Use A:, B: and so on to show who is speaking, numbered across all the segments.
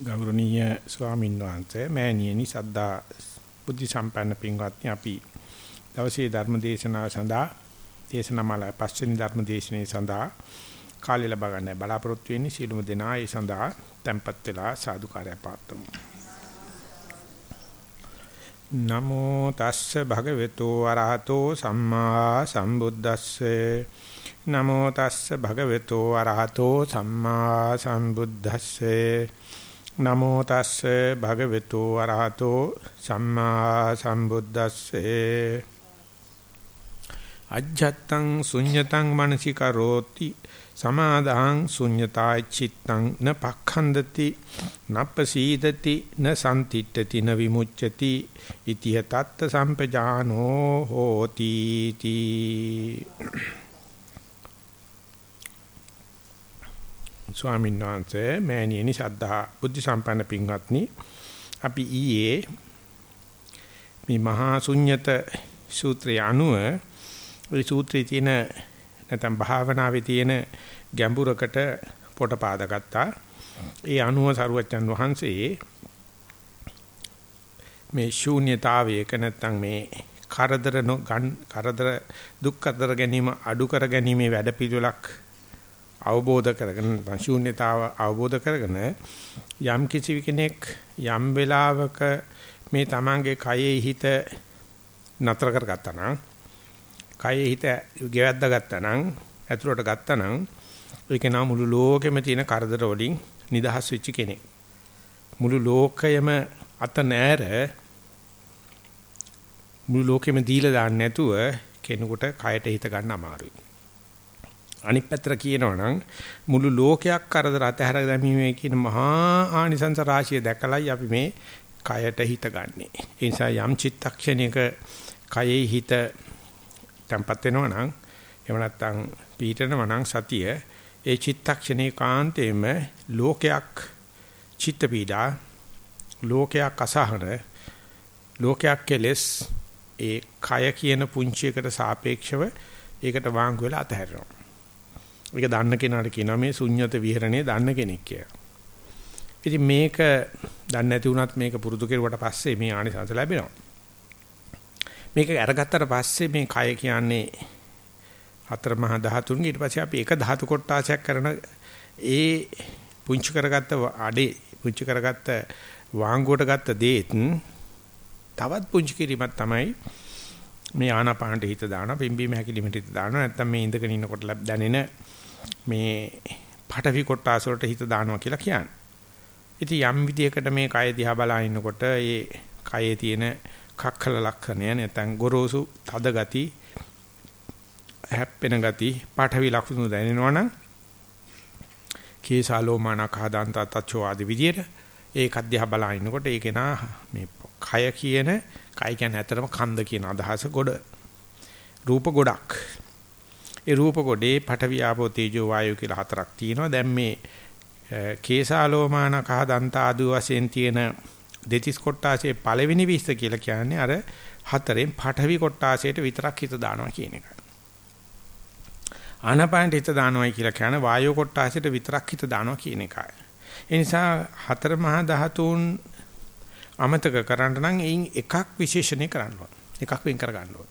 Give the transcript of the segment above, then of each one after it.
A: ගෞරවනීය ස්වාමීන් වහන්සේ මෑණියනි සද්දා බුද්ධ සම්පන්න පින්වත්නි අපි දවසේ ධර්ම දේශනාව සඳහා දේශනමාල පස්වෙනි ධර්ම දේශනාව සඳහා කාලය ලබා ගන්න බලාපොරොත්තු වෙන්නේ. සීලමු දෙනා ඒ සඳහා tempත් වෙලා සාදුකාරය පාත්තුමු නමෝ තස්ස භගවතු අරහතෝ සම්මා සම්බුද්දස්සේ. නමෝ තස්ස භගවතු අරහතෝ සම්මා සම්බුද්දස්සේ. නමෝ තස්සේ භගවතු අරහතෝ සම්මා සම්බුද්දස්සේ. අජ්ජත්තං ශුඤ්ඤතං මනසිකරෝති සමාදාං ශුඤ්ඤතාය චිත්තං න පක්ඛන්දති නප්පසීදති න සම්තිට්ඨති න විමුච්ඡති ඉතිය තත්ත සම්පජානෝ හෝති තී. ස්වාමීන් වහන්සේ මෑණියනි ශ්‍රද්ධා බුද්ධ සම්පන්න පින්වත්නි අපි ඊයේ මේ මහා ශුන්්‍යත සූත්‍රය අනුව ඒ සූත්‍රයේ තියෙන නැත්නම් භාවනාවේ තියෙන ගැඹුරකට පොට පාදගත්තා. ඒ අනුව සරුවච්චන් වහන්සේ මේ ශූන්‍යතාවයක නැත්නම් මේ කරදර කරදර දුක් කරදර ගැනීම අඩු කර ගැනීමේ වැඩපිළිවෙලක් අවබෝධ කරගෙන ශූන්‍යතාව අවබෝධ කරගෙන යම් කිසි කෙනෙක් යම් වෙලාවක මේ තමන්ගේ කයේ හිත නතර කරගත්තා නම් කයේ හිත ගෙවද්දා ගත්තා නම් ඇතුළට ගත්තා නම් ඒක නා මුළු ලෝකෙම තියෙන කරදර වලින් නිදහස් වෙච්ච කෙනෙක්. මුළු ලෝකයම අත නෑර මුළු ලෝකෙම දීලා දාන්න නැතුව කෙනෙකුට කයට හිත ගන්න අමාරුයි. අනිත් පැත්තට කියනවා නම් මුළු ලෝකයක් කරදර අතහැර දැමීමේ කියන මහා ආනිසංස රාශිය දැකලයි අපි මේ කයට හිත ගන්නෙ. ඒ නිසා යම් චිත්තක්ෂණයක කයෙහි හිත තැම්පත් වෙනවා නම් එහෙම නැත්නම් පීඨනවා නම් සතිය ඒ චිත්තක්ෂණේ කාන්තේම ලෝකයක් චිත්ත පීඩා ලෝකයක් අසහන ලෝකයක් කෙලස් ඒ කය කියන පුංචි එකට සාපේක්ෂව ඒකට වාංගු වෙලා අතහැරෙනවා. ඒක දන්න කෙනාට කියනවා මේ ශුන්්‍යත විහරණය දන්න කෙනෙක් කියලා. ඉතින් මේක දන්නේ නැති වුණත් මේක පුරුදු කෙරුවට පස්සේ මේ ආනිසංස ලැබෙනවා. මේක අරගත්තට පස්සේ මේ කය කියන්නේ හතර මහා ධාතුන්ගේ ඊට පස්සේ අපි එක ධාතු කොටාසයක් කරන ඒ පුංචි කරගත්ත අඩේ පුංචි කරගත්ත වාංගුවට ගත්ත දේත් තවත් පුංචි කිරීමක් තමයි මේ ආනාපානට හිත දාන පිම්බීම හැකිලිමට හිත දාන නැත්නම් මේ ඉඳගෙන ඉන්නකොට දැනෙන මේ පටවි කොටාස වලට හිත දානවා කියලා කියන්නේ. ඉතින් යම් විදියකට මේ කය දිහා බලා ඉන්නකොට ඒ කයේ තියෙන කක්කල ලක්ෂණය නැත්නම් ගොරෝසු තද ගති හැප්පෙන ගති පටවි ලක්ෂණ දැනෙනවනම් කේසාලෝමාන කහදාන්ත තච්චෝ ආදි විදියට ඒක අධ්‍යා බලා ඉන්නකොට ඒකේ නා මේ කය කියන කය කියන්නේ ඇත්තටම කන්ද කියන අදහස ගොඩ රූප ගොඩක් ඒ රූප කොටේ පඨවි ආපෝ තේජෝ වායෝ කියලා හතරක් තියෙනවා. දැන් මේ කේසාලෝමාන කහ දන්ත ආදි වශයෙන් තියෙන දෙතිස් කොටාසේ පළවෙනි විස්ස කියලා කියන්නේ අර හතරෙන් පඨවි කොටාසයට විතරක් හිත දානවා කියන එක. ආනාපානට හිත දානවායි කියලා කියන්නේ වායෝ කොටාසයට විතරක් හිත දානවා කියන එකයි. ඒ නිසා හතර මහා ධාතුන් අමතක කරන්න නම් එයින් එකක් විශේෂණය කරන්න ඕන. එකක් වෙන් කර ගන්න ඕන.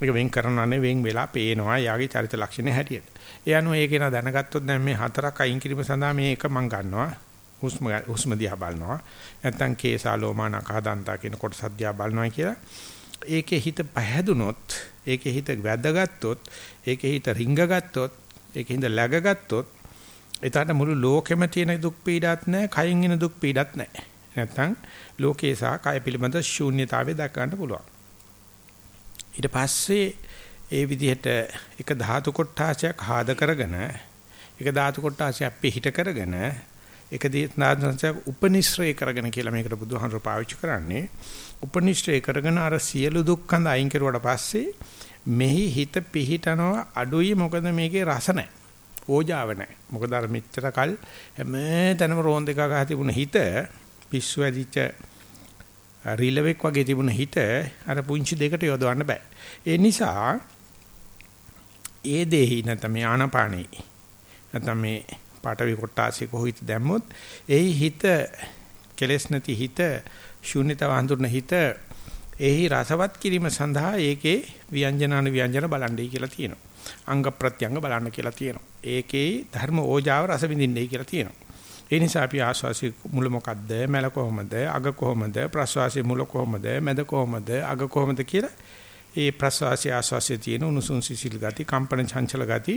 A: මේක වෙන් කරනවානේ වෙන් වෙලා පේනවා යාගේ චරිත ලක්ෂණ හැටියට. ඒ අනුව ඒක න දැනගත්තොත් දැන් මේ හතරක් අයින් කිරීම සඳහා මේ එක මම ගන්නවා. හුස්ම හුස්ම දිහා බලනවා. නැත්තම් කේසාලෝමාන කහදන්තා කියන කොටස දිහා බලනවා කියලා. ඒකේ හිත පහැදුනොත්, ඒකේ හිත වැදගත්තොත්, ඒකේ හිත රිංගගත්තොත්, ඒකේ හිත läගගත්තොත් එතන මුළු ලෝකෙම තියෙන දුක් පීඩාවක් නැහැ, කයින් එන දුක් පීඩාවක් නැහැ. නැත්තම් ලෝකේ සහ කය පිළිබඳ ශූන්‍යතාවය දක්ව ගන්න පුළුවන්. ඊට පස්සේ ඒ විදිහට එක ධාතු කොටාසයක් ආද කරගෙන එක ධාතු කොටාසයක් පිහිට කරගෙන එක ධාතුසයක් උපනිශ්‍රය කරගෙන කියලා මේකට බුදුහාමර පාවිච්චි කරන්නේ උපනිශ්‍රය කරගෙන අර සියලු දුක්ඛඳ අයින් කරුවාට පස්සේ මෙහි හිත පිහිටනවා අඩුයි මොකද මේකේ රස නැහැ ඕජාව නැහැ මොකද අර මෙච්චර කල් හැම තැනම රෝන් දෙකක් ගහ තිබුණ හිත පිස්සු ඇදිච්ච රිලෙවෙක් වගේ තිබුණ හිත අර පුංචි දෙකට යොදවන්න බෑ. ඒ නිසා ඒ දෙහි නැත්නම් මේ ආනපානේ නැත්නම් මේ පාඨවි කොටාසිය කොහිත දැම්මොත් එහි හිත කෙලස් නැති හිත ශූන්‍යතාව හඳුනන හිත එහි රසවත් කිරීම සඳහා ඒකේ ව්‍යංජනාන ව්‍යංජන බලන්නයි කියලා තියෙනවා. අංග ප්‍රත්‍යංග බලන්න කියලා තියෙනවා. ඒකේ ධර්ම ඕජාව රස විඳින්නයි කියලා තියෙනවා. ඒ නිසා අපි ආස්වාසිය මුල මොකද්ද මැල කොහොමද අග කොහොමද ප්‍රස්වාසිය මුල කොහොමද මැද කොහොමද අග කොහොමද කියලා ඒ ප්‍රස්වාසිය ආස්වාසිය තියෙන උණුසුම් සිසිල් ගති කම්පන චංචල ගති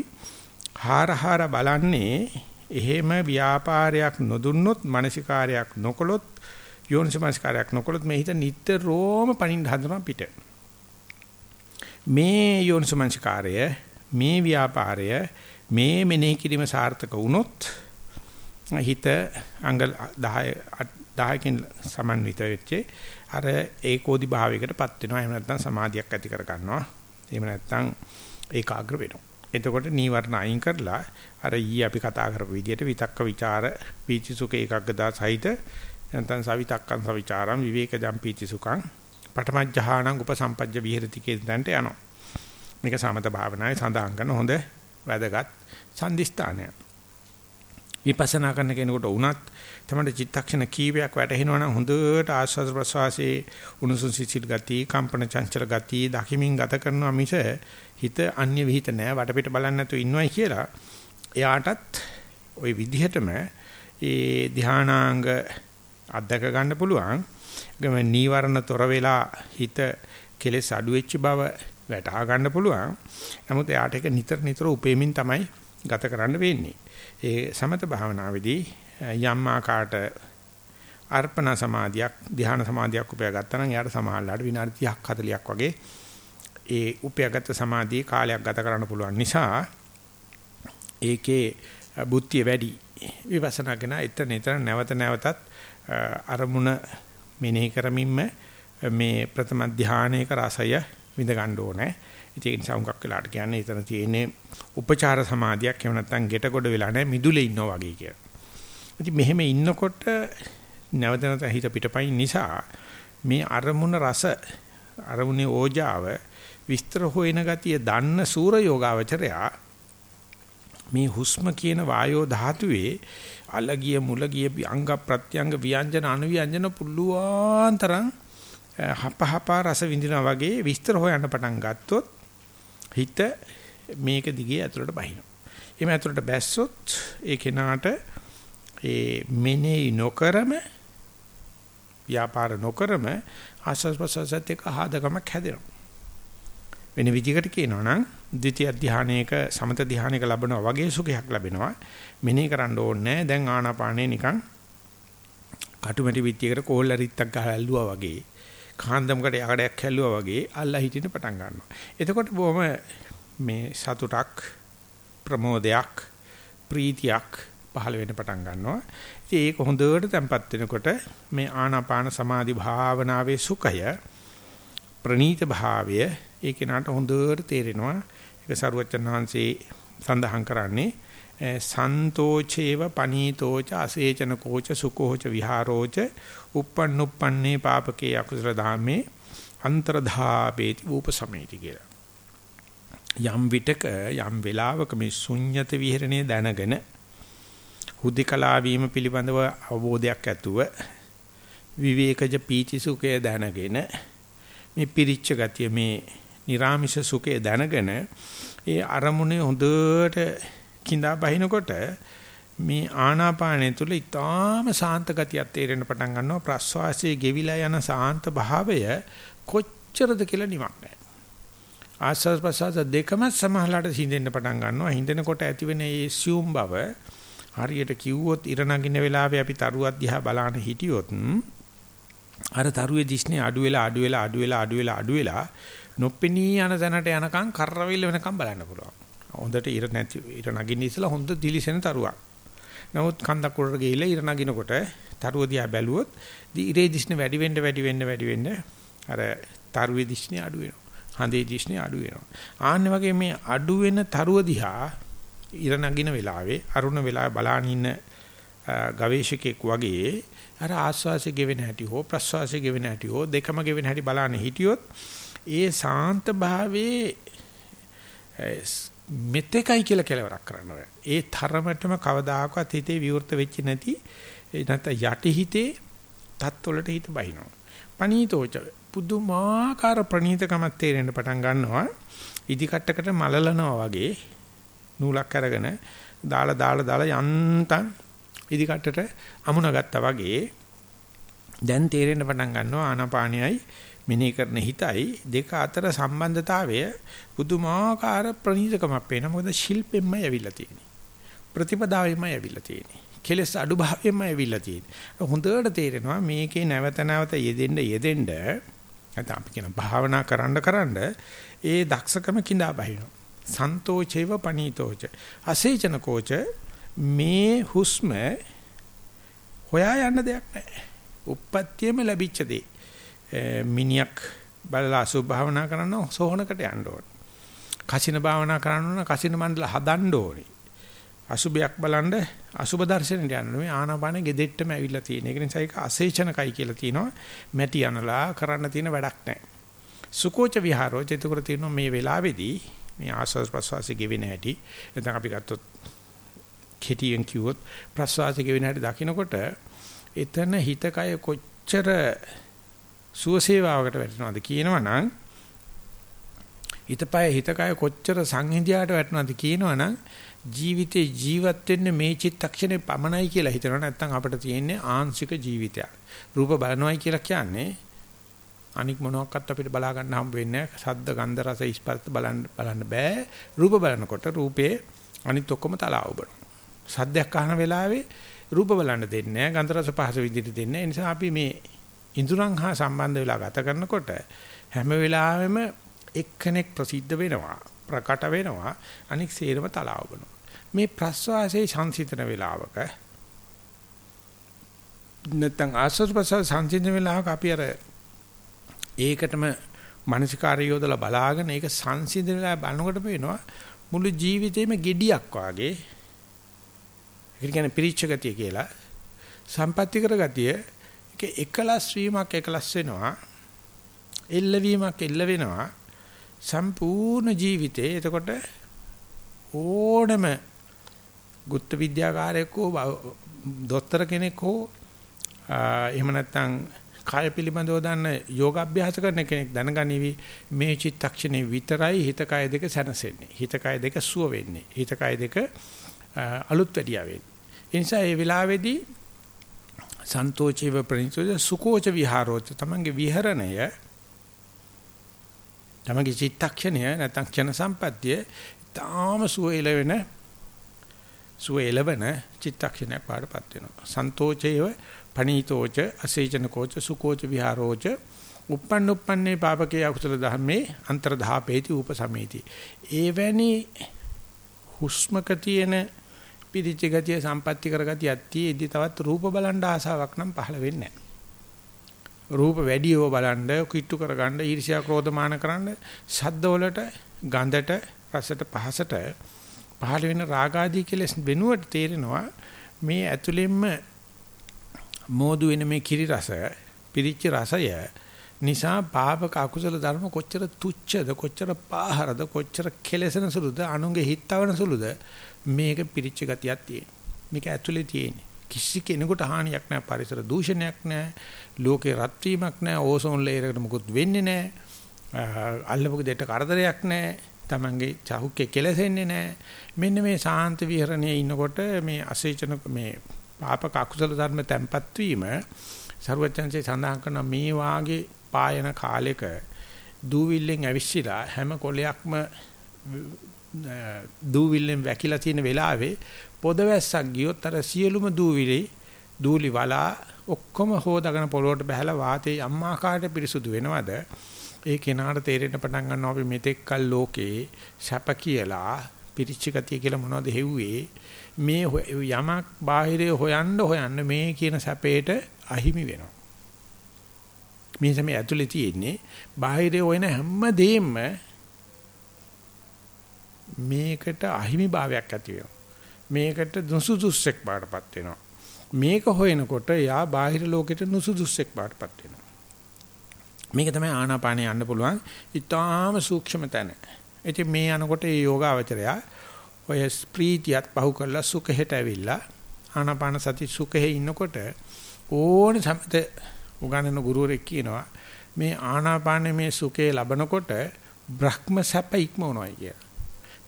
A: හාරහාර බලන්නේ එහෙම ව්‍යාපාරයක් නොදුන්නොත් මානසිකාරයක් නොකළොත් යෝනිසමස්කාරයක් නොකළොත් මේ හිත නිතරම පණින්න හදනවා පිට. මේ යෝනිසමස්කාරය මේ ව්‍යාපාරය මේ මෙනෙහි කිරීම සාර්ථක වුණොත් හිත අංග 10 10කින් සමන්විත වෙච්ච අර ඒකෝදි භාවයකටපත් වෙනවා. එහෙම නැත්නම් සමාධියක් ඇති කර ගන්නවා. එහෙම නැත්නම් ඒකාග්‍ර වෙනවා. එතකොට නීවරණ අයින් කරලා අර ඊ අපි කතා කරපු විදිහට විතක්ක ਵਿਚාර පීචිසුක ඒකග්ගදා සහිත නැත්නම් සවිතක්කං සවිචාරං විවේකජම් පීචිසුකං පඨමජ්ජහානං උපසම්පජ්ජ විහෙරති කියන තැනට යනවා. මේක සමත භාවනාවේ සඳහන් කරන හොඳ වැදගත් සම්දිස්ථානය. විපස්සනා කරන කෙනෙකුට වුණත් තමයි චිත්තක්ෂණ කීපයක් වැටෙනවා නම් හොඳට ආස්වාද ප්‍රසවාසයේ උණුසුම් සිසිල් ගති, කම්පන චංචල ගති දකිමින් ගත කරනවා මිස හිත අන්‍ය විහිිත නෑ වටපිට බලන්නේ නැතුව ඉන්නවයි කියලා එයාටත් ওই විදිහටම ඒ ධානාංග අත්දක ගන්න පුළුවන්. ගම නීවරණ තොර වෙලා හිත කෙලෙස් අඩු වෙච්ච බව වැටහා ගන්න පුළුවන්. නමුත් එයාට ඒක නිතර නිතර උපේමින් තමයි ගත කරන්න වෙන්නේ. ඒ සමත භාවනාවේදී යම් ආකාරයට අර්පණ සමාධියක් ධ්‍යාන සමාධියක් උපයා ගත්තා නම් එයාට සමාහලට විනාඩි 30ක් 40ක් වගේ ඒ උපයාගත් සමාධියේ කාලයක් ගත කරන්න පුළුවන් නිසා ඒකේ බුද්ධිය වැඩි විපස්සනා කරන එතන එතන නැවත නැවතත් අරමුණ මෙනෙහි කරමින්ම මේ ප්‍රථම ධානයක රසය විඳ ගන්න ඕනේ. ඒක නිසා උඟක් වෙලාට කියන්නේ එතන තියෙන්නේ උපචාර සමාධියක් එහෙම නැත්නම් ගෙට කොට වෙලා නැහැ මිදුලේ ඉන්නවා වගේ කියලා. ඉතින් මෙහෙම ඉන්නකොට නැවත නැවත හිත පිටපයින් නිසා මේ අරමුණ රස අරමුණේ ඕජාව විස්තර හොයන ගතිය දන්න සූර යෝගාවචරයා මේ හුස්ම කියන වායෝ ධාතුවේ අලගිය මුලගිය අංග ප්‍රත්‍යංග ව්‍යංජන අනුව්‍යංජන පුල්ලුවාන් තරම් හපහපා රස විඳිනා වගේ විස්තර හොයන්න පටන් ගත්තොත් හිත මේක දිගේ ඇතුළට බහිනවා. එimhe ඇතුළට බැස්සොත් ඒ කෙනාට ඒ මෙනෙහි නොකරම ව්‍යාපාර නොකරම ආස්වාස් ප්‍රසවාසත් එක්ක ආහදකමක් හැදෙනවා. වෙන විදිහකට කියනවා නම් ද්විතිය ධානයක සමත ධානයක ලැබෙනවා වගේ සුඛයක් ලැබෙනවා. මෙනෙහි කරන්න ඕනේ දැන් ආනාපානේ නිකන් කටුමැටි පිටියකට කෝල් ඇරිත්තක් ගහලා ඇල්ලුවා වගේ. කාන්දමකට යකඩයක් හැල්ලුවා වගේ අල්ලා හිටින්න පටන් ගන්නවා. එතකොට බොහොම මේ සතුටක් ප්‍රමෝදයක් ප්‍රීතියක් පහළ වෙන්න පටන් ගන්නවා. ඉතින් ඒක හොඳට තැම්පත් වෙනකොට මේ ආනාපාන සමාධි භාවනාවේ සුඛය ප්‍රනීත භාවය ඒ කෙනාට හොඳට තේරෙනවා. ඒක සරුවච්චන් වහන්සේ සඳහන් කරන්නේ සන්තෝචේව පනීතෝච අසේචන කෝච සුකෝච විහාරෝච uppannuppanne papake akusala dhamme අන්තරධාපේති ූපසමේති කියලා. යම් විටක යම් වෙලාවක මේ ශුන්්‍යත විහෙරණේ දැනගෙන හුදිකලා වීම පිළිබඳව අවබෝධයක් ඇතුව විවේකජ පීචි සුඛය දැනගෙන මේ පිරිච්ච ගතිය මේ निराமிෂ සුඛය දැනගෙන ඒ අරමුණේ හොඳට කිඳා බහිනකොට මේ ආනාපානය තුල ඊටාම සාන්ත ගතියක් තේරෙන්න පටන් ගන්නවා ප්‍රස්වාසයේ ගෙවිලා යන සාන්ත භාවය කොච්චරද කියලා නිමක් නැහැ. ආස්වාද ප්‍රසආස දෙකම සමහරලාට හින්දෙන්න පටන් ගන්නවා. හින්දෙනකොට ඇතිවෙන ඒ සියුම් බව හරියට කිව්වොත් ඉර නගින වෙලාවේ අපි තරුවක් දිහා බලන හිටියොත් අර තරුවේ දිස්නේ අඩු වෙලා අඩු වෙලා අඩු වෙලා අඩු වෙලා අඩු වෙලා නොපෙනී යන තැනට යනකම් කරවිල වෙනකම් බලන්න පුළුවන්. හොඳට ඉර නැති ඉර නගින්න ඉස්සලා හොඳ දිලිසෙන තරුවක්. නමුත් කන්දක් උඩට ගිහිල්ලා ඉර නගිනකොට තරුව දිහා බැලුවොත් ඉරේ දිස්නේ වැඩි වෙන්න වැඩි වෙන්න වැඩි වෙන්න අර තරුවේ දිස්නේ අඩු වෙනවා. හඳේ දිස්නේ අඩු වෙනවා. ආන්න වගේ මේ අඩු වෙන තරුව දිහා ඉර නගින වෙලාවේ අරුණ වෙලාවේ බලාන ඉන්න ගවේෂකෙක් වගේ අර ආස්වාසිය ගෙවෙන හැටි හෝ ප්‍රස්වාසිය ගෙවෙන හැටි හෝ දෙකම ගෙවෙන හැටි බලාන හිටියොත් ඒ සාන්ත භාවයේ මෙතෙකයි කියලා කෙලවරක් කරන්න බෑ. ඒ තරමටම කවදාකවත් හිතේ විවෘත වෙච්ච නැති නැත්නම් යටි හිතේ තත්වලට හිත බහිනවා. පනීතෝච පුදුමාකාර ප්‍රණීතකමක් තේරෙන්න පටන් ගන්නවා. ඉදි කට්ටකට මලලනවා වගේ නූලක් අරගෙන දාලා දාලා දාලා යන්තම් ඉදි කට්ටට අමුණ ගත්තා වගේ දැන් තේරෙන්න පටන් ගන්නවා ආනාපානයයි මෙනෙහි කරන හිතයි. දෙක අතර සම්බන්ධතාවය පුදුමාකාර ප්‍රණීතකමක් පේන මොකද ශිල්පෙන්මයි ඇවිල්ලා තියෙන්නේ. ප්‍රතිපදාවෙන්මයි ඇවිල්ලා තියෙන්නේ. කෙලස් අඩු භාවයෙන්මයි ඇවිල්ලා තියෙන්නේ. හොඳට තේරෙනවා මේකේ නැවත නැවත යෙදෙන්න යෙදෙන්න නැත්නම් අපි කියන භාවනා කරන්න කරන්න ඒ දක්ෂකම කිඳා බහිනවා. සන්තෝචේව පනීතෝච. අසේචන කෝච මේ හුස්ම හොයා යන්න දෙයක් නැහැ. උප්පත්තියම ලැබිච්ච දේ. මිනියක් බලලා අසුභ භාවනා කරන්න සෝහනකට යන්න ඕන. කසින භාවනා කරන්න ඕන කසින මණ්ඩල හදන්න ඕනේ. අසුභයක් බලන්න අසුභ දර්ශනෙට යන්න මේ ආනාපානෙ gedෙට්ටම ඇවිල්ලා තියෙන. ඒක නිසා ඒක අසේචනකයි කියලා කියනවා. මැටි අනලා කරන්න තියෙන වැඩක් නැහැ. සුකෝච විහාරෝ චේතකර තියෙනවා මේ වෙලාවේදී මේ ආස්වාද ප්‍රසවාසයේ ගෙවෙන හැටි. නැත්නම් අපි ගත්තොත් කෙටියෙන් කිව්වොත් ප්‍රසවාසයේ ගෙවෙන හැටි දකිනකොට එතන හිත කය කොච්චර සුවසේවාවකට වැටෙනවද කියනවනම් හිතපය හිතකය කොච්චර සංහිඳියාට වැටෙනවද කියනවනම් ජීවිතේ ජීවත් වෙන්නේ මේ චිත්තක්ෂණේ පමණයි කියලා හිතනවා නැත්නම් අපිට තියෙන්නේ ආංශික ජීවිතයක්. රූප බලනවායි කියලා කියන්නේ අනික් මොනවාක්වත් අපිට බලා ගන්න හම්බ වෙන්නේ නැහැ. ශබ්ද, ගන්ධ, රස, ස්පර්ශ බලන්න බලන්න බෑ. රූප බලනකොට රූපේ අනිත් ඔක්කොම තලාව උබනවා. සද්දයක් අහන වෙලාවේ රූප බලන්න දෙන්නේ නැහැ. ගන්ධ, රස, පහස විදිහට දෙන්නේ. ඒ නිසා අපි මේ ඉඳුරන් හා සම්බන්ධ වෙලා ගත කරනකොට හැම වෙලාවෙම එක්කෙනෙක් ප්‍රසිද්ධ වෙනවා, ප්‍රකට වෙනවා. අනික් සේරම තලාව උබනවා. මේ ප්‍රස්වාසයේ සංසිතන වෙලාවක නැත්නම් ආස්වාද ප්‍රසවාස සංසිඳන වෙලාවක අපි අර ඒකටම මානසිකාරය යොදලා බලාගෙන ඒක සංසිඳනලා බලනකොට පේනවා මුළු ජීවිතේම gediyak වාගේ ඒක කියන්නේ පිරිච්ච ගතිය කියලා සම්පත්‍ති කර ගතිය ඒක එකලස් වීමක් එකලස් වෙනවා එල්ල වීමක් එල්ල වෙනවා සම්පූර්ණ ජීවිතේ එතකොට ඕනම ගුත්ත විද්‍යාකාරයෙක් හෝ දොස්තර කෙනෙක් හෝ එහෙම නැත්නම් කය පිළිබඳව දන්න යෝගාභ්‍යාස කරන කෙනෙක් දැනගනිවි මේ චිත්තක්ෂණේ විතරයි හිත කය දෙක සැනසෙන්නේ. හිත කය දෙක සුව වෙන්නේ. හිත කය දෙක අලුත් වැඩියා වෙන්නේ. ඒ නිසා මේ වෙලාවේදී සන්තෝෂේව ප්‍රණිතෝද සුකෝච විහාරෝච තමන්ගේ විහරණය තමන්ගේ චිත්තක්ෂණය නැත්නම් ක්ෂණ සම්පත්තිය තාම සුව එළවෙන සුව එළවෙන චිත්තක්ෂණයක් පාඩපත් වෙනවා. සන්තෝෂේව පනීතෝච අසේචන කෝච සුකෝච විහාරෝච uppන්න uppන්නේ පාපකේ අකුසල ධර්මේ අන්තර්ධාපේති උපසමේති ඒවැනි හුස්මක තියෙන පිරිච්ච ගතිය සම්පatti කරගතියක් තියේදී තවත් රූප බලන් ආසාවක් නම් පහළ වෙන්නේ නැහැ. රූප වැඩිව බලන්න කිට්ටු කරගන්න ඊර්ෂ්‍යා ක්‍රෝධමාන කරන්න ශබ්ද වලට ගන්ධට රසට පහසට පහළ වෙන රාගාදී කෙලස් වෙනුවට තේරෙනවා මේ ඇතුළෙන්ම මෝදු වෙන මේ කිරි රස පිරිච්ච රසය නිසා පාපක අකුසල ධර්ම කොච්චර තුච්ඡද කොච්චර පාහරද කොච්චර කෙලසන සුළුද අනුන්ගේ හිතවන සුළුද මේක පිරිච්ච ගතියක් තියෙන. මේක ඇතුලේ තියෙන. කිසි කෙනෙකුට හානියක් නැහැ පරිසර දූෂණයක් නැහැ ලෝකේ රත් වීමක් නැහැ ඕසෝන් ලේයර් එකට මොකුත් වෙන්නේ නැහැ. අල්ලපු දෙයට කරදරයක් නැහැ. Tamange චහුක්කේ කෙලසෙන්නේ නැහැ. මෙන්න මේ සාන්ත විහරණයේ ඉන්නකොට මේ අසේචන මේ පාපක අකුසල ධර්ම තැම්පත් වීම ਸਰවඥන්සේ සඳහන් කරන මේ වාගේ පායන කාලෙක දූවිල්ලෙන් ඇවිස්සලා හැම කොලයක්ම දූවිල්ලෙන් වැකිලා තියෙන වෙලාවේ පොදවැස්සක් ගියොත් අර සියලුම දූවිලි දූලි වලා ඔක්කොම හොදාගෙන පොළොවට බහැලා වාතේ අම්මාකාරයට පිරිසුදු වෙනවද ඒ කෙනාට තේරෙන්න පටන් ගන්නවා අපි මෙතෙක් කල් ලෝකේ සැප කියලා පිරිච්ච ගතිය කියලා මොනවද හෙව්වේ මේ යමක් බාහිරේ හොයන්න හොයන්න මේ කියන සැපේට අහිමි වෙනවා. මේ තමයි ඇතුලේ තියෙන්නේ බාහිරේ හොයන හැම දෙයක්ම මේකට අහිමි භාවයක් ඇති වෙනවා. මේකට නුසුදුස්සෙක් බාටපත් වෙනවා. මේක හොයනකොට යා බාහිර ලෝකෙට නුසුදුස්සෙක් බාටපත් වෙනවා. මේක තමයි ආනාපානේ යන්න පුළුවන්. ඊටාම සූක්ෂම තැන. ඉතින් මේ යනකොට මේ යෝගාවචරය ඔය ප්‍රීතියත් පහු කරලා සුඛයට ඇවිල්ලා ආනාපාන සති සුඛයේ ඉන්නකොට ඕන සමත උගන්වන ගුරුවරෙක් කියනවා මේ ආනාපානේ මේ සුඛේ ලබනකොට බ්‍රහ්ම සැප ඉක්මවනවායි කිය.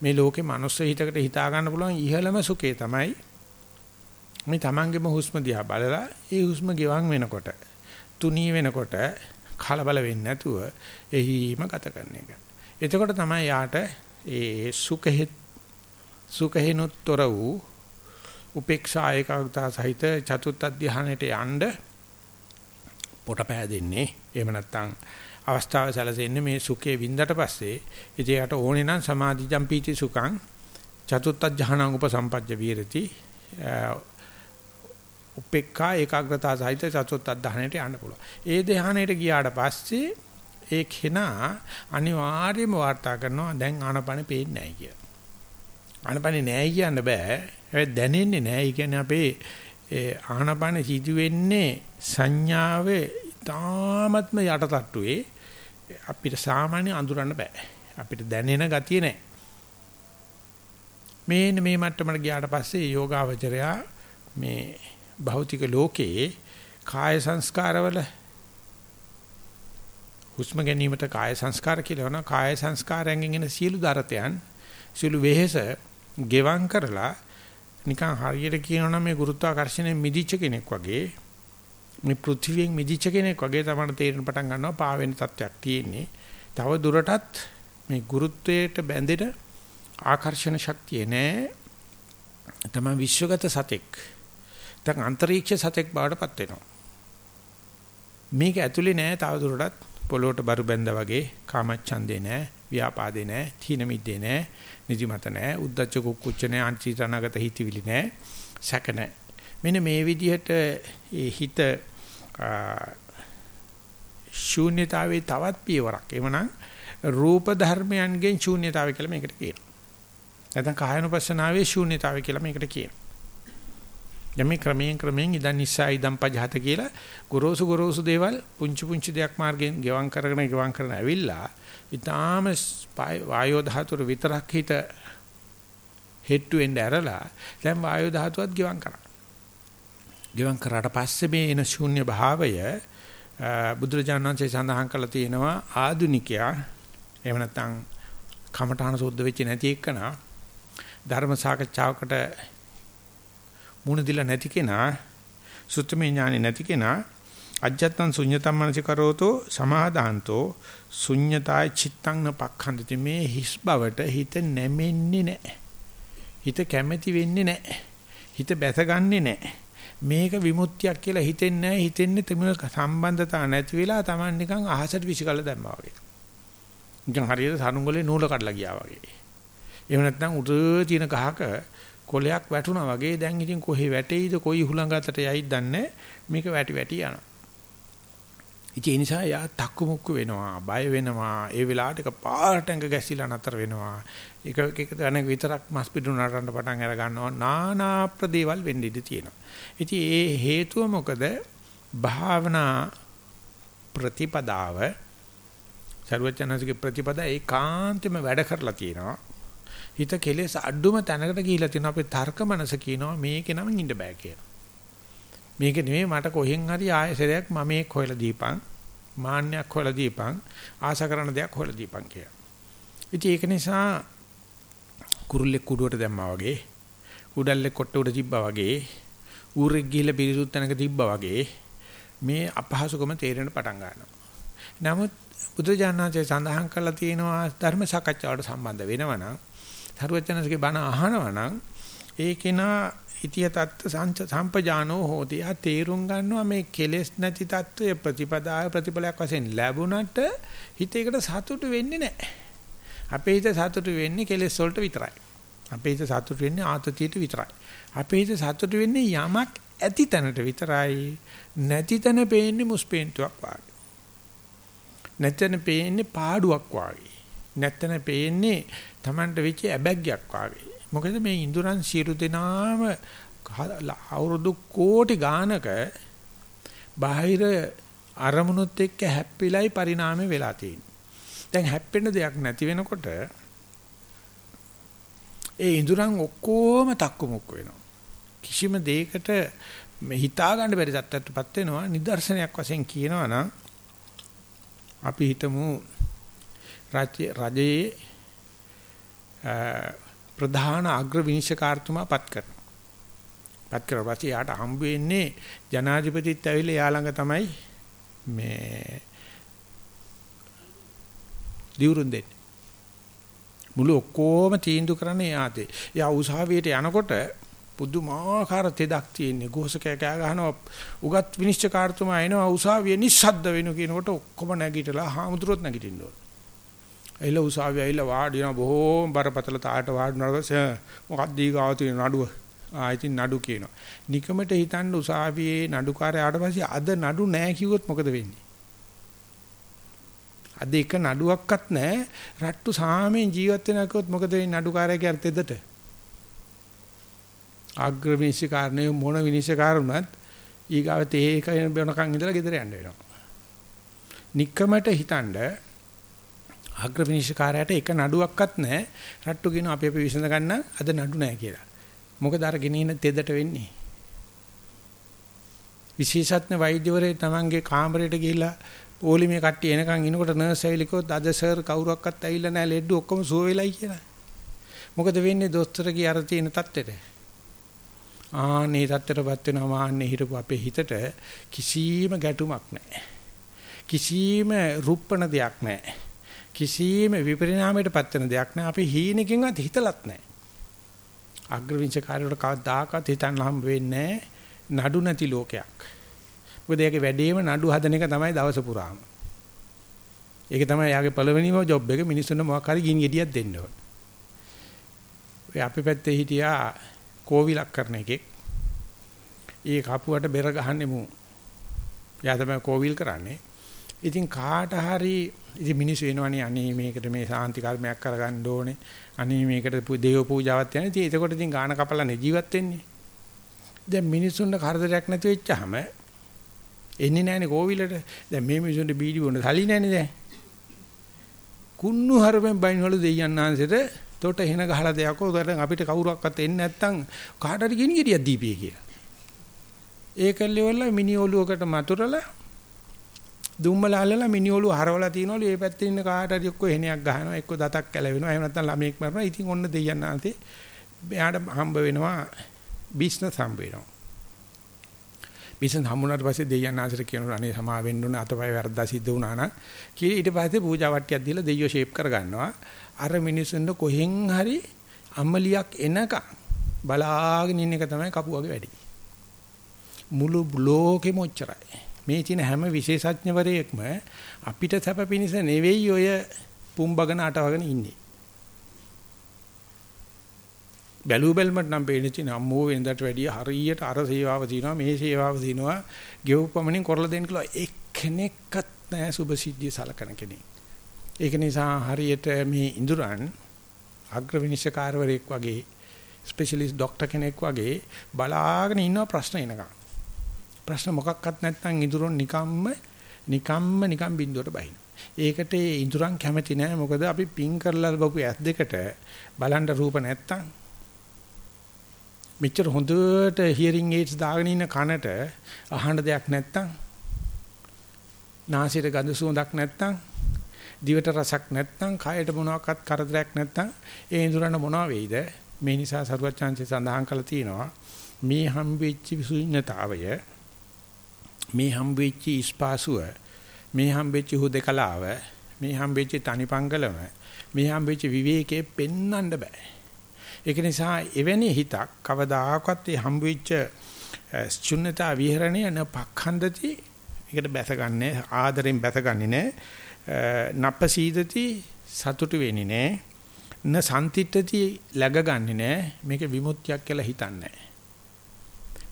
A: මේ ලෝකේ මනුස්ස හිතකට හිතා ගන්න පුළුවන් ඉහළම සුඛේ තමයි මේ තමන්ගේම හුස්ම දිහා බලලා ඒ හුස්ම ගෙවන් වෙනකොට තුනී වෙනකොට කලබල වෙන්නේ නැතුව එහිම ගත කරන එක. එතකොට තමයි යාට ඒ සුඛෙ සුඛෙනොත්තර වූ උපේක්ෂා ඒකාග්‍රතාව සහිත චතුත්ථ ධානයට යන්න පොට පෑදෙන්නේ. එහෙම නැත්නම් අවස්ථාව සැලසෙන්නේ මේ සුඛේ වින්දට පස්සේ ඉතියට ඕනේ නම් සමාධිජම් පීති සුඛං චතුත්ථ ධානං උපසම්පජ්ජ විරති උපේක්ඛා ඒකාග්‍රතාව සහිත චතුත්ථ ධානයට යන්න පුළුවන්. ඒ ධානයට ගියාට පස්සේ ඒ කෙනා අනිවාර්යයෙන්ම වාර්තා කරනවා දැන් ආනපන පේන්නේ නැහැ කියලා. ආනපන නැහැ කියන්න බෑ. ඒ දැනෙන්නේ නැහැ. ඒ කියන්නේ අපේ ඒ ආනපන සිදු වෙන්නේ සංඥාවේ තාමත්ම යටටට්ටුවේ අපිට සාමාන්‍ය අඳුරන්න බෑ. අපිට දැනෙන ගතිය නැහැ. මේන මේ මට්ටමට ගියාට පස්සේ යෝගාවචරයා මේ භෞතික ලෝකයේ කාය සංස්කාරවල හුස්ම ගැනීමට කාය සංස්කාර කියලා වෙනවා කාය සංස්කාරයෙන් එන සියලු දරතයන් සියලු වෙහෙස ගෙවම් කරලා නිකන් හරියට කියනවනම් මේ ගුරුත්වාකර්ෂණයෙන් මිදිච්ච කෙනෙක් වගේ මේ පෘථිවියෙන් මිදිච්ච කෙනෙක් වගේ තමයි තේරෙන පටන් ගන්නවා පාවෙන තත්ත්වයක් තියෙන්නේ. තව දුරටත් මේ ගුරුත්වයට බැඳෙන ආකර්ෂණ ශක්තිය නෑ. තමයි විශ්වගත සතෙක්. දැන් අන්තරීක්ෂ සතෙක් බවටපත් වෙනවා. මේක ඇතුලේ නෑ තවදුරටත් පොළොවට බරු බැඳා වගේ කාමච්ඡන්දේ නෑ, ව්‍යාපාදේ නෑ, තීන මිද්දේ නෑ, නිදිමත නෑ, උද්දච්ච කුක්කුච්ච නෑ, අන්චිතනගත හිතවිලි නෑ, සැක නෑ. මෙන්න මේ විදිහට ඒ හිත ශූන්‍යතාවේ තවත් පියවරක්. එවනම් රූප ධර්මයන්ගෙන් ශූන්‍යතාවය කියලා මේකට කියනවා. නැත්නම් කායනුපස්සනාවේ ශූන්‍යතාවය කියලා මේකට කියනවා. දැන් මේ ක්‍රමයෙන් ක්‍රමයෙන් ඉදන් නිසා ඉදන් පජහත කියලා ගොරෝසු ගොරෝසු දේවල් පුංචි පුංචි දෙයක් මාර්ගයෙන් ගෙවම් කරගෙන ගෙවම් කරන ඇවිල්ලා ඊටාම වායෝ ධාතුර විතරක් හිත හෙට්ටු වෙන්න ඇරලා දැන් වායෝ ධාතුවත් ගෙවම් කරා. ගෙවම් කරාට පස්සේ මේ එන ශූන්‍ය භාවය බුදුරජාණන් වහන්සේ සඳහන් කළා තියෙනවා ආදුනිකයා එහෙම නැත්නම් කමඨාන සුද්ධ වෙච්ච නැති එක්කනා ධර්ම සාකච්ඡාවකට මුණ දිලා නැති කෙනා සුත්තමේ ඥානෙ නැති කෙනා අජත්තං ශුඤ්ඤතම් මනසිකරෝතෝ සමාදාන්තෝ ශුඤ්ඤතාය චිත්තං නපක්ඛන්දති මේ හිස් බවට හිත නැමෙන්නේ නැහැ. හිත කැමැති වෙන්නේ නැහැ. හිත බැසගන්නේ නැහැ. මේක විමුක්තියක් කියලා හිතෙන්නේ නැහැ. හිතෙන්නේ තිබුණ සම්බන්ධතාව නැති වෙලා Taman නිකන් අහසට විසිකල දැම්මා වගේ. නිකන් හරියට සරුංගලේ නූල කඩලා ගියා වගේ. එහෙම නැත්නම් උඩ තියෙන ගහක කොලයක් වැටුණා වගේ දැන් ඉතින් කොහේ වැටෙයිද කොයි හුලඟ අතට යයිද දන්නේ මේක වැටි වැටි යනවා. ඉතින් ඒ නිසා යා තක්කු මුක්කු වෙනවා බය වෙනවා ඒ වෙලාවට එක පාට ඇඟ ගැසිලා නතර වෙනවා. එක එක තැනක විතරක් මස් පිටු නටන්න පටන් අර ගන්නවා නානා ප්‍රදේවල් වෙන්න ඉඩ තියෙනවා. ඉතින් ඒ හේතුව මොකද? භාවනා ප්‍රතිපදාව ਸਰවචනසික ප්‍රතිපදා ඒකාන්තෙම වැඩ කරලා තියෙනවා. හිත කෙලෙස් අඩුම තැනකට ගිහිලා තියෙනවා අපේ තර්ක මනස කියනවා මේකේ නම් ඉන්න බෑ කියලා. මේක නෙමෙයි මට කොහෙන් හරි ආයසරයක් මම මේක හොයලා දීපන් මාන්නයක් හොයලා දීපන් ආශා කරන දෙයක් හොයලා දීපන් කියලා. ඉතින් ඒක නිසා කුරුල්ලෙක් කුඩුවට දැම්මා වගේ උඩල්ලෙක් කොට්ට උඩ තිබ්බා වගේ ඌරෙක් ගිහිල්ලා පිරිසුත් තැනක තිබ්බා වගේ මේ අපහසුකම තේරෙන්න පටන් ගන්නවා. නමුත් බුදුජානනාංශය සඳහන් කරලා තියෙනවා ධර්ම සාකච්ඡාවට සම්බන්ධ වෙනවනම් සරුවචනසගේ බණ අහනවා නම් ඒ ඉතිය තත්ත සංච සම්පජානෝ හෝති. ආ තේරුම් ගන්නවා මේ කෙලෙස් නැති தত্ত্বය ප්‍රතිපදාය ප්‍රතිඵලයක් වශයෙන් ලැබුණට හිතේකට සතුටු වෙන්නේ නැහැ. අපේ හිත සතුටු වෙන්නේ කෙලෙස් වලට විතරයි. අපේ හිත සතුටු වෙන්නේ ආතතියට විතරයි. අපේ හිත සතුටු වෙන්නේ යමක් ඇති තැනට විතරයි. නැති තැන පේන්නේ මුස්පේන්තුවක් වගේ. නැතන පේන්නේ පාඩුවක් වගේ. නැත්තන පේන්නේ Tamanට වෙච්ච ඇබැග්යක් වගේ. මොකද මේ ඉඳුරන් සියලු දෙනාම අවුරුදු කෝටි ගානක බාහිර අරමුණුත් එක්ක හැප්පිලයි පරිණාමය වෙලා තියෙන්නේ. දැන් හැප්පෙන්න දෙයක් නැති වෙනකොට ඒ ඉඳුරන් ඔක්කොම තක්කමුක් වෙනවා. කිසිම දෙයකට හිතා ගන්න බැරි තත්ත්වයකටපත් වෙනවා. නිදර්ශනයක් වශයෙන් කියනවා නම් අපි හිතමු රජයේ ප්‍රධාන අග්‍ර විනිශ්චයකාරතුමා පත් කරනවා. පත් කරලා පස්සේ යාට හම්බ වෙන්නේ ජනාධිපතිත් ඇවිල්ලා යා ළඟ තමයි මේ දිවුරුන් දෙන්නේ. මුළු ඔක්කොම තීන්දුව කරන්නේ යාතේ. යා උසාවියට යනකොට පුදුමාකාර තෙදක් තියෙන්නේ. ഘോഷකයා කෑ ගහනවා උගත් විනිශ්චයකාරතුමා එනවා උසාවිය නිස්සද්ද වෙනු කියනකොට ඔක්කොම නැගිටලා හාමුදුරුවොත් නැගිටින්න ඕන. එයිල උසාවිය ඇවිල්ලා වාඩි වෙනවා බොහෝම බරපතල තාට වාඩි වෙනකොට මොකක්ද ඊගාව තියෙන නඩුව. ආ ඉතින් නඩු කියනවා. නිකමට හිතන්න උසාවියේ නඩුකාරයාට පස්සේ අද නඩු නැහැ කිව්වොත් මොකද වෙන්නේ? අද එක නඩුවක්වත් නැහැ. රට්ටු සාමයෙන් ජීවත් වෙනවා කිව්වොත් මොකද වෙන්නේ නඩුකාරයා කියන තෙදට? අග්‍ර විනිශ්චයකාරණේ මොන විනිශ්චයකාරුණත් ඊගාව තේ එක වෙනකන් ඉඳලා ගෙදර යන්න වෙනවා. නික්කමට හිතනද අග්‍ර විනිශ්චයකාරයාට එක නඩුවක්වත් නැහැ. රට්ටු කියන අපි අපි විසඳ ගන්න අද නඩු නැහැ කියලා. මොකද අර ගෙනින තෙදට වෙන්නේ. විශේෂඥ වෛද්‍යවරේ තමන්ගේ කාමරයට ගිහිල්ලා පොලිමේ කට්ටිය එනකන් ඉනකොට නර්ස් ඇවිලිකොත් අද සර් කවුරක්වත් ඇවිල්ලා නැහැ ලෙඩ ඔක්කොම සුව වෙලයි කියලා. මොකද වෙන්නේ දොස්තරගේ අර තියෙන තත්ත්වෙට? ආනේ තත්ත්වයටපත් වෙනවා මාන්නේ හිටපු අපේ හිතට කිසිම ගැටුමක් නැහැ. කිසිම රුප්පණ දෙයක් නැහැ. කිසිම විපරිණාමයටපත් වෙන දෙයක් නැහැ. අපි හීනකින්වත් හිතලත් නැහැ. අග්‍රවිංශකාරයට කවදාකවත් හිතන්න හම්බ වෙන්නේ නඩු නැති ලෝකයක්. මොකද ඒකේ වැඩේම නඩු හදන එක තමයි දවස පුරාම. ඒක තමයි යාගේ පළවෙනිම ජොබ් එක මිනිස්සුන්ට මොකක් හරි ගිනි ගෙඩියක් දෙන්න ඕන. ඔය අපි පැත්තේ හිටියා කෝවිලක් කරන එකෙක්. ඒ කපුවට බෙර ගහන්නේ මු. එයා තමයි කෝවිල් කරන්නේ. ඉතින් කාට හරි ඉතින් මිනිස්සු එනවනේ අනේ මේකට මේ සාන්ති කර්මයක් කරගන්න ඕනේ. අනේ මේකට දේව පූජාවක් යන. ඉතින් එතකොට ඉතින් ගාන කපලානේ ජීවත් වෙන්නේ. දැන් මිනිස්සුන්ට කරදරයක් නැති වෙච්චාම එන්නේ නැහනේ කෝවිලට. දැන් මේ මිනිස්සුන්ට බීඩි බොන්න සල්ලි නැහනේ දැන්. කුන්නු හරපෙන් බයින්වල දෙයයන් ආන්සෙට තොට එහෙන ගහලා දෙයක් උදට අපිට කවුරක්වත් එන්නේ නැත්තම් කාට හරි ගිනි ගෙඩියක් දීපිය කියලා. ඒකල්ලි වල මිනි ඔලුවකට මතුරලා දුම්මලාලලා මිනි ඔලුව හරවලා තියනවලු ඒ පැත්තේ ඉන්න කාට හරි එක්ක එහෙනයක් ගහනවා එක්ක දතක් කැලවෙනවා එහෙම නැත්නම් ළමෙක් මරනවා. ඉතින් ඔන්න දෙයයන් ආතේ එයාට හම්බ වෙනවා බිස්නස් හම්බ වෙනවා. බිස්නස් හම්බුනාට පස්සේ දෙයයන් ආසර කියනවා අනේ සමා වෙන්න ඕනේ. අතපය වැරද්දා සිද්ධ වුණා නම්. කී ඊට පස්සේ පූජා වට්ටියක් දීලා දෙයියෝ ෂේප් කරගන්නවා. අර මිනිසුන්ට කොහෙන් හරි අමලියක් එනකම් බලාගෙන ඉන්න එක තමයි කපුවගේ වැඩි. මුළු ලෝකෙම ඔච්චරයි. මේ තියෙන හැම විශේෂඥවරයෙක්ම අපිට සැප පිනිස නෙවෙයි ඔය පුම්බගෙන අටවගෙන ඉන්නේ. බැලු බැලමට නම් පේන්නේ තියෙන අම්මෝ වෙනදට වැඩිය හරියට අර සේවාව දිනවා මේ සේවාව දිනවා ගෙවපමණින් කරලා දෙන්න කියලා එක්කෙනෙක්වත් නැහැ සුභ සිද්ධිය සලකන කෙනෙක්. ඒක නිසා හරියට මේ ඉඳුරන් අග්‍ර විනිශ්චයකාරවරයෙක් වගේ ස්පෙෂලිස්ට් ડોක්ටර් කෙනෙක් වගේ බලාගෙන ඉන්න ප්‍රශ්න එනකම් ප්‍රශ්න මොකක්වත් නැත්නම් ඉඳුරන් නිකම්ම නිකම්ම නිකම් බින්දුවට බහින. ඒකට ඒ ඉඳුරන් කැමති නෑ මොකද අපි පින් කරලා බපු ඇස් දෙකට බලන්න රූප නැත්තම් මෙච්චර හොඳට හියරින් ඒඩ්ස් දාගෙන ඉන්න කනට අහන්න දෙයක් නැත්තම් නාසයට ගඳ සුවඳක් නැත්තම් දිවට රසක් නැත්නම් කයට මොනවාක්වත් කරදරයක් නැත්නම් ඒ ඉඳුරන්න මොනවා වෙයිද මේ නිසා සරුවච්චාන්සේ සඳහන් කළා තියෙනවා මේ හම්බෙච්ච විසුඤ්ඤතාවය මේ හම්බෙච්ච ඉස්පාසුව මේ හම්බෙච්ච හුදකලාව මේ හම්බෙච්ච තනිපංගලම මේ හම්බෙච්ච විවේකේ පෙන්වන්න බෑ ඒක නිසා එවැනි හිතක් කවදාකවත් ඒ හම්බෙච්ච ශුන්‍යතා විහරණය නපඛන්දති ඒකට බැසගන්නේ ආදරෙන් බැසගන්නේ නෑ නප්පසීදති සතුටු වෙන්නේ නැහැ. න සම්තිත්‍ත්‍ති läගගන්නේ නැහැ. මේක විමුක්තියක් කියලා හිතන්නේ නැහැ.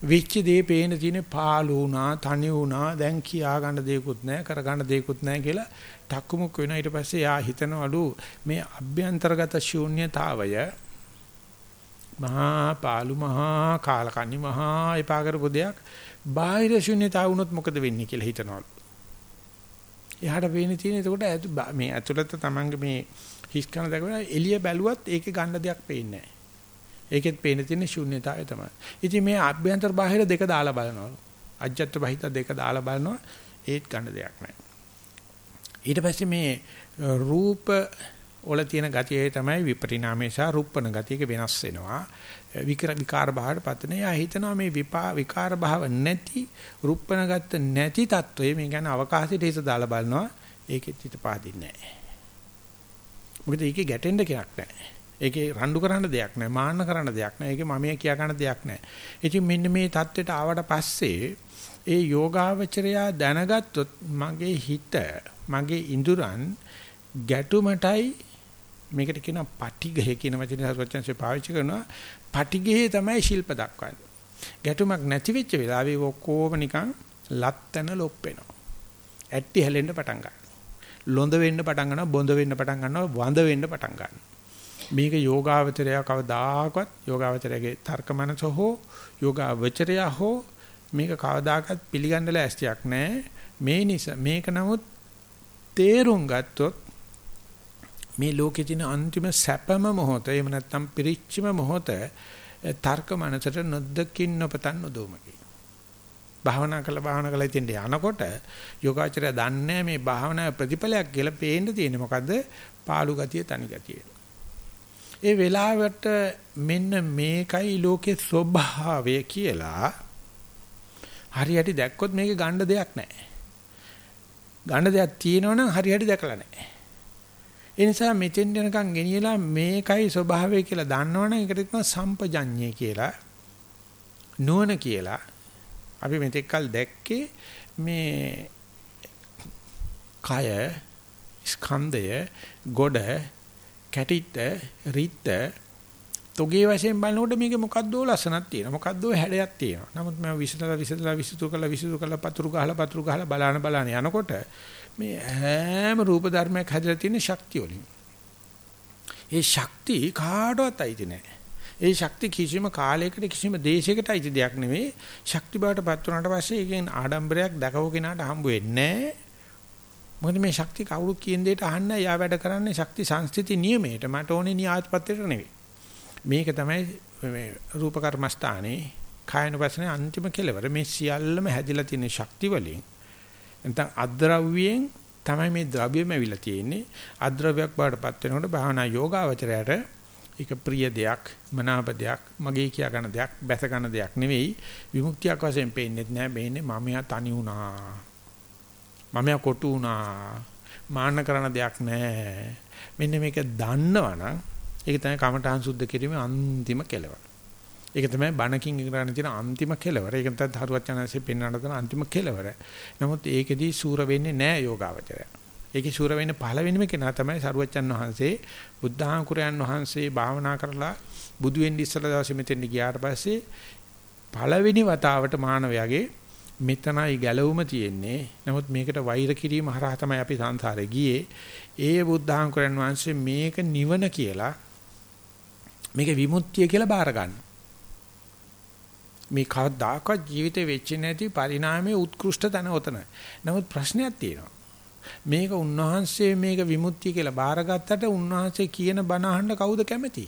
A: විච්ච දේ පේන තියෙන පාළු වුණා, තනි වුණා, දැන් කියා ගන්න දෙයක්වත් නැහැ, කර ගන්න දෙයක්වත් නැහැ කියලා ටක්කුමුක් වෙනවා. ඊට පස්සේ යා හිතනවලු මේ අභ්‍යන්තරගත ශූන්‍යතාවය මහා පාළු මහා කාලකන්ණි මහා එපා කරපු දෙයක් බාහිර ශූන්‍යතාව වුණොත් මොකද වෙන්නේ කියලා හිතනවලු. එහාට පේන්නේ තියෙන එතකොට මේ ඇතුළත තමන්ගේ මේ හිස් කන දැකලා එළිය බැලුවත් ඒකේ ගන්න දෙයක් පේන්නේ නැහැ. ඒකෙත් පේන තියෙන ශුන්්‍යතාවය තමයි. ඉතින් මේ අභ්‍යන්තර බාහිර දෙක දාලා බලනවලු. අජ්ජත් බහිත දෙක දාලා බලනවා ඒත් ගන්න දෙයක් නැහැ. ඊට පස්සේ මේ රූප වල තියෙන ගතිය තමයි විපරිණාමය සහ රූපණ ගතියක වෙනස් වෙනවා. විකර විකාර භාවයට පත්නේ. යා හිතනවා මේ විපා විකාර භාව නැති රූපණ ගත්ත නැති తত্ত্বය මේ කියන්නේ අවකාශයට හිත දාලා බලනවා. ඒකෙත් හිත පාදින්නේ නැහැ. මොකද ඒකේ ගැටෙන්න කෙයක් නැහැ. ඒකේ රණ්ඩු කරන්න දෙයක් නැහැ. මාන්න කරන්න දෙයක් නැහැ. ඒකේ මම කියා ගන්න දෙයක් නැහැ. ඉතින් මෙන්න මේ தත්වෙට ආවට පස්සේ ඒ යෝගාවචරයා දැනගත්තොත් මගේ හිත මගේ ඉඳුරන් ගැටුමටයි මේකට කියන පටිඝය කියන වචනේ සරුවචන්සේ පාවිච්චි කරනවා පටිඝයේ තමයි ශිල්ප දක්වන්නේ ගැටුමක් නැති වෙච්ච වෙලාවේ ඔක්කොම නිකන් ලැත්තන ලොප් වෙනවා ඇට්ටි හැලෙන්න පටන් ගන්නවා ලොඳ වෙන්න පටන් ගන්නවා බොඳ වෙන්න පටන් ගන්නවා වඳ වෙන්න පටන් ගන්නවා මේක යෝගාවචරය කවදාකවත් යෝගාවචරයේ තර්ක මනස හෝ යෝගාවචරය හෝ මේක කවදාකවත් පිළිගන්න ලෑස්තියක් නැහැ. මේ නිසා මේක නමුත් තේරුම් ගත්තොත් මේ ලෝකේ තියෙන අන්තිම සැපම මොහොත එහෙම නැත්නම් පිරිච්චිම මොහොත තර්ක මනසට නොදකින් නොපතන් නොදොමකි. භාවනා කළ භාවනා කළ ඉතින් යනකොට යෝගාචරය දන්නේ මේ භාවනා ප්‍රතිඵලයක් කියලා පේන්න තියෙන්නේ මොකද්ද? පාළු ගතිය තනි ගතිය. ඒ වෙලාවට මෙන්න මේකයි ලෝකේ ස්වභාවය කියලා හරියට දැක්කොත් මේකේ ගන්න දෙයක් නැහැ. ගන්න දෙයක් තියෙනවනම් හරියට දැකලා නැහැ. ඒ නිසා මෙතෙන් යනකම් ගෙනියලා මේකයි ස්වභාවය කියලා දන්නවනම් ඒකට කියනවා සම්පජඤ්ඤය කියලා. නුවණ කියලා. අපි මෙතෙක් කල් දැක්කේ මේ කය ස්කන්ධය ගොඩ කැටිට රිත් තොගේ වශයෙන් බලනකොට මේකේ මොකද්ද ලස්සනක් තියෙනවා. මොකද්ද හැඩයක් තියෙනවා. නමුත් මම විසදලා විසදලා විසුතු කළා විසුතු කළා පතුරු ගහලා පතුරු ගහලා බලාන බලාන යනකොට මේ හැම රූප ධර්මයක් හැදලා තියෙන ශක්තිය වලින්. ඒ ශක්තිය කාටවත් අයිති නැහැ. ඒ ශක්තිය කිසිම කාලයකට කිසිම දේශයකට අයිති දෙයක් නෙවෙයි ශක්ති බවට පත් වුණාට පස්සේ ඒකෙන් ආඩම්බරයක් දකව කෙනාට හම්බ වෙන්නේ නැහැ. මොකද මේ ශක්තිය කවුරු කියන දෙයට අහන්න යා වැඩ කරන්නේ ශක්ති සංස්ථಿತಿ නියමයට. මට ඕනේ න්‍යායපත්‍රයට නෙවෙයි. මේක තමයි මේ රූප කර්මස්ථානේ කායනුපස්සනේ අන්තිම කෙලවර. මේ සියල්ලම හැදිලා තියෙන ශක්ති වලින් නැත්නම් අද්‍රව්‍යයෙන් තමයි මේ ද්‍රව්‍යම ඇවිල්ලා තියෙන්නේ. අද්‍රව්‍යයක් බාටපත් වෙනකොට භාවනා යෝගාවචරයට ඒක ප්‍රිය දෙයක් මනාප දෙයක් මගේ කියා ගන්න දෙයක් බැස ගන්න දෙයක් නෙවෙයි. විමුක්තියක් වශයෙන් පේන්නේ නැහැ මේන්නේ මමයා තනි වුණා. මමයා කොටු වුණා මාන්න කරන දෙයක් නැහැ මෙන්න මේක දන්නවනම් ඒක තමයි කමඨාන් සුද්ධ කිරීමේ අන්තිම කෙලවර. ඒක තමයි බණකින් ඉගෙන තියෙන අන්තිම කෙලවර. ඒක තමයි ධරුවත් චනන්සේ පෙන්වන්න තියෙන අන්තිම කෙලවර. නමුත් ඒකෙදී සූර වෙන්නේ නැහැ යෝගාවචරය. ඒකේ සූර වෙන්නේ පළවෙනිම කෙනා තමයි සරුවච්චන් වහන්සේ බුද්ධාංකුරයන් වහන්සේ භාවනා කරලා බුදු වෙන්න ඉස්සලා දවසේ මෙතෙන් ගියාට පස්සේ පළවෙනි වතාවට මානවයාගේ මෙතනයි ගැලවුම තියෙන්නේ. නමුත් මේකට වෛර කිරීම හරහා තමයි අපි සංසාරේ ගියේ. ඒ බුද්ධාංකුරයන් වහන්සේ මේක නිවන කියලා මේක විමුක්තිය කියලා බාර ගන්න. මේ කවදාකවත් ජීවිතේ වෙච්ච නැති පරිණාමයේ උත්කෘෂ්ඨ තැන උතන. නමුත් ප්‍රශ්නයක් තියෙනවා. මේක උන්වහන්සේ මේක විමුක්තිය කියලා බාරගත්තට උන්වහන්සේ කියන බණ අහන්න කවුද කැමති?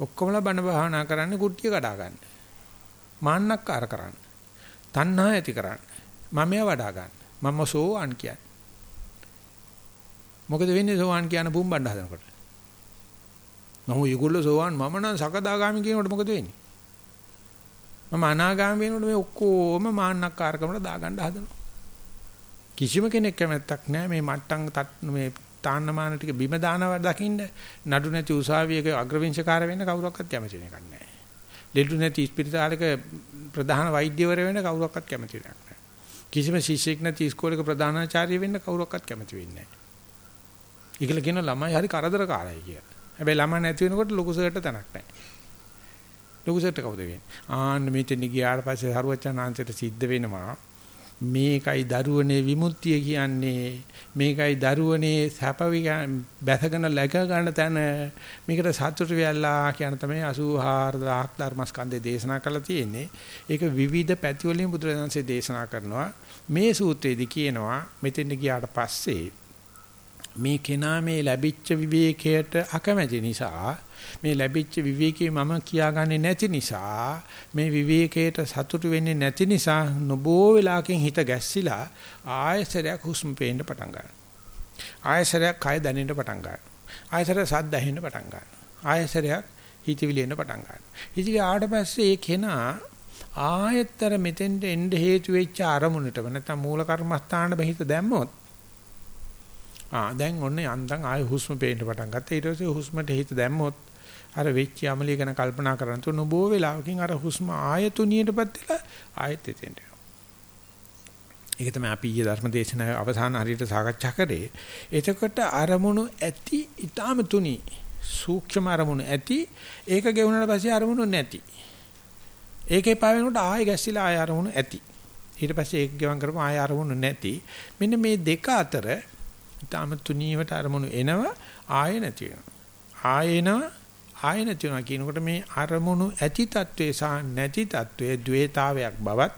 A: ඔක්කොමලා බණ භාවනා කරන්නේ කුට්ටිය කඩා ගන්න. මාන්නක්කාර කරන්න. තණ්හා ඇති කරන්න. මමයා වඩා ගන්න. මම සෝවාන් කියන්නේ. මොකද වෙන්නේ සෝවාන් කියන බුම්බණ්ඩ හදනකොට? නමුත් ඒගොල්ලෝ සෝවාන් මම නම් සකදාගාමි කියනකොට මොකද වෙන්නේ? මම අනාගාමි වෙනකොට මේ ඔක්කොම මාන්නක්කාරකමට දාගන්න හදනවා. කිසිම කෙනෙක් කැමැත්තක් නැහැ මේ මට්ටම් මේ තාන්නමාන ටික බිම දානවා දකින්න නඩු නැති උසාවියක අග්‍රවිංශකාර වෙන්න කවුරක්වත් කැමති එකක් නැහැ. ලෙඩු නැති ස්පිරිතාලයක ප්‍රධාන වෛද්‍යවර වෙන්න කවුරක්වත් කැමති එකක් නැහැ. කිසිම ශිෂ්‍යෙක් නැති ඉස්කෝලේක ප්‍රධානාචාර්ය වෙන්න කවුරක්වත් කැමති වෙන්නේ නැහැ. ඒකල කියන ළමයි හරි කරදරකාරයි කියලා. හැබැයි ළමා නැති වෙනකොට ලොකු සර්ට තැනක් නැහැ. ලොකු සර්ට කවුද වෙන්නේ? ආන්න මෙතන ගියාට පස්සේ හරුවචනාංශයට සිද්ධ වෙනවා. මේකයි දරුවනේ විමුක්තිය කියන්නේ. මේකයි දරුවනේ සැප බැසගෙන läග ගන්න තැන. මේකට සතුට වෙලා කියන තමයි 84000ක් ධර්මස්කන්ධේ දේශනා කරලා තියෙන්නේ. ඒක විවිධ පැති වලින් බුදුරජාණන්සේ දේශනා කරනවා. මේ සූත්‍රයේදී කියනවා මෙතෙන් ගියාට පස්සේ මේ කෙනා මේ ලැබිච්ච විවේකයට අකමැති නිසා මේ ලැබිච්ච විවේකේ මම කියාගන්නේ නැති නිසා මේ විවේකයට සතුටු වෙන්නේ නැති නිසා නොබෝ වෙලාවකින් හිත ගැස්සිලා ආයසරයක් හුස්ම පේන්න පටන් ගන්නවා. ආයසරයක් කය දැනෙන්න පටන් ගන්නවා. ආයසරයක් සද්ද ඇහෙන්න පටන් ගන්නවා. ආයසරයක් හිතවිලි එන්න පටන් ගන්නවා. හිතවිලි ආවට පස්සේ ඒ කෙනා ආයතර මෙතෙන්ට එන්න හේතු වෙච්ච අරමුණටම නැත්නම් මූල කර්මස්ථානට බහිත දැම්මොත් ආ දැන් ඔන්න යන්තම් ආය හුස්ම පේන්න පටන් ගත්තා ඊට පස්සේ හුස්මට හිත දැම්මොත් අර වෙච්ච යමලිය ගැන කල්පනා කරන තුන බොහෝ වෙලාවකින් අර හුස්ම ආයතුනියටපත් වෙලා ආයෙත් එතෙන්ට ඒක තමයි අපි ඊයේ ධර්ම දේශනාවේ අවසාන හරියට සාකච්ඡා කරේ. එතකොට අරමුණු ඇති ඊටාම තුනි සූක්ෂම අරමුණු ඇති ඒක ගෙවුනට පස්සේ අරමුණු නැති. ඒකේ පාවෙනකොට ආයෙ ගැස්සිලා ආයෙ අරමුණු ඇති. ඊට පස්සේ ඒක ගෙවම් කරපුව ආයෙ අරමුණු නැති. මෙන්න මේ දෙක අතර ඊටම තුනීවට අරමුණු එනවා ආය නැති වෙනවා. ආයනවා ආය නැති වෙනවා කියනකොට මේ අරමුණු ඇති తත්වේ සහ නැති తත්වේ द्वේතාවයක් බවත්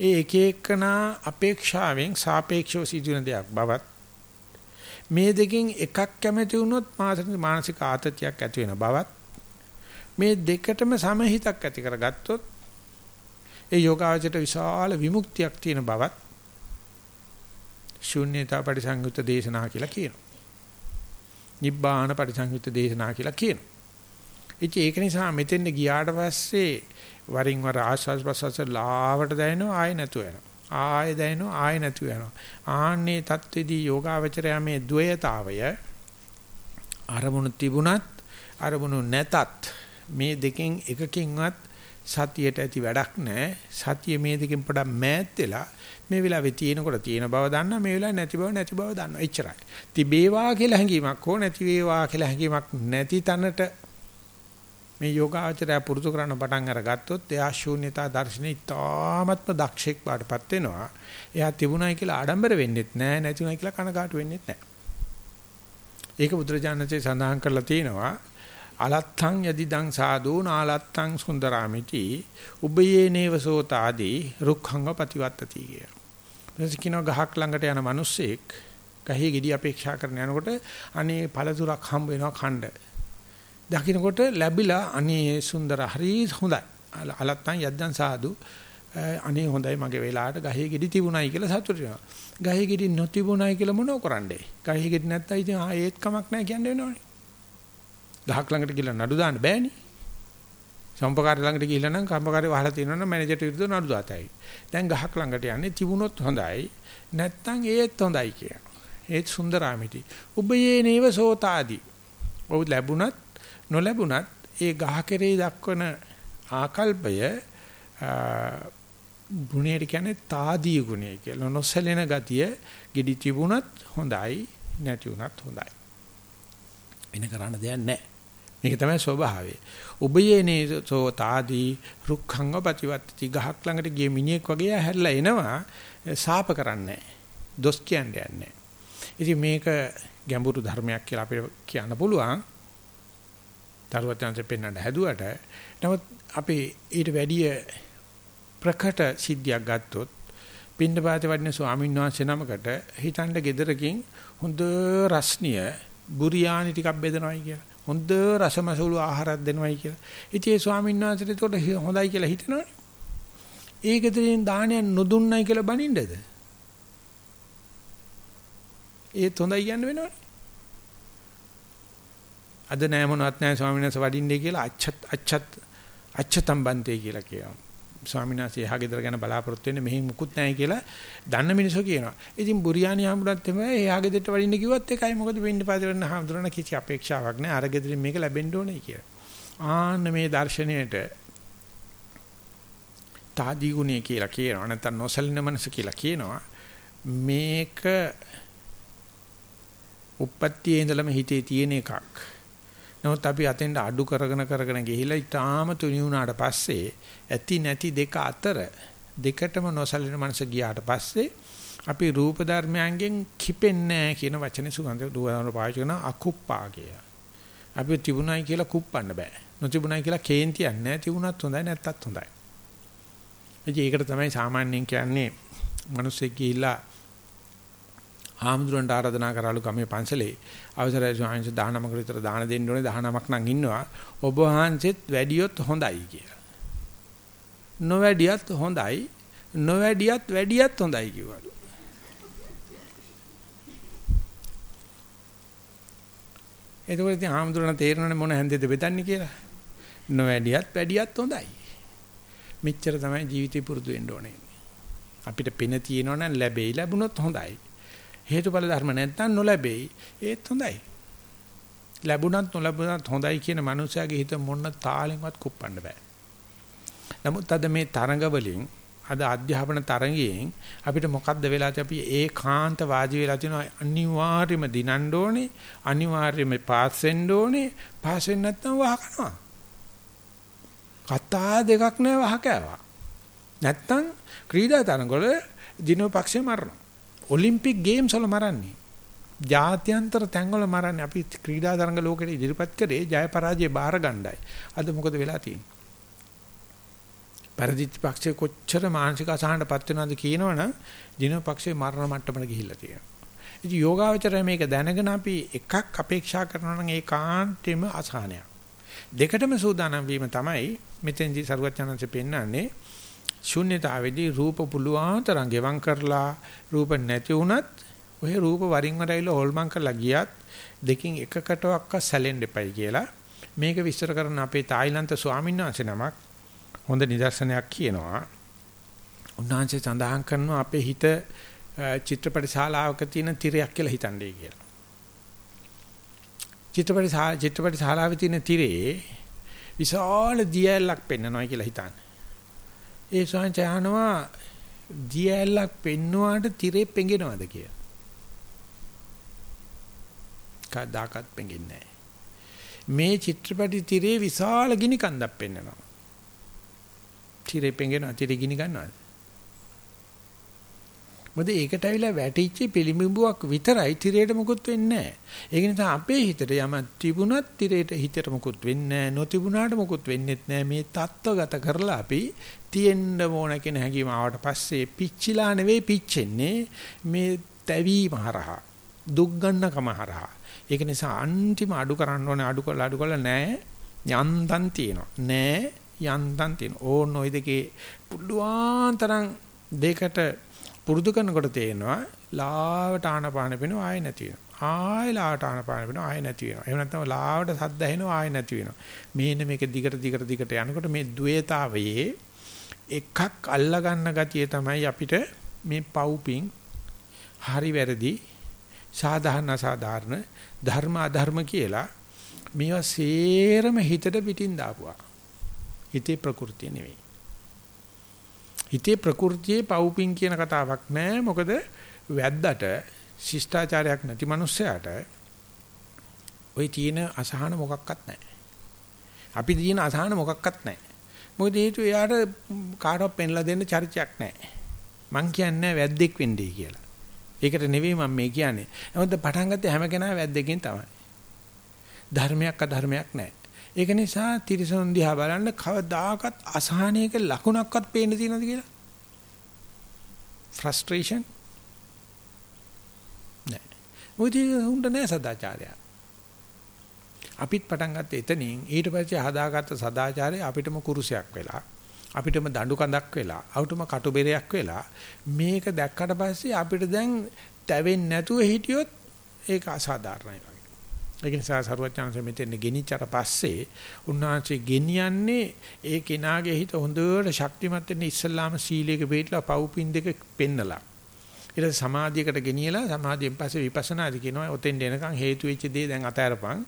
A: ඒ එක එකනා අපේක්ෂාවෙන් සාපේක්ෂව සිදුවන දෙයක් බවත් මේ දෙකෙන් එකක් කැමති වුණොත් මානසික ආතතියක් ඇති වෙන බවත් මේ දෙකටම සමහිතක් ඇති කරගත්තොත් ඒ යෝගාචරයට විශාල විමුක්තියක් තියෙන බවත් ශුන්‍යතා පරිසංයුත් දේශනා කියලා කියනවා. නිබ්බාන පරිසංයුත් දේශනා කියලා කියනවා. ඉතින් ඒක නිසා මෙතෙන්ද ගියාට පස්සේ වරින් වර ආස්වාස් ප්‍රසවාස ලාවට දැනෙනවා ආයෙ නැතුව යනවා. ආයෙ දැනෙනවා ආයෙ නැතුව යනවා. ආන්නේ தත්ත්වෙදී යෝගාවචරය මේ ද්වයතාවය අරමුණු තිබුණත් අරමුණු නැතත් මේ දෙකෙන් එකකින්වත් සතියට ඇති වැඩක් නැහැ. සතිය මේ දෙකෙන් පොඩක් මෑත් වෙලා මේ වෙලාවේ තියෙනකොට තියෙන බව දන්නා මේ වෙලාවේ නැති බව නැති බව දන්නා. එච්චරයි. තිබේවා කියලා හැඟීමක් හෝ නැති වේවා කියලා හැඟීමක් නැති තැනට මේ යෝගාචරය පුරුදු කරන්න පටන් අරගත්තොත් එයා ශූන්‍යතා දර්ශනේ ඉතාමත්ම දක්ෂෙක් බාටපත් වෙනවා. එයා තිබුණයි කියලා ආඩම්බර වෙන්නෙත් නැහැ නැතිුණයි කියලා කනගාටු වෙන්නෙත් නැහැ. ඒක බුදුරජාණන්සේ සඳහන් කරලා තියෙනවා අලත්තං යදිදං සාදු නාලත්තං සුන්දරාමිති උබයේ නේව සෝතාදී රුක්ඛංග ප්‍රතිවත්තති කිය. ප්‍රතිකින ගහක් ළඟට යන මිනිස්සෙක් ගහේ ගෙඩි අපේක්ෂා කරන යනකොට අනේ පළතුරක් හම්බ වෙනවා ඛණ්ඩ. දකින්නකොට ලැබිලා අනේ සුන්දර හරි හොඳයි. අලත්තං යද්දං සාදු අනේ හොඳයි මගේ වෙලාවට ගහේ ගෙඩි තිබුණයි කියලා සතුටු වෙනවා. ගහේ ගෙඩි නොතිබුණයි කියලා මොනව කරන්නේ? ගහේ ගෙඩි නැත්තම් ඉතින් ආ ඒත් කමක් නැහැ කියන්නේ වෙනවනේ. ගහක් ළඟට ගිහලා නඩු දාන්න බෑනේ. සම්පකාරය ළඟට ගිහලා නම් කම්පකාරය වහලා තියෙනවනම් මැනේජර්ට විරුද්ධව නඩු දාතයි. දැන් ගහක් ළඟට යන්නේ තිබුණොත් හොඳයි. නැත්තම් ඒත් හොඳයි කිය. ඒත් සුන්දරාමිති. උබයේ නේව සෝතාදී. ඔව් ලැබුණත් නොලැබුණත් ඒ ගහ කෙරේ දක්වන ආකල්පය ගුණයට කියන්නේ తాදී ගුණය කියලා. නොසැලෙන ගතිය gedi තිබුණත් හොඳයි නැති වුණත් හොඳයි. වෙන කරන්න දෙයක් නැහැ. මේක තමයි ස්වභාවය. උබයේනේ සෝ తాදී රුක්ඛංග ප්‍රතිවත්ති ගහක් ළඟට ගිය මිනිහෙක් වගේ හැරිලා එනවා සාප කරන්නේ දොස් කියන්නේ නැහැ. ඉතින් මේක ගැඹුරු ධර්මයක් කියලා අපිට කියන්න පුළුවන්. දරුවත්යන්සේ පෙන්වන්න හැදුවට නමුත් අපි ඊට වැඩිය ප්‍රකට සිද්ධියක් ගත්තොත් පින්නපාතේ වඩින ස්වාමීන් වහන්සේ නමකට හිතන්න ගෙදරකින් හොඳ රස්නිය බුරියානි ටිකක් බෙදනවායි කියලා. හොඳ රසමසුළු ආහාරයක් දෙනවයි කියලා. ඉතින් ඒ ස්වාමීන් වහන්සේට ඒකට හොඳයි කියලා හිතනවනේ. ඒ ගෙදරින් දානයක් නොදුන්නයි කියලා බනින්නද? ඒත් හොඳයි කියන්න වෙනවනේ. අද නෑ මොනවත් නෑ ස්වාමීන් වහන්සේ වඩින්නේ කියලා අච්චත් අච්චත් අච්චතම් බන්තේ කියලා කියනවා. ස්වාමීන් වහන්සේ එහා ගෙදර ගැන බලාපොරොත්තු වෙන්නේ මෙහි මුකුත් නැහැ කියලා දන්න මිනිස්සු කියනවා. ඉතින් බුරියානි හම්බුනත් එමේ එහා ගෙදරට වඩින්න කිව්වත් ඒකයි මොකද වෙන්න පාද වෙන හම්දුරන කිසි අපේක්ෂාවක් නැහැ. අර ගෙදරින් මේක ලැබෙන්න ඕනේ කියලා. ආන්න මේ දර්ශනයේට තාදී ගුණය කියලා කියනවා. නැත්නම් නොසලින මනස කියලා කියනවා. මේක උප්පත්තියේ ඉඳලම හිතේ තියෙන එකක්. නමුත් අපි අතෙන්ට අඩු කරගෙන කරගෙන ගිහිලා ඊටාම තුනි වුණාට පස්සේ ඇති නැති දෙක අතර දෙකටම නොසලින මනස ගියාට පස්සේ අපි රූප ධර්මයන්ගෙන් කිපෙන්නේ නැහැ කියන වචනේ සුගන්ධ දුවන පාවිච්චි කරන අකුප්පා කිය. අපි තිබුණයි කියලා කුප්පන්න බෑ. නොතිබුණයි කියලා කේන්තියක් නැහැ. තිබුණත් හොඳයි නැත්තත් හොඳයි. ඉතින් ඒකට තමයි සාමාන්‍යයෙන් කියන්නේ මිනිස්සෙක් ගිහිල්ලා හාමුදුරන්ට ආරාධනා කරාලු ගමේ පන්සලේ අවසරයි ස්වාමීන් වහන්සේ 19කට විතර දාන දෙන්න ඕනේ 19ක් නම් ඉන්නවා ඔබ වහන්සේත් වැඩියොත් හොඳයි කියලා. නොවැඩියත් හොඳයි නොවැඩියත් වැඩියත් හොඳයි කිව්වලු. එතකොට ඉතින් හාමුදුරන තේරෙනවනේ මොන හැන්දේද බෙදන්නේ කියලා. නොවැඩියත් වැඩියත් හොඳයි. මෙච්චර තමයි ජීවිතේ පුරුදු වෙන්න ඕනේ. අපිට පින තියෙනවනම් ලැබෙයි ලැබුණොත් හොඳයි. හේතුඵල ධර්ම නැත්නම් නොලැබෙයි. ඒත් හොඳයි. ලැබුණත් නොලැබුණත් හොඳයි කියන මනුස්සයාගේ හිත මොන තාලෙන්වත් කුප්පන්න බෑ. නමුත් අද මේ තරඟ වලින් අද අධ්‍යාපන තරඟයෙන් අපිට මොකද්ද වෙලා අපි ඒකාන්ත වාදී වෙලා තියෙනවා. අනිවාර්යයෙන්ම දිනන්න ඕනේ. අනිවාර්යයෙන්ම පාස් වෙන්න ඕනේ. පාස් වෙන්නේ නැත්නම් වහකනවා කතා දෙකක් නෑ වහකෑවා නැත්නම් ක්‍රීඩා තරඟවල දිනෝපක්ෂේ මරනවා. ඔලිම්පික් ගේම්ස් වල මරන්නේ ජාත්‍යන්තර තැන්වල මරන්නේ අපි ක්‍රීඩා තරඟ ලෝකෙට ඉදිරිපත් කරේ ජය පරාජය බාර ගන්නයි අද මොකද වෙලා තියෙන්නේ පරිදිත් පක්ෂේ කොච්චර මානසික අසහනටපත් වෙනවද කියනවනම් දින පක්ෂේ මරණ මට්ටමට ගිහිල්ලා තියෙනවා. ඉතින් යෝගාවචරය මේක දැනගෙන අපි එකක් අපේක්ෂා කරනවා නම් ඒ කාන්තේම අසහනයක්. දෙකටම සූදානම් වීම තමයි මෙතෙන්දී සරුවචනන්සේ පෙන්වන්නේ ශුන්්‍යතාවේදී රූප පුළුවන් තරම් ගෙවම් කරලා රූප නැති වුණත් ඔය රූප වරින් වර ඇවිල්ලා හොල්මන් කරලා ගියත් දෙකින් එකකටවත් සැලෙන්න එපයි කියලා මේක විස්තර කරන අපේ තායිලන්ත ස්වාමීන් වහන්සේ නමක් හොඳ නිදර්ශනයක් කියනවා. උන්වහන්සේ සඳහන් කරනවා අපේ හිත චිත්‍රපට ශාලාවක තියෙන තිරයක් කියලා හිතන්නේ කියලා. චිත්‍රපට චිත්‍රපට ශාලාවේ තියෙන තිරේ විශාල දියැලක් පෙන්වනවා කියලා හිතන්නේ. ඒ සංචය අහනවා දිය ඇල්ලක් පෙන්නුවාට tire පෙඟෙනවද කියලා. කදාකත් පෙඟෙන්නේ මේ චිත්‍රපටි tire විශාල ගිනි කන්දක් පෙන්නවා. tire පෙඟෙනවා tire ගිනි ගන්නවා. මොකද ඒකට ඇවිල්ලා වැටිච්ච පිළිඹුවක් විතරයි තිරේට මුකුත් වෙන්නේ නැහැ. ඒ නිසා අපේ හිතට යමක් තිබුණත් තිරේට හිතට මුකුත් වෙන්නේ නැහැ. නොතිබුණාට මුකුත් වෙන්නේත් නැහැ. මේ தත්ත්වගත කරලා අපි තියෙන්න ඕන කියන හැඟීම ආවට පස්සේ පිච්චිලා නෙවෙයි පිච්චෙන්නේ මේ තැවීම හරහා දුක් ගන්නකම හරහා ඒක නිසා අන්තිම අඩු කරන්න ඕනේ අඩු කරලා අඩු කරලා නෑ යන්තම් තියෙනවා නෑ යන්තම් තියෙනවා ඕන ওই දෙකේ පුළුවන් තරම් දෙකට පුරුදු කරනකොට තේනවා ලාවට ආනපාන වෙනවා ආය නැති වෙනවා. ආය ලාවට ආනපාන වෙනවා ආය නැති වෙනවා. එහෙම නැත්නම් ලාවට සද්ද ඇහෙනවා ආය නැති වෙනවා. මේන මේක දිගට දිගට දිගට යනකොට මේ द्वේතාවයේ එකක් අල්ලා ගන්න ගතිය තමයි අපිට මේ පවුපින් හරි වැරදි සාධාරණ අසාධාරණ ධර්ම අධර්ම කියලා මේවා සේරම හිතට පිටින් දාපුවා. හිතේ ප්‍රകൃතිය නෙවෙයි. හිතේ ප්‍රകൃතියේ පවුපින් කියන කතාවක් නෑ මොකද වැද්දට ශිෂ්ටාචාරයක් නැති මිනිස්සයාට ওই තියෙන අසහන මොකක්වත් නෑ. අපි තියෙන අසහන මොකක්වත් නෑ. මොකද හේතුව එයාට කාටවත් පෙන්ලා දෙන්න චරිතයක් නැහැ. මං කියන්නේ වැද්දෙක් වෙන්නේ කියලා. ඒකට නෙවෙයි මම මේ කියන්නේ. නමුත් පටන් ගත්තේ හැම කෙනා වැද්දකින් තමයි. ධර්මයක් අධර්මයක් නැහැ. ඒක නිසා තිරසොන් දිහා බලන්න කවදාකවත් අසහනයක ලකුණක්වත් පේන්න තියෙනවද කියලා? ෆ්‍රස්ට්‍රේෂන් නෑ. මොකද උන්ට නෑ සදාචාරය. අපිත් පටන් ගත්තේ එතනින්. ඊට පස්සේ හදාගත්ත සදාචාරය අපිටම කුරුසයක් වෙලා අපිටම දඬු කඳක් වෙලා අවුටම කටුබෙරයක් වෙලා මේක දැක්කට පස්සේ අපිට දැන් තැවෙන්නේ නැතුව හිටියොත් ඒක අසාධාරණයි. ඒක නිසා සරුවචාන්සේ මෙතෙන් ගෙනිච්චට පස්සේ උන්වහන්සේ ගෙනියන්නේ ඒ කෙනාගේ හිත හොඳට ශක්තිමත් වෙන්න ඉස්සල්ලාම සීලයක පිළිලා පව්පින් දෙක පෙන්නලා. ඊට සමාධියකට ගෙනියලා සමාධියෙන් පස්සේ විපස්සනාදි කියනවා ඔතෙන් එනකන් හේතු වෙච්ච දේ දැන් අතහැරපන්.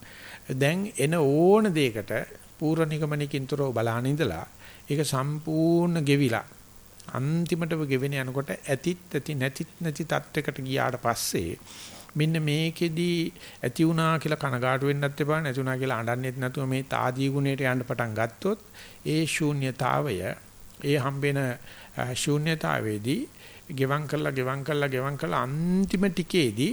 A: දැන් එන ඕන දෙයකට පූර්ව නිගමනකින්තරෝ බලහන් ඉඳලා ඒක සම්පූර්ණ ගෙවිලා අන්තිමටම ගෙවෙන යනකොට ඇතිත් ඇති නැතිත් නැති තත්වයකට ගියාට පස්සේ මෙන්න මේකෙදී ඇති වුණා කියලා කනගාටු වෙන්නත් එපා නැති වුණා කියලා අඬන්නෙත් නැතුව මේ తాදී ගුණයට යන්න පටන් ගත්තොත් ඒ ශූන්‍යතාවය ඒ හම්බෙන ශූන්‍යතාවයේදී ගෙවම් කරලා ගෙවම් කරලා ගෙවම් කරලා අන්තිම ටිකේදී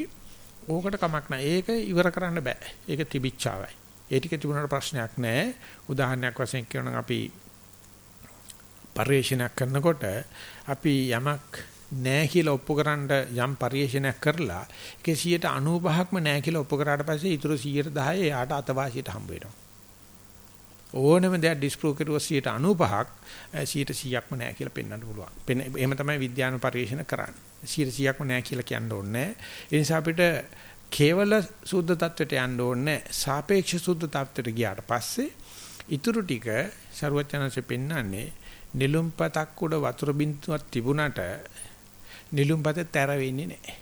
A: ඕකට කමක් නැහැ. ඒක ඉවර කරන්න බෑ. ඒක තිබිච්චාවයි. ඒ ටික තිබුණාට ප්‍රශ්නයක් නැහැ. උදාහරණයක් වශයෙන් කියනනම් අපි පරිශීලනයක් කරනකොට අපි යමක් නෑ කියලා ඔප්පු කරන්න යම් පරිේශනයක් කරලා ඒක 95%ක්ම නෑ කියලා ඔප්පු කරාට පස්සේ ඊටු 110 එයාට අතවාසියට හම්බ වෙනවා. ඕනම දෙයක් ඩිස්ප්‍රූව් කරුවා 95%ක් 100%ක්ම නෑ කියලා පෙන්වන්න පුළුවන්. එහෙම තමයි විද්‍යාන පරිශන කරන්නේ. 100%ක්ම නෑ කියලා කියන්න ඕනේ. ඒ නිසා අපිට කේවල සුද්ධ tattweට යන්න ඕනේ. සාපේක්ෂ සුද්ධ tattweට ගියාට පස්සේ ඊටු ටික ਸਰුවචනanse පෙන්වන්නේ නිලුම්පතක් උඩ වතුර බින්දුවක් තිබුණට නිලුම්පත තැර වෙන්නේ නැහැ.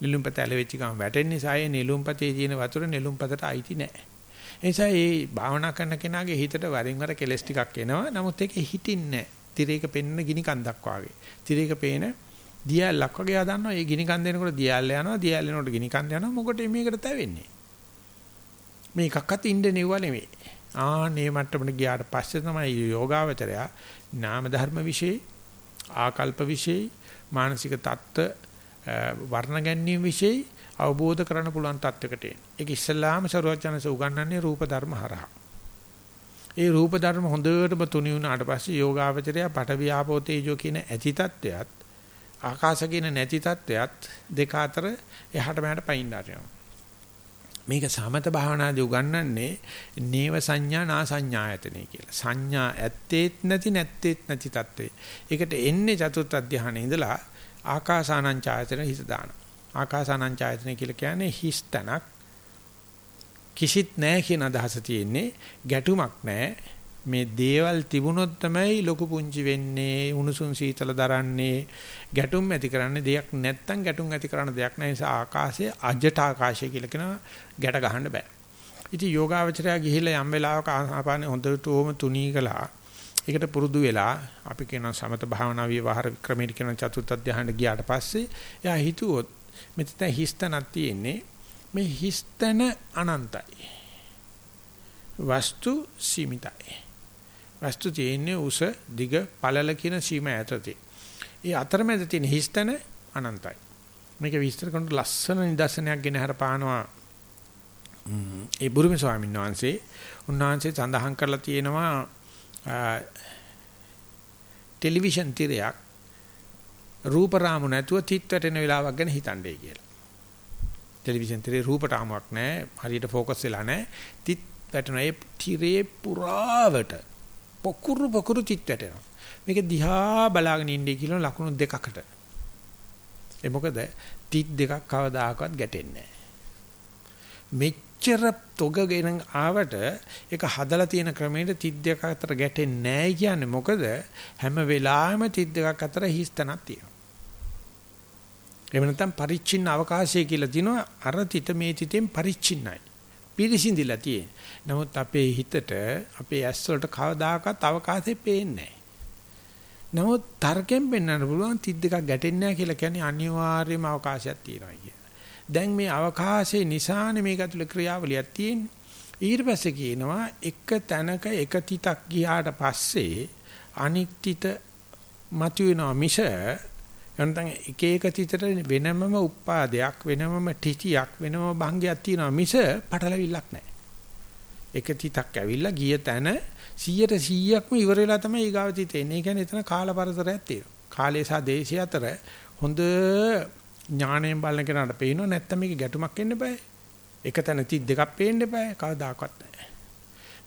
A: නිලුම්පත ඇලෙච්ච ගමන් වැටෙන්නේ සායේ නිලුම්පතේ තියෙන වතුර නිලුම්පතට අයිති නැහැ. නිසා මේ භාවනා කරන කෙනාගේ හිතට වරින් වර කෙලස් ටිකක් එනවා. නමුත් ඒකේ හිටින්නේ නැහැ. තිරේක පෙන්න ගිනි කන්දක් වාගේ. තිරේක පේන දියල්ලක් වගේ ආදන්නවා. ඒ ගිනි කන්ද එනකොට දියල්ල යනවා. දියල්ල එනකොට ගිනි කන්ද යනවා. මොකට මේකට තැවෙන්නේ? මේකක්වත් ඉන්න නෙවුවා නෙමෙයි. ආනේ මට්ටමට ගියාට පස්සේ තමයි යෝගාවචරයා නාම ධර්ම વિશે ආකල්ප વિશે මානසික தত্ত্ব වර්ණ ගැනීම વિશે අවබෝධ කරන්න පුළුවන් තත්වයකට එන. ඒක ඉස්සලාම සරුවචනස උගන්වන්නේ රූප ධර්ම හරහා. ඒ රූප ධර්ම හොඳටම තුනි වුණාට පස්සේ යෝගාවචරය පඨවි ආපෝ තේජෝ කියන ඇති තත්වයත් ආකාශ කියන නැති තත්වයත් දෙක අතර එහාට මෙහාට පයින් ඩාරිනවා. මේක සමත භාවනාදී උගන්වන්නේ නේව සංඥා නා සංඥායතනෙ කියලා. සංඥා ඇත්තේත් නැති නැත්තේත් නැති තත්වේ. ඒකට එන්නේ චතුත් අධ්‍යාහනෙ ඉඳලා ආකාසානං ඡායතන හිත දාන. ආකාසානං ඡායතන කියලා කියන්නේ හිස් තනක්. කිසිත් නැහැ කියන අදහස තියෙන්නේ ගැටුමක් නැහැ. මේ දේවල් තිබුණොත් තමයි ලොකු පුංචි වෙන්නේ උණුසුම් සීතල දරන්නේ. ගැටුම් ඇති කරන්නේ දෙයක් නැත්තම් ගැටුම් ඇති කරන දෙයක් නැහැ. නිසා ආකාශයේ අජට ආකාශය කියලා කියනවා. ගැට ගහන්න බෑ. ඉතින් යෝගාවචරය ගිහිල්ලා යම් වෙලාවක ආපානේ හොඳට ඕම තුනී කළා. ඒකට පුරුදු වෙලා අපි කියන සමත භාවනා විවහාර ක්‍රමයට කියන චතුත් අධ්‍යාහන ගියාට පස්සේ එයා හිතුවොත් මෙතන හිස්තනක් තියෙන්නේ මේ හිස්තන අනන්තයි වස්තු සීමිතයි වස්තු තියෙන්නේ උස දිග පළල කියන සීමා ඇතතේ. ඒ අතරමැද තියෙන හිස්තන අනන්තයි. මේක විස්තර කරනකොට ලස්සන නිදර්ශනයක් ගෙන හරපානවා. ඒ බුරුමේ ස්වාමීන් වහන්සේ උන්වහන්සේ සඳහන් කරලා තියෙනවා ටෙලිවිෂන් තිරයක් රූප රාමු නැතුව තිත් වැටෙන වෙලාවක් ගැන හිතන්නේ කියලා. ටෙලිවිෂන් තිරේ රූප රාමුවක් නැහැ හරියට ફોකස් වෙලා නැහැ තිත් වැටෙන ඒ තිරේ පුරාවට පොකුරු පොකුරු චිත් වැටෙනවා. මේක දිහා බලාගෙන ඉන්නේ කියලා ලකුණු දෙකකට. ඒ මොකද තිත් දෙකක් කවදාකවත් ගැටෙන්නේ මෙච්චර තොගගෙන ආවට ඒක හදලා තියෙන ක්‍රමයට තිත් දෙක අතර ගැටෙන්නේ නැහැ කියන්නේ මොකද හැම වෙලාවෙම තිත් දෙකක් අතර හිස්තනක් තියෙනවා. එහෙම නැත්නම් පරිච්ඡින්න අවකාශය කියලා දිනවා අර තිත මේ තිතෙන් පරිච්ඡින්නයි. පිරිසිඳිලා තියෙන්නේ. නමුත් අපේ හිතට අපේ ඇස් වලට කවදාකවත් අවකාශය පේන්නේ නමුත් තර්කයෙන් පෙන්වන්න පුළුවන් තිත් දෙකක් ගැටෙන්නේ නැහැ කියලා කියන්නේ අනිවාර්යයෙන්ම අවකාශයක් තියෙනවා කියලා. දැන් මේ අවකාශයේ නිසානේ මේක ඇතුලේ ක්‍රියාවලියක් තියෙන්නේ. ඊට පස්සේ කියනවා එක තැනක එක තිතක් ගියාට පස්සේ අනික් තිත මතුවෙනවා මිස නැත්නම් එක එක තිතට වෙනමම උපාදයක් වෙනමම ටිටියක් වෙනම භංගයක් තියෙනවා මිස පටලවිල්ලක් නැහැ. එක තිතක් ඇවිල්ලා ගිය තැන 100ට 100ක්ම ඉවර වෙලා තමයි ඊගාව තිත එන්නේ. ඒ කියන්නේ එතන කාල පරතරයක් තියෙනවා. කාලය සහ දේශය අතර හොඳ ඥාණයෙන් බලන කෙනාට පේනවා නැත්නම් මේක ගැටුමක් එන්න බෑ. එක තැන තිත් දෙකක් පේන්න බෑ. කවදාකවත් නැහැ.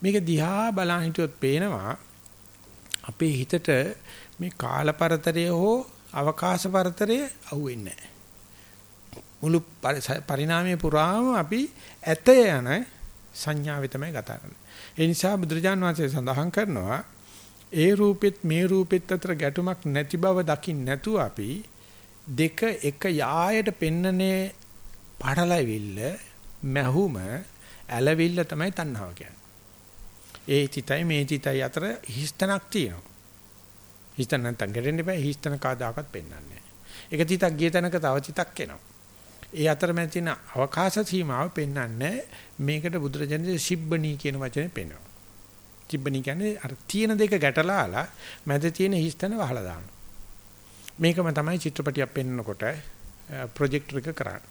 A: මේක දිහා බලන් හිටියොත් පේනවා අපේ හිතට මේ කාල පරතරය හෝ අවකාශ පරතරය අහුවෙන්නේ නැහැ. මුළු පරිණාමයේ පුරාම අපි ඇත යන සංඥාවේ තමයි ගත කරන්නේ. ඒ නිසා බුදුරජාන් වහන්සේ සඳහන් කරනවා ඒ රූපෙත් මේ රූපෙත් අතර ගැටුමක් නැති බව දකින්න නැතුව අපි දෙක එක යායට පෙන්නනේ පඩලවිල්ල මැහුම ඇලවිල්ල තමයි තණ්හාව කියන්නේ. ඒ තිතයි මේ තිතයි අතර හිස්තනක් තියෙනවා. හිතන නැත්නම් ගැටෙන්න එපා. හිතන කාදාකත් පෙන්වන්නේ නැහැ. එක තිතක් ගිය තැනක තව තිතක් එනවා. ඒ අතරමැද තියෙන අවකාශ සීමාව පෙන්වන්නේ මේකට බුදුරජාණන් සිබ්බණී කියන වචනේ පෙන්වනවා. සිබ්බණී කියන්නේ අර තියෙන දෙක ගැටලාලා මැද තියෙන හිස්තන වහලා දානවා. මේකම තමයි චිත්‍රපටියක් පෙන්වනකොට ප්‍රොජෙක්ටර් එක කරන්නේ.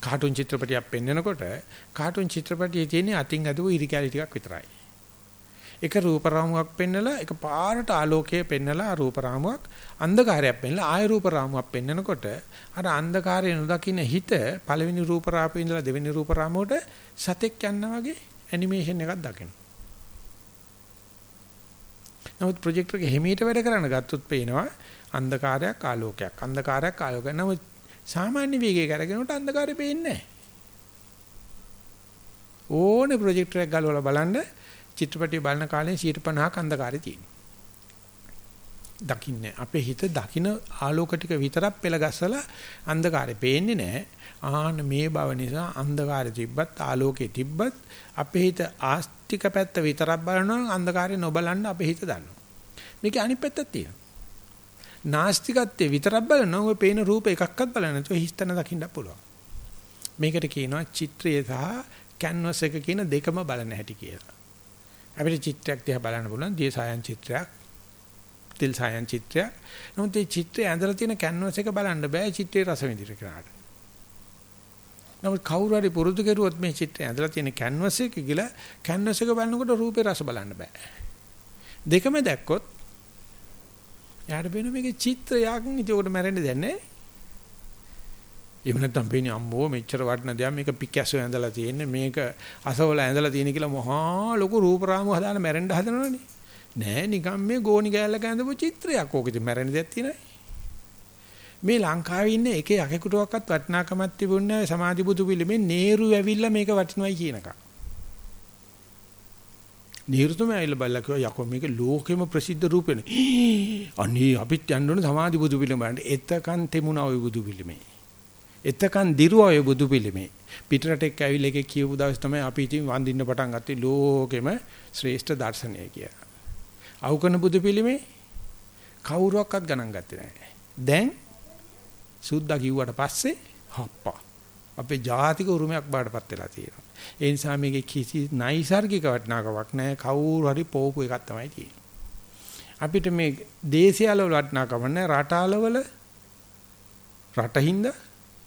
A: කාටුන් චිත්‍රපටියක් පෙන්වනකොට කාටුන් චිත්‍රපටියේ තියෙන අතින් අදුව ඉරි කැලි ටිකක් විතරයි. එක රූප රාමුවක් පෙන්නලා එක පාරට ආලෝකය පෙන්නලා රූප රාමුවක් අන්ධකාරයක් පෙන්නලා ආය රූප රාමුවක් පෙන්නකොට අර අන්ධකාරය නොදකින්න හිත පළවෙනි රූප රාපේ ඉඳලා දෙවෙනි රූප රාමුවට සතෙක් යනවා වගේ ඇනිමේෂන් එකක් දකිනවා. නමුත් ප්‍රොජෙක්ටර් එක හිමීට වැඩ කරන්න ගත්තොත් පේනවා අන්ධකාරයක් ආලෝකයක් අන්ධකාරයක් ආලෝකයක්. නමුත් සාමාන්‍ය වේගයක කරගෙනට අන්ධකාරය පේන්නේ නැහැ. ඕනේ ප්‍රොජෙක්ටර් එකක් ගලවලා බලන්න චිත්‍රපටිය බලන කාලේ 150ක් අන්ධකාරය තියෙනවා. දකින්නේ අපේ හිත දකින ආලෝක ටික විතරක් පෙළ ගැස්සලා අන්ධකාරය පේන්නේ නැහැ. ආන මේ බව නිසා අන්ධකාරය තිබ්බත් ආලෝකේ තිබ්බත් අපේ හිත ආස්තික පැත්ත විතරක් බලනවා අන්ධකාරය නොබලන්න අපේ හිත දන්නවා. මේකේ අනිත් පැත්තක් තියෙනවා. නාස්තිකත්වයේ විතරක් බලනවා ඔය පේන රූප එකක්වත් බලන්නේ නැතුව හිස්තන දකින්න පුළුවන්. මේකට කියනවා චිත්‍රය සහ කැන්වස් එක කියන දෙකම බලන හැටි කියලා. අපිට චිත්‍රයක් දිහා බලන්න පුළුවන් දිය සායන් චිත්‍රයක්, තිල් සායන් චිත්‍රයක්. නමුත් මේ චිත්‍රය ඇඳලා තියෙන කැන්වස් එක බලන්න බෑ චිත්‍රයේ රස විඳින කෙනාට. නමුත් කවුරු හරි පුරුදු කෙරුවොත් මේ චිත්‍රය ඇඳලා තියෙන කැන්වස් එක කියලා කැන්වස් එක බලනකොට රූපේ රස බලන්න බෑ. දෙකම දැක්කොත් යාට වෙන මේකේ චිත්‍රයක් ඉතින් උකට මැරෙන්න දෙන්නේ එහෙම නැත්නම් පේන්නේ අම්මෝ මෙච්චර වටින දෙයක් මේක පිකාසෝ ඇඳලා තියෙන්නේ. මේක අසවල ඇඳලා තියෙන කියලා මහා ලොකු රූප රාමු හදාලා මැරෙන්න හදනවනේ. නෑ නිකන් මේ ගෝණි ගෑල්ලක ඇඳපු චිත්‍රයක්. ඕක ඉතින් මැරෙන්න දෙයක් තියෙනයි මේ ලංකාවේ ඉන්න එක යකෙකුටවත් වටිනාකමක් තිබුණේ නැහැ. සමාධි බුදු පිළිමේ නේරු ඇවිල්ලා මේක වටිනවයි කියනකම් නීරුතුම ඇවිල්ලා බලලා කිව්වා යකෝ මේක ලෝකෙම ප්‍රසිද්ධ රූපෙනේ අනේ අපිත් යන්න ඕනේ සමාධි බුදු පිළිමේ එතකන් තෙමුණා ওই බුදු පිළිමේ එතකන් දිරුවා ඔය බුදු පිළිමේ. පිටරටෙක් ඇවිල්ලා එකේ කියපු දවස් තමයි අපි ඉතින් වඳින්න පටන් ගත්තේ ලෝකෙම ශ්‍රේෂ්ඨ දර්ශනය කියලා. අවකන බුදු පිළිමේ කවුරුවක්වත් ගණන් ගත්තේ නැහැ. දැන් සුද්දා කිව්වට පස්සේ හප්පා අපේ ජාතික උරුමයක් බාටපත් වෙලා තියෙනවා. ඒ නිසා මේකේ කිසි නයිසાર્ගික වටිනාකමක් නැහැ. කවුරු හරි පෝපු එකක් තමයි තියෙන්නේ. අපිට මේ දේශයල වටිනාකම නැහැ. රටාලවල රටින්ද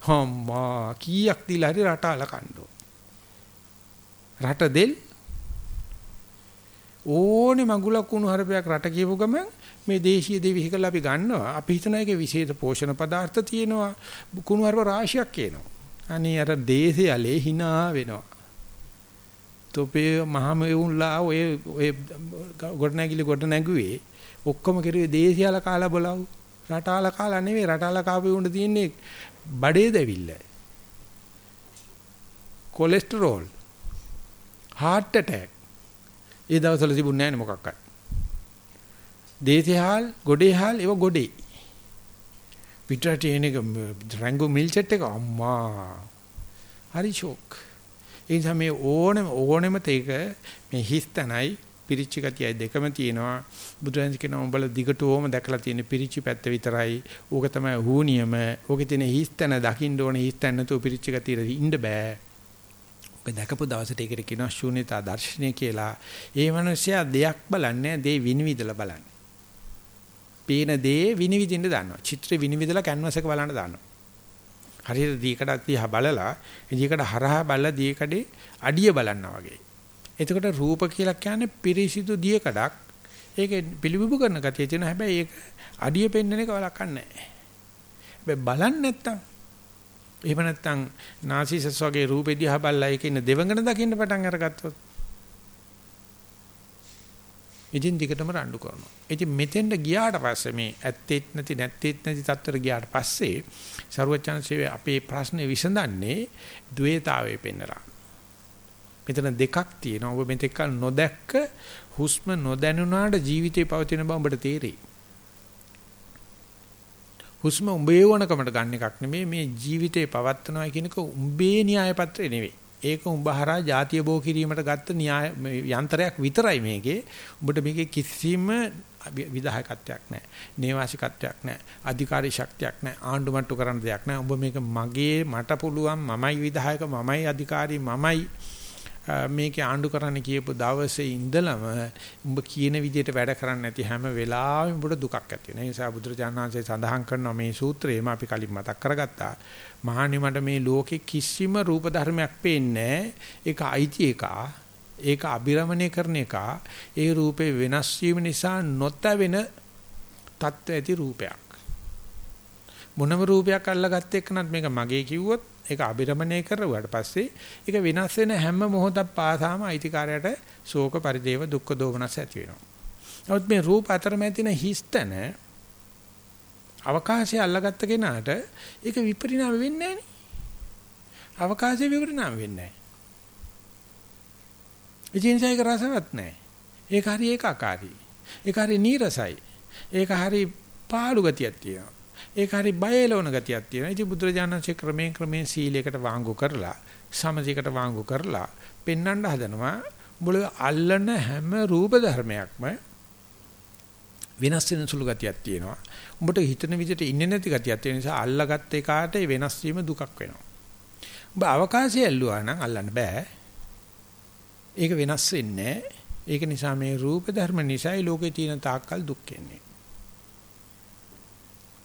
A: හම්මා කීයක් දීලා හරි රට අල කණ්ඩෝ. රට දෙල් ඕනේ මගුලක් වුණු හරපයක් රට කියපු ගමන් මේ දේශීය දෙවිහිකල අපි ගන්නවා. අපි හිතන එකේ විශේෂ පෝෂණ පදාර්ථ තියෙනවා. කුණු හරප රාශියක් එනවා. අනේ අර දේශේ ඇලේ hina වෙනවා. තොපේ මහමෙවුන්ලා ඔය ඔය ගොඩනැගිලි ගොඩනැගුවේ ඔක්කොම කෙරුවේ දේශියාල කාලා බලව. රටාල කාලා නෙවෙයි රටාල කාපේ උණ්ඩ තියෙන්නේ බඩේ දැවිල්ල. Cholesterol heart attack. ඒ දවස්වල තිබුණේ නැහැ මොකක්වත්. දේශේහාල් ගොඩේහාල් ඒව ගොඩේ. පිටරට එන එක රැංගු මිල්චෙට් එක අම්මා. හරි ෂොක් ඒ නිසා මේ ඕනෙම ඕනෙම තේක මේ හිස්තනයි පිරිච්ච ගතියයි දෙකම තියෙනවා. බුදුරජාණන් කියනවා උඹලා දිගටම දැකලා තියෙන පිරිච්ච පැත්ත විතරයි. ඕක තමයි හුනියම ඕකේ තියෙන හිස්තන දකින්න ඕනේ හිස්තන නැතුව පිරිච්ච ගතියට ඉන්න බෑ. ඔක දැකපු දවසට ඒකට කියනවා ශූන්‍යතා දර්ශනය කියලා. ඒ මනුස්සයා දෙයක් බලන්නේ දේ විනිවිදලා බලන්නේ. පේන දේ විනිවිදින්න දන්නවා. චිත්‍රේ විනිවිදලා කැන්වස් එක බලන්න දන්නවා. හරියට දීකඩක් දිහා බලලා දීකඩ හරහා බලලා දීකඩේ අඩිය බලනවා වගේ එතකොට රූප කියලා කියන්නේ පිරිසිදු දිය කඩක්. ඒක පිළිබිඹු කරන ගතිය තියෙන හැබැයි ඒක අඩිය පෙන්වන එක වලක්වන්නේ නැහැ. හැබැයි බලන්නේ නැත්තම් එහෙම නැත්තම් නාසිසස් වගේ රූපෙ දිහා බලලා ඒක ඉන්න දෙවඟන දකින්න පටන් අරගත්තොත් ඉතින් දිගටම රණ්ඩු කරනවා. ඉතින් මෙතෙන්ට ගියාට පස්සේ මේ ඇත්තෙත් නැති නැත්තෙත් නැති තත්ත්වයට ගියාට පස්සේ ਸਰවචන්සේ අපේ ප්‍රශ්නේ විසඳන්නේ ද්වේතාවේ පෙන්නලා. මෙතන දෙකක් තියෙනවා. ඔබ මෙතෙක් නොදැක්ක හුස්ම නොදැනුණාට ජීවිතේ පවතින බව ඔබට තේරෙයි. හුස්ම උඹේ වණකමට ගන්න එකක් නෙමෙයි මේ ජීවිතේ පවත්නවා කියන එක උඹේ න්‍යාය පත්‍රය නෙවෙයි. ඒක උඹ හරහා ಜಾතිය බෝ කිරීමට ගත්ත න්‍යාය යන්ත්‍රයක් විතරයි මේකේ. උඹට මේකේ කිසිම විධායකත්වයක් නැහැ. නේවාසිකත්වයක් නැහැ. අධිකාරී ශක්තියක් නැහැ. ආණ්ඩු මට්ටු කරන්න දෙයක් නැහැ. උඹ මේක මගේ මට පුළුවන් මමයි විධායක මමයි අධිකාරී මමයි මේකේ ආණ්ඩු කරන්න කියපු දවසේ ඉඳලම උඹ කියන විදිහට වැඩ කරන්නේ නැති හැම වෙලාවෙම උඹට දුකක් ඇති වෙනවා. ඒ නිසා බුදුරජාණන් වහන්සේ සඳහන් කරනවා මේ සූත්‍රයේම අපි කලින් මතක් කරගත්තා. මහණනි මට මේ ලෝකේ කිසිම රූප ධර්මයක් පේන්නේ ඒක අයිති එක. ඒක අබිරමණය කරන එක ඒ රූපේ වෙනස් වීම නිසා නොතැවෙන තත්ත්ව ඇති රූපයක්. මොනම රූපයක් අල්ලගත්ත එක්කනත් මේක මගේ කිව්වොත් ඒක අබිරමණය කරුවාට පස්සේ ඒක වෙනස් වෙන හැම මොහොතක් පාසාම අයිතිකාරයට ශෝක පරිදේව දුක්ඛ දෝමනස් ඇති වෙනවා. නමුත් මේ රූප අතරමැදින හිස්තන අවකාශය අල්ලගත්ත කෙනාට ඒක විපරිණාම වෙන්නේ නැහැ අවකාශය විපරිණාම වෙන්නේ නැහැ. ඉතින් ඒක රසවත් නැහැ. ඒක හරි ඒකාකාරී. ඒක හරි නීරසයි. ඒක හරි පාළු ගතියක් තියෙනවා. ඒක හරි බයලවන ගතියක් තියෙනවා. ඉතින් බුදුරජාණන්සේ ක්‍රමයෙන් ක්‍රමයෙන් සීලයකට වාංගු කරලා, සමසිකට වාංගු කරලා පෙන්වන්න හදනවා. මුල අල්ලන හැම රූප ධර්මයක්ම වෙනස් වෙන සුළු ගතියක් තියෙනවා. උඹට හිතන විදිහට ඉන්නේ නැති ගතියක් තියෙන නිසා අල්ලගත්ත එකාට වෙනස් වීම දුකක් වෙනවා. උඹ අවකාශය ඇල්ලුවා නම් අල්ලන්න බෑ. ඒක වෙනස් වෙන්නේ ඒක නිසා මේ රූප ධර්ම නිසායි ලෝකේ තියෙන තාක්කල් දුක් එන්නේ.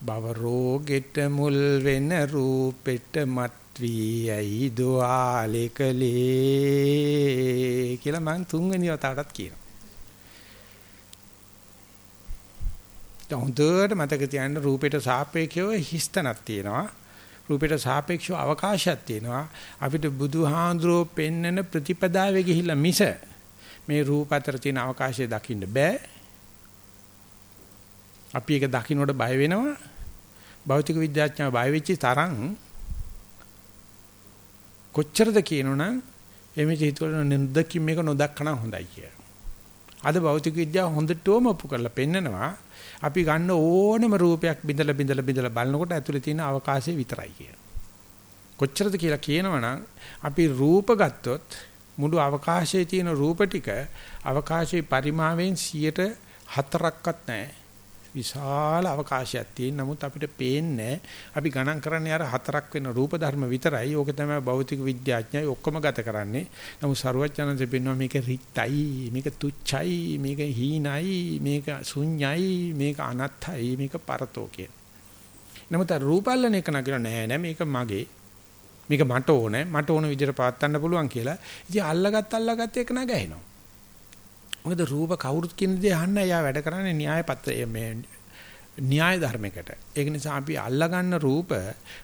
A: භව රෝගෙට මුල් වෙන රූපෙට මත් වී ඇයි දුආලේකලේ කියලා මම තුන්වෙනි වතාවටත් කියනවා. දැන් හොඳට මතක තියාගන්න රූපෙට සාපේක්ෂව හිස්තනක් තියෙනවා. රූපෙට සාපේක්ෂව අවකාශයක් තියෙනවා. අපිට බුදුහාඳුරෝ පෙන්නන ප්‍රතිපදාවේ ගිහිල්ලා මිස මේ රූප අතර තියෙන අවකාශය දකින්න බෑ. අපි ඒක දකින්නට බය වෙනවා. භෞතික විද්‍යාඥයෝ බය වෙච්ච තරම් කොච්චරද කියනවනම් එමෙ හිතවල නින්දකින් මේක නොදක්කන හොඳයි කියලා. අද භෞතික විද්‍යාව හොඳටම ඔප්පු කරලා පෙන්නනවා අපි ගන්න ඕනෙම රූපයක් බිඳලා බිඳලා බිඳලා බලනකොට ඇතුලේ තියෙන අවකාශය විතරයි කියන. කොච්චරද කියලා කියනවනම් අපි රූප ගත්තොත් මුළු අවකාශයේ තියෙන රූප ටික අවකාශයේ පරිමාවෙන් 104ක්වත් නැහැ. විශාල අවකාශයක් තියෙන නමුත් අපිට පේන්නේ අපි ගණන් කරන්නේ අර හතරක් වෙන රූප ධර්ම විතරයි. ඕක තමයි භෞතික විද්‍යාඥයෝ ඔක්කොම ගත කරන්නේ. නමුත් සරුවචනන්සේ පෙන්වනවා මේක රිත්යි, මේක තුච්චයි, මේක හීනයි, මේක ශුන්‍යයි, මේක අනත්තයි, මේක පරතෝ කියන. නමුත් රූපල්ලන එක නගින නෑ නෑ මේක මගේ. මේක මට ඕනේ. මට ඕන විදිහට පාත්තන්න පුළුවන් කියලා. ඉතින් අල්ලගත් අල්ලගත් එක නගහිනවා. මොකද රූප කවුරුත් කියන දේ අහන්න එයා වැඩ කරන්නේ න්‍යාය පත්‍ර මේ න්‍යාය ධර්මයකට. ඒක නිසා අපි අල්ලගන්න රූප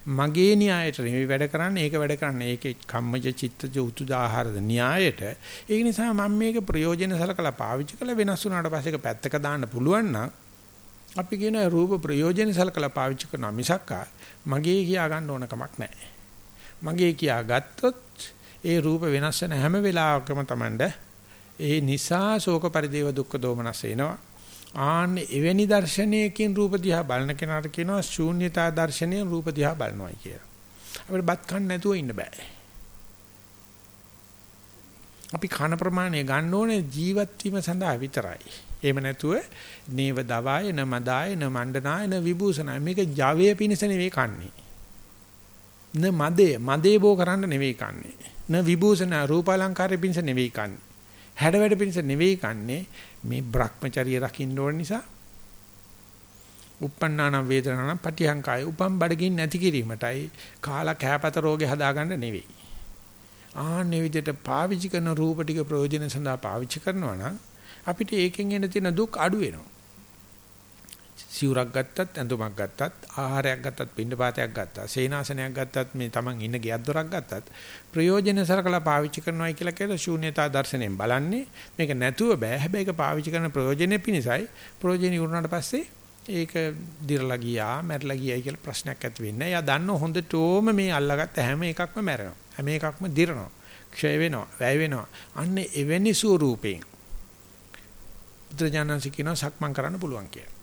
A: මගේ න්‍යායට නෙවෙයි වැඩ කරන්නේ ඒක වැඩ කරන්නේ ඒකේ කම්මජ චිත්තජ උතුදාහාරද න්‍යායට. ඒක නිසා මම මේක ප්‍රයෝජන සලකලා පාවිච්චි කළ වෙනස් වුණාට පස්සේ ඒක පැත්තක දාන්න පුළුවන් නම් අපි කියන රූප ප්‍රයෝජන සලකලා පාවිච්චි කරන මිසක්කා මගේ කියා ගන්න ඕන කමක් නැහැ. මගේ කියා ගත්තොත් ඒ රූප වෙනස් වෙන හැම වෙලාවකම Tamanda ඒ නිසා ශෝක පරිදේව දුක්ඛ දෝමනස් එනවා. ආන්න එවැනි දර්ශනයකින් රූප දිහා බලන කෙනාට කියනවා ශූන්‍යතා දර්ශනයෙන් රූප දිහා බලනවායි කියලා. අපිට බත් කන්න නැතුව ඉන්න බෑ. අපි කන ප්‍රමාණය ගන්න ඕනේ ජීවත් වීම සඳහා විතරයි. එහෙම නැතුව නේව දවාය න මදාය න මණ්ඩනාය න විභූෂණය මේක ජවයේ පිණිස නෙවෙයි කන්නේ. න මදේ මදේ බෝ කරන්න නෙවෙයි කන්නේ. න විභූෂණ රූපාලංකාරය පිණිස නෙවෙයි කන්නේ. හැඩ වැඩ පිණිස නෙවෙයි කන්නේ මේ Brahmacharya රකින්න ඕන නිසා uppannānaṁ වේදනානම් පටිහංකාය උපම් බඩගින් නැති කිරීමටයි කාලා කෑපත රෝගේ හදාගන්න නෙවෙයි. ආන්නේ විදිහට පාවිච්චි කරන රූප ටික ප්‍රයෝජන සඳහා පාවිච්චි කරනවා නම් අපිට ඒකෙන් එන තියෙන දුක් අඩු වෙනවා. සිවුරක් ගත්තත් ඇඳුමක් ගත්තත් ආහාරයක් ගත්තත් පින්නපාතයක් ගත්තත් සේනාසනයක් ගත්තත් මේ Taman ඉන්න ගෙයක් දොරක් ගත්තත් ප්‍රයෝජන සරකලා පාවිච්චි කරනවායි කියලා කියලා ශූන්‍යතා දර්ශනයෙන් බලන්නේ මේක නැතුව බෑ හැබැයි ඒක පාවිච්චි කරන ප්‍රයෝජනෙ පිණිසයි ප්‍රයෝජනෙ උරුණාට පස්සේ ඒක දිරලා ගියා මැරලා ගියයි කියලා ප්‍රශ්නයක් ඇති වෙන්නේ. එයා දන්න හොඳටම මේ අල්ලගත්ත හැම එකක්ම මැරෙනවා. හැම එකක්ම දිරනවා. ක්ෂය වෙනවා, වැය වෙනවා. අන්න එවැනි ස්වරූපයෙන් බුද්ධ ඥානසිකිනව සක්මන් කරන්න පුළුවන් කියලා.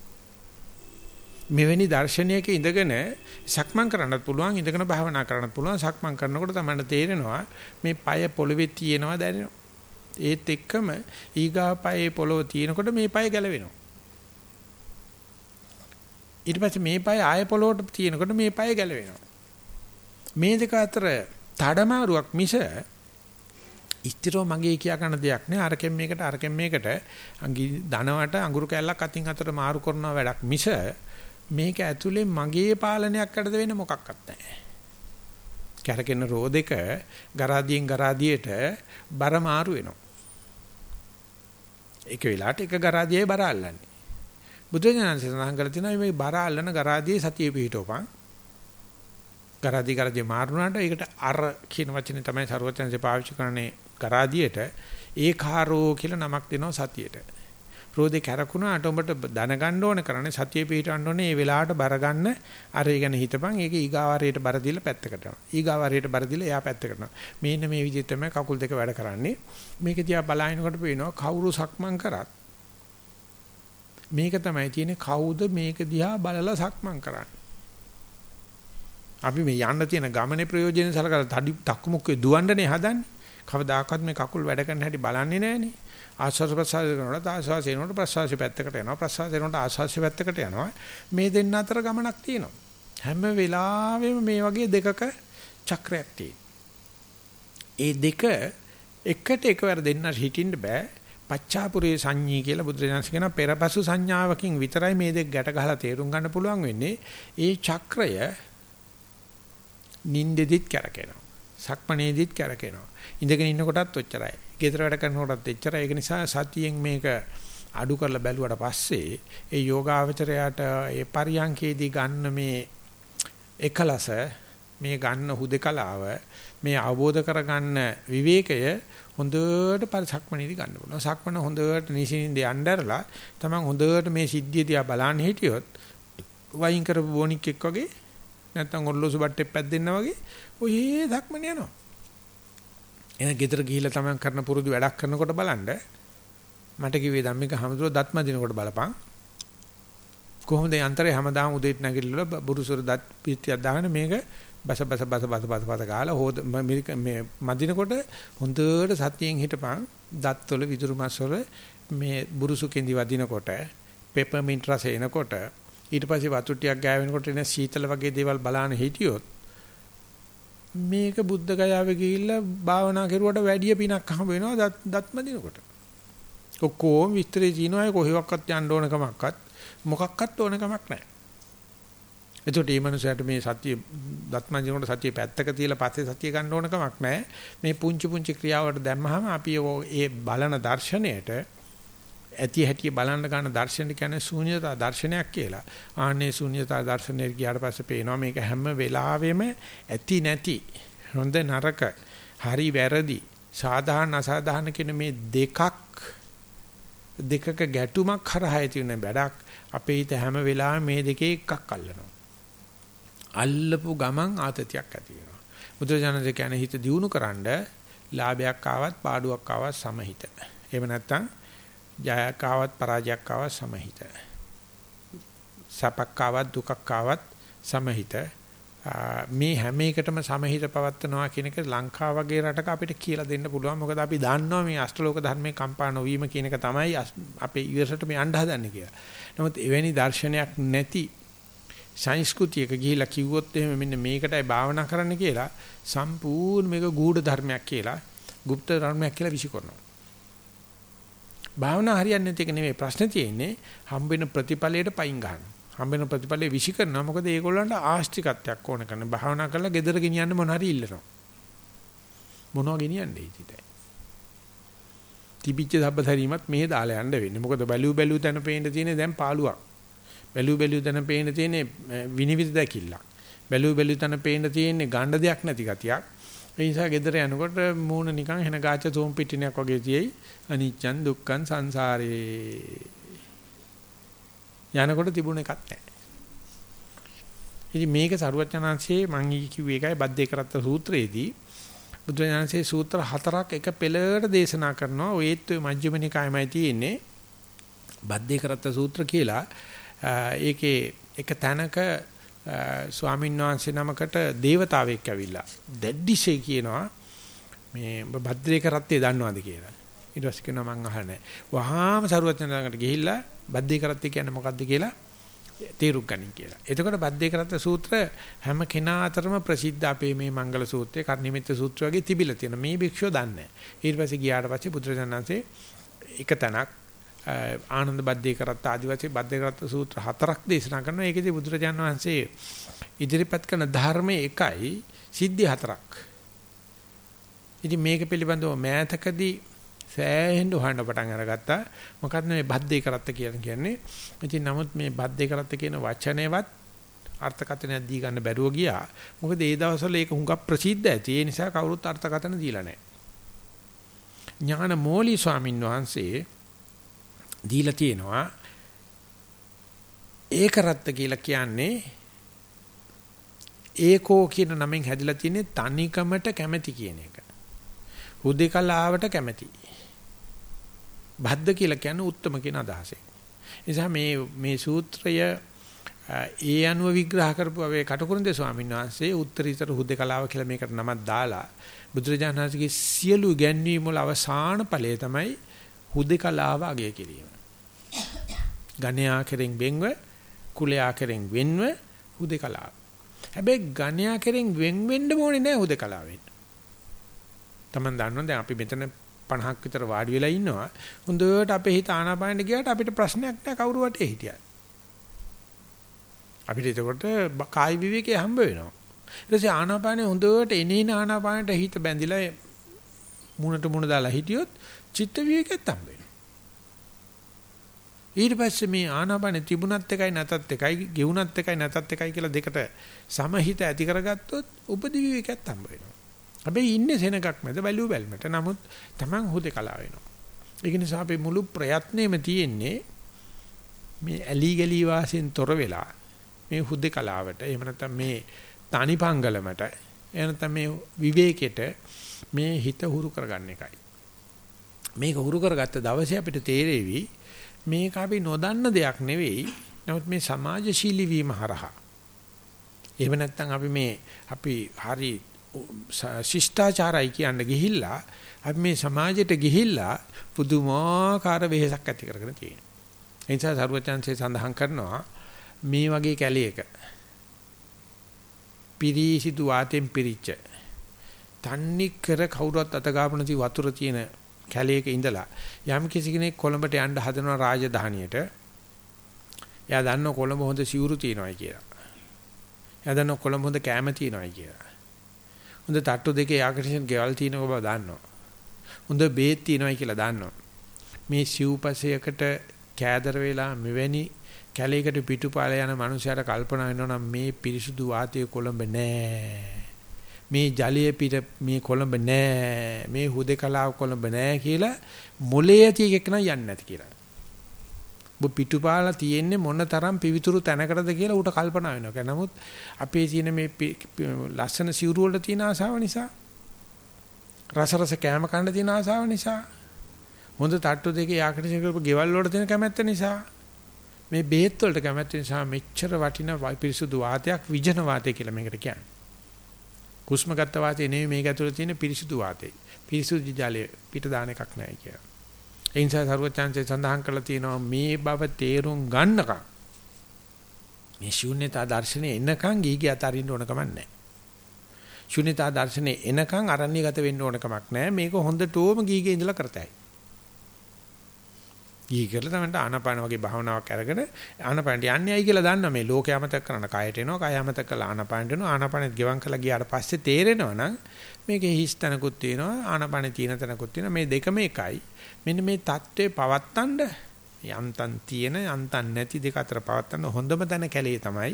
A: මෙවැනි දර්ශනයක ඉඳගෙන සක්මන් කරන්නත් පුළුවන් ඉඳගෙන භාවනා කරන්නත් පුළුවන්. සක්මන් කරනකොට තමයි තේරෙනවා මේ পায় පොළවේ තියෙනවා දැනෙනවා. ඒත් එක්කම ඊගා පායේ පොළව තියෙනකොට මේ පාය ගැලවෙනවා. ඊට පස්සේ මේ පාය ආය පොළොවට තියෙනකොට මේ පාය ගැලවෙනවා. මේ දෙක අතර තඩමාරුවක් මිස ඉස්තරෝ මගේ කියා ගන්න දෙයක් නෑ. අරකින් මේකට අරකින් මේකට. ධනවට අඟුරු කැල්ලක් අතින් අතට මාරු කරන වැඩක් මිස මේක ඇතුලේ මගේ පාලනයක් අඩද වෙන මොකක්වත් නැහැ. කැරකෙන රෝදෙක ගරාදියෙන් ගරාදියට බර මාරු වෙනවා. එක වෙලාවට එක ගරාදියේ බර අල්ලන්නේ. බුදුරජාණන් සඳහන් කරලා තියෙනවා මේ බර අල්ලන ගරාදියේ සතිය පිහිටවපන්. ගරාදි කරදී මාරුණාට ඒකට අර කියන වචනේ තමයි ਸਰවඥන්සේ පාවිච්චි කරන්නේ ගරාදියට ඒකාරෝ කියලා නමක් දෙනවා සතියට. රෝදේ කැරකුණාට උඹට දැනගන්න ඕන කරන්නේ සතිය පිහිටවන්න ඕනේ මේ වෙලාවට බර ගන්න අර ඉගෙන හිතපන් ඒක ඊගාවාරයට බර දීලා පැත්තකට යනවා. ඊගාවාරයට බර දීලා එයා පැත්තකට යනවා. මේන්න මේ විදිහට තමයි කකුල් දෙක වැඩ කරන්නේ. මේක දිහා බලනකොට පේනවා කවුරු සක්මන් කරත් මේක තමයි තියෙන්නේ කවුද මේක දිහා බලලා සක්මන් කරන්නේ. අපි මේ යන්න තියෙන ගමනේ ප්‍රයෝජන සලකලා තඩි තක්මුක්කේ දුවන්නනේ හදන්නේ. කවදාකවත් මේ කකුල් වැඩ කරන හැටි බලන්නේ නැහනේ. ආස්වාද ප්‍රසආස කරනකොට ආස්වාද එනකොට ප්‍රසආස පැත්තකට යනවා. ප්‍රසආස එනකොට ආස්වාද පැත්තකට යනවා. මේ දෙන්න අතර ගමනක් තියෙනවා. හැම වෙලාවෙම මේ වගේ දෙකක චක්‍රයක් ඒ දෙක එකට එකවර දෙන්න හිටින්න බෑ. පච්චාපුරේ සංඤී කියලා බුදුරජාණන් කියන පෙරපසු සංඥාවකින් විතරයි මේ දෙක ගැට ගහලා තේරුම් ගන්න පුළුවන් වෙන්නේ. ඒ චක්‍රය නින්දෙදිත් කැරකෙනවා. සක්මණේදිත් කැරකෙනවා. ඉඳගෙන ඉන්නකොටත් ඔච්චරයි. ගෙදර වැඩ කරනකොටත් එච්චරයි. ඒක නිසා සතියෙන් මේක අඩු කරලා බැලුවට පස්සේ ඒ යෝගාවචරයට ඒ පරියන්කේදී ගන්න මේ එකලස මේ ගන්න හුදකලාව මේ අවබෝධ කරගන්න විවේකය හොඳට පරිසක්මනේදී ගන්න පුළුවන්. සක්මන හොඳට නිසින්ද යnderලා තමන් හොඳට මේ සිද්ධිය දිහා බලන්න හිටියොත් වයින් කරපු බොනික් එක් වගේ නැත්තම් ඔල්ලෝසු බට්ටේ පැද්දෙන්න වගේ ඔය ධක්මන යනවා. එහෙනම් ගෙදර ගිහිල්ලා තමයි කරන පුරුදු වැඩක් කරනකොට බලන්න මට කිව්වේ ධම්මික හැමදෙර දත්ම දිනකොට බලපන්. කොහොමද යන්ත්‍රය හැමදාම උදේට නැගිටලා බුරුසුර දත් පිටියක් දාගෙන මේක බස බස බස බස බස බස ගාලා හොද මේ මදිනකොට හොඳට සතියෙන් හිටපන් දත්වල විදුරු මස්වල මේ බුරුසු කෙඳි වදිනකොට පෙපර්මින්ට් රස එනකොට ඊට පස්සේ වතු ටිකක් ගෑවෙනකොට එන සීතල වගේ දේවල් බලන්න හිටියොත් මේක බුද්ධ ගයාවේ ගිහිල්ලා භාවනා කරුවට වැඩි පිනක් හම්බ වෙනවා දත්ම දිනකොට. ඔක්කොම විස්තරේ කියනවා කොහෙවත් යන්න ඕන කමක්වත් මොකක්වත් ඕන කමක් නැහැ. එතකොට මේ මනුස්සයාට මේ සතිය දත්ම දිනකොට සතිය පැත්තක තියලා පස්සේ සතිය ගන්න ඕන කමක් නැහැ. මේ පුංචි පුංචි ක්‍රියාවට දැම්මහම අපි ඒ බලන දර්ශනයට ඇති හැටි බලන්න ගන්න දර්ශන කියන්නේ ශූන්‍යතා දර්ශනයක් කියලා. ආන්නේ ශූන්‍යතා දර්ශනය ගියාට පස්සේ පේනවා මේක හැම වෙලාවෙම ඇති නැති හොඳ නරක හරි වැරදි සාධාරණ අසාධාරණ කියන මේ දෙකක් දෙකක ගැටුමක් කරහා තියෙන වැඩක් අපේ හිත හැම වෙලාවෙම මේ දෙකේ එකක් අල්ලනවා. අල්ලපු ගමන් ආතතියක් ඇති වෙනවා. බුදුරජාණන් කියන්නේ හිත දියුණු කරන්න ලාභයක් ආවත් පාඩුවක් ආවත් සමහිත. එහෙම නැත්නම් ජයක් ආවත් පරාජයක් ආවත් සමහිත. සපක් ආවත් දුකක් ආවත් සමහිත. මේ හැම එකටම සමහිත පවත්නවා කියන එක ලංකාව වගේ රටක අපිට කියලා දෙන්න පුළුවන්. මොකද අපි දන්නවා මේ අෂ්ටලෝක ධර්මයේ කම්පා නොවීම කියන එක තමයි අපේ ඉවසට මේ අඬ හදන්නේ කියලා. නමුත් එවැනි දර්ශනයක් නැති සංස්කෘතියක ගිහිලා කිව්වොත් එහෙම මෙන්න මේකටයි භාවනා කරන්න කියලා සම්පූර්ණ මේක ගූඪ ධර්මයක් කියලා, গুপ্ত ධර්මයක් කියලා විසිකරනවා. භාවනා හරියන්නේ නැති එක නෙමෙයි ප්‍රශ්නේ තියෙන්නේ හම්බෙන ප්‍රතිඵලයට පයින් ගන්න. හම්බෙන ප්‍රතිඵලය විසි කරනවා මොකද ඒගොල්ලන්ට ආස්තිකත්වයක් ඕන කරන භාවනා කරලා gedara ගෙනියන්න මොන හරි ඉල්ලනවා. මොනවා ගෙනියන්නේ ඉතින්. තිබිච්ච සබ්බතරීමත් මෙහෙ දාලා යන්න වෙන්නේ. මොකද බැලු බැලු තැන පේන්න තියෙන්නේ දැන් පාළුවක්. බැලු බැලු තැන පේන්න තියෙන්නේ විනිවිද දැකිල්ලක්. බැලු බැලු තැන පේන්න තියෙන්නේ ගණ්ඩ දෙයක් නැති ගතියක්. ඒ නිසා ගෙදර යනකොට මූණ නිකන් හෙන ගාච්ඡ තෝම් පිටිනයක් වගේ තියෙයි. අනිච්චන් දුක්ඛන් සංසාරේ. යනකොට තිබුණ එකක් නැහැ. ඉතින් මේක සරුවචනාංශයේ මම කිව්වේ එකයි බද්දේ කරත්ත සූත්‍රයේදී බුදුරජාණන්සේ සූත්‍ර හතරක් එක පෙළකට දේශනා කරනවා. ඔයත් ඔය මජ්ක්‍ධිම නිකායමයි තියෙන්නේ. බද්දේ කරත්ත සූත්‍ර කියලා. ඒකේ එක තැනක ස්වාමීන් වහන්සේ නමකට දේවතාවෙක් ඇවිල්ලා දැඩිසේ කියනවා මේ ඔබ භද්‍රේක රත්යේ දන්නවද කියලා. ඊට පස්සේ කියනවා මං අහන්නේ. වහාම සරුවචනකට ගිහිල්ලා භද්‍රේක රත්ය කියන්නේ මොකද්ද කියලා තේරුම් ගනින් කියලා. එතකොට බද්දේක රත්න සූත්‍ර හැම කෙනා අතරම ප්‍රසිද්ධ අපේ මේ මංගල සූත්‍රය, කර්ණිමිත්ත සූත්‍රය වගේ තිබිලා තියෙනවා. මේ භික්ෂුව දන්නේ නැහැ. ඊට පස්සේ ගියාට පස්සේ බුදුරජාණන්සේ එක තැනක් ආනන්ද බද්දේ කරත් ආදිවාසී බද්දේ කරත් සූත්‍ර හතරක් දේශනා කරනවා. ඒකෙදි බුදුරජාන් වහන්සේ ඉදිරිපත් කරන ධර්මයේ එකයි සිද්ධි හතරක්. ඉතින් මේක පිළිබඳව මෑතකදී සෑහෙන්න හොයන්න පටන් අරගත්තා. මොකද්ද මේ බද්දේ කරත්ත කියලා කියන්නේ? ඉතින් නමුත් මේ බද්දේ කරත්ත කියන වචනේවත් අර්ථකථනයක් දී ගන්න බැරුව ගියා. මොකද ඒ දවස්වල ඒක හුඟක් ප්‍රසිද්ධ ඇති. ඒ නිසා කවුරුත් අර්ථකථන දීලා නැහැ. ඥාන මෝලි ස්වාමීන් වහන්සේ දීලා තියෙනවා ඒකරත්ත කියලා කියන්නේ ඒකෝ කියන නමෙන් හැදිලා තියෙන්නේ තනිකමට කැමැති කියන එක. හුදේකලාවට කැමැති. බද්ද කියලා කියන්නේ උත්තම කියන අදහසෙන්. නිසා මේ මේ සූත්‍රය ඒ අනුව විග්‍රහ කරපු අපේ කටුකුරුන්දේ ස්වාමීන් වහන්සේ උත්තරීතර හුදේකලාව කියලා මේකට නමක් දාලා බුදුරජාණන් වහන්සේගේ සියලු ගැන්වීම් වල අවසාන ඵලය තමයි හුදේකලාව අගය කිරීම. ගණ්‍යා කෙරෙන් වෙන්ව කුලයා කෙරෙන් වෙන්ව හුදේකලාව. හැබැයි ගණ්‍යා කෙරෙන් වෙන් වෙන්න ඕනේ නැහැ හුදේකලාවෙන්. Taman දන්නවා දැන් අපි මෙතන 50ක් විතර වාඩි වෙලා ඉන්නවා. හොඳට අපේ හිත ආනාපානෙ ගියාට අපිට ප්‍රශ්නයක් නැහැ කවුරු වටේ හිටියත්. අපිට එතකොට කායි විවේකේ හම්බ වෙනවා. ඊට පස්සේ ආනාපානෙ හොඳට එනේන ආනාපානට හිත බැඳිලා මුණට මුණ දාලා හිටියොත් චිත්ත විවේකෙත් හම්බ වෙනවා. ඊට පස්සේ මේ ආනාපානෙ තිබුණත් එකයි නැතත් එකයි ගෙවුණත් එකයි නැතත් එකයි කියලා දෙකට සමහිත ඇති කරගත්තොත් උපදි විවේකයක් හම්බ වෙනවා. හැබැයි ඉන්නේ සෙනගක් මැද බැලුව බැලමට. නමුත් Taman හුදේකලා වෙනවා. ඒක නිසා අපේ මුළු ප්‍රයත්නෙම තියෙන්නේ මේ ඇලි ගලි වාසෙන් තොර වෙලා මේ හුදේකලාවට එහෙම නැත්නම් මේ තනිපංගලමට එහෙම නැත්නම් මේ විවේකෙට මේ හිත හුරු කරගන්න එකයි. මේක හුරු කරගත්ත දවසේ අපිට තේරෙවි මේක අපි නොදන්න දෙයක් නෙවෙයි. නමුත් මේ සමාජශීලී වීම හරහා. එහෙම නැත්නම් අපි මේ අපි හරි ශිෂ්ටාචාරයි කියන්න ගිහිල්ලා අපි මේ සමාජයට ගිහිල්ලා පුදුමාකාර වෙහෙසක් ඇති කරගෙන තියෙනවා. ඒ නිසා සරුවචන්සේ සඳහන් කරනවා මේ වගේ කැලයක පිරිසිදු වාතෙන් පිරිච්ච තන්නි කර කවුරුත් අත ගාපන වතුර තියෙන කැලේක ඉඳලා යම් කිසි කෙනෙක් කොළඹට යන්න හදනවා රාජධානියට එයා දන්නව කොළඹ හොඳ සිවුරු තියෙනවායි කියලා. එයා දන්නව කොළඹ හොඳ කෑම තියෙනවායි කියලා. හොඳ තට්ටු දෙකේ ආකර්ෂණ ගෙවල් තියෙන බව දන්නවා. හොඳ බේත් තියෙනවායි කියලා දන්නවා. මේ සිව්පසයකට කෑදර වෙලා මෙවැනි කැලේකට පිටුපාල යන මනුස්සයර කල්පනා වෙනවා නම් මේ පිරිසුදු වාතය කොළඹ නෑ. මේ ජලයේ පිට මේ කොළඹ නෑ මේ හුදේකලාව කොළඹ නෑ කියලා මොලේ ඇති එකක් නම් යන්නේ නැති කියලා. ඔබ පිටුපාලා තියෙන්නේ මොන තරම් පිවිතුරු තැනකටද කියලා ඌට කල්පනා වෙනවා. නමුත් අපේ තියෙන මේ ලස්සන සිවුරු වල තියෙන ආසාව නිසා රස රස කැම කන්න තියෙන ආසාව නිසා හොඳ තට්ටු දෙකේ ආකර්ෂණය කරපු ගෙවල් වලට තියෙන කැමැත්ත නිසා මේ බේත් වලට කැමැත්ත නිසා මෙච්චර වටිනා පිරිසුදු වාතයක් විජන වාතය කියලා මේකට කියන්නේ. හුස්ම ගත්ත වාතය නෙමෙයි මේක ඇතුළේ තියෙන පිරිසුදු වාතය. පිරිසුදු ජලය පිට දාන එකක් නැහැ කියලා. ඒ නිසා සරුවචාන්සේ සඳහන් කරලා තියෙනවා මේ බව තේරුම් ගන්නකම් මේ ශූන්‍යතා දර්ශනේ එනකන් ගිහිගේ අතරින්න ඕන කමක් නැහැ. ශූන්‍යතා දර්ශනේ එනකන් අරණ්‍යගත වෙන්න ඕන කමක් නැහැ. මේක හොඳටම ගිහිගේ ඉඳලා කරතයි. ගිහි කරලා තමයි ආනාපාන වගේ භාවනාවක් අරගෙන ආනාපානට යන්නේයි කියලා දන්නා මේ ලෝකය අමතක කරන කයට එනවා කය අමතක කරලා ආනාපානට එනවා. ආනාපානෙත් ගෙවම් කරලා ගියාට පස්සේ තේරෙනවා නම් මේකේ හිස් තනකුත් තියෙනවා ආනාපානේ තියෙන තනකුත් තියෙනවා. මේ දෙකම එකයි. මෙන්න මේ தત્ත්වේ පවත්තන්න යන්තම් තියෙන යන්තම් නැති දෙක අතර පවත්තන්න හොඳම තැන කැලේ තමයි.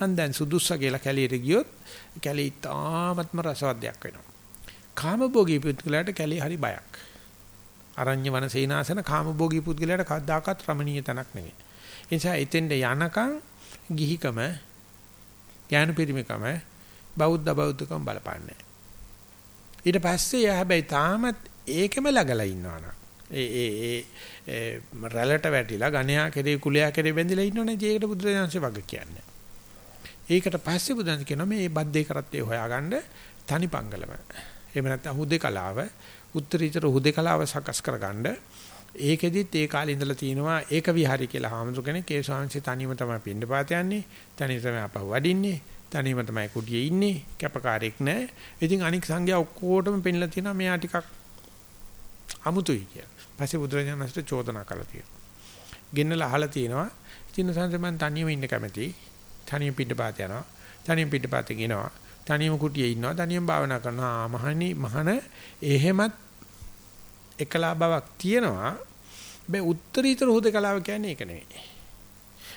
A: මම දැන් සුදුස්ස කියලා කැලේට ගියොත් කැලේ ඉතාමත්ම රසවත් දෙයක් වෙනවා. කාමභෝගී පුද්ගලයාට කැලේ හරි බයක්. අරඤ්‍ය වන සේනාසන කාමභෝගී පුද්ගලයාට කවදාකවත් රමණීය තනක් නෙවෙයි. ඒ නිසා එතෙන්ට යනකම් ගිහිකම ඥාන පරිමකම බෞද්ධ බෞද්ධකම බලපන්නේ. ඊට පස්සේ යා හැබැයි තාමත් ඒකෙම ලගලා ඉන්නවනම් ඒ ඒ ඒ රැළට වැටිලා ගණයා කෙරේ කුලයා කෙරේ බැඳිලා ඉන්නවනේ ඒකට බුදුරජාණන්සේ වග කියන්නේ. ඒකට පස්සේ බුදුන් කියනවා මේ බද්දේ කරත්තේ හොයාගන්න තනිපංගලම. එහෙම නැත්නම් හුදේ කලාව උත්තරීතර හුදේකලාව සකස් කරගන්න. ඒකෙදිත් ඒ කාලේ ඉඳලා තිනවා ඒක විහාරي කියලා හාමුදුර කෙනෙක්. ඒ ශාංශي තනියම තමයි පින්නපාත යන්නේ. තනියම තමයි අපව වඩින්නේ. තනියම තමයි කුටියේ ඉන්නේ. කැපකාරයෙක් නැහැ ඉතින් අනික් සංඝයා ඔක්කොටම පෙන්ලා තිනවා මෙයා ටිකක් අමුතුයි කියලා. පස්සේ බුදුරජාණන් වහන්සේ චෝදනා කළා තියෙනවා. ගෙන්නලා අහලා තියෙනවා. ඉතින් සංඝයා මම තනියම ඉන්න කැමති තනියම පින්නපාත යනවා. තනියම පින්නපාත ගෙනවා තනියම කුටියේ ඉන්නවා තනියම භාවනා කරනවා මහණි මහන එහෙමත් එකලා බවක් තියෙනවා. මේ උත්තරීතර හුදකලාව කියන්නේ ඒක නෙවෙයි.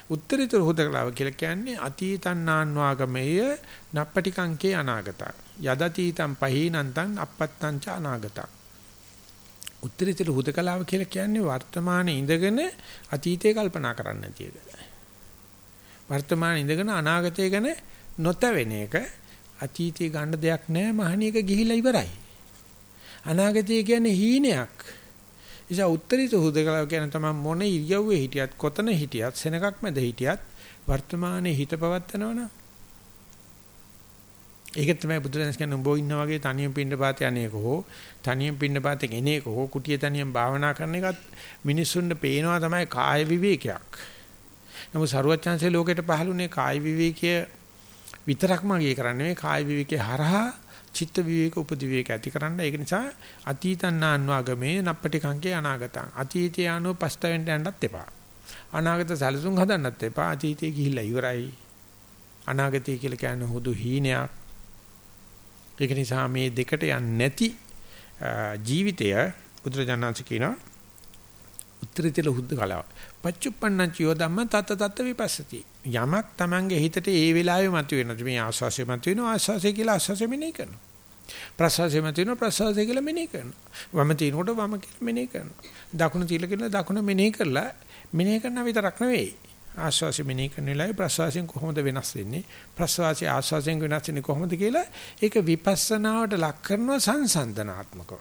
A: උත්තරීතර හුදකලාව කියලා කියන්නේ අතීතන්නාන්වාගමේය නප්පටිකංකේ අනාගතං. යදතීතං පහීනන්තං අපත්තං ච අනාගතං. උත්තරීතර හුදකලාව කියලා කියන්නේ වර්තමානයේ ඉඳගෙන අතීතය කල්පනා කරන්න නැති එක. වර්තමානයේ ඉඳගෙන අනාගතය ගැන නොතැවෙන එක අතීතයේ ගන්න දෙයක් නැහැ මහණියක ගිහිලා ඉවරයි. අනාගතය කියන්නේ හීනයක්. නිසා උත්තරීත හුදකලාව කියන තමයි මොන ඉරියව්වේ හිටියත් කොතන හිටියත් සෙනගක් මැද හිටියත් වර්තමානයේ හිත පවත්නවනම් ඒක තමයි බුදුරජාණන් කියන්නේ උඹෝ ඉන්නා වගේ තනියෙන් පින්න පාත යන්නේක හෝ තනියෙන් පින්න පාත එනේක හෝ කුටිය තනියෙන් භාවනා කරන එකත් මිනිස්සුන්ට පේනවා තමයි කාය විවේකයක්. නමුත් සරුවච්චන්සේ ලෝකෙට පහළුනේ කාය විවේකයේ විතරක්ම අගය කරන්නේ මේ කාය විවේකේ හරහා චිත්ත විවේක උපදි විවේක ඇති කරන්න. ඒක නිසා අතීතන්නාන්වාගමේ නප්පටිකංකේ අනාගතං. අතීතය අනුව පස්තවෙන්ට යන්නත් එපා. අනාගත සැලසුම් හදන්නත් එපා. අතීතේ ගිහිල්ලා ඉවරයි. අනාගතය කියලා කියන්නේ හුදු හීනයක්. ඒක නිසා මේ දෙකට යන්නේ නැති ජීවිතය බුදුරජාණන්සේ කියනවා උත්තරීතල හුද්ද කලාව. පච්චුප්පන්නං චියෝ ධම්ම තත තත් විපස්සති. යමක් Tamange හිතට ඒ වෙලාවේ මතුවෙනවා. මේ ආස්වාසිය මතුවෙනවා ආස්වාසිය කියලා ආස්වාසිය මෙනෙහි කරනවා. ප්‍රසවාසය මතුවෙනවා ප්‍රසවාසය කියලා මෙනෙහි කරනවා. වම තිනකොට වම කියලා මෙනෙහි කරනවා. දකුණ තියලා කියලා දකුණ මෙනෙහි කරලා මෙනෙහි කරන විතරක් නෙවෙයි. ආස්වාසිය මෙනෙහි කරන වෙලාවේ ප්‍රසවාසයෙන් කොහොමද වෙනස් වෙන්නේ? ප්‍රසවාසය ආස්වාසයෙන් වෙනස් වෙන්නේ කොහොමද කියලා ඒක විපස්සනාවට ලක් කරනවා සංසන්දනාත්මකව.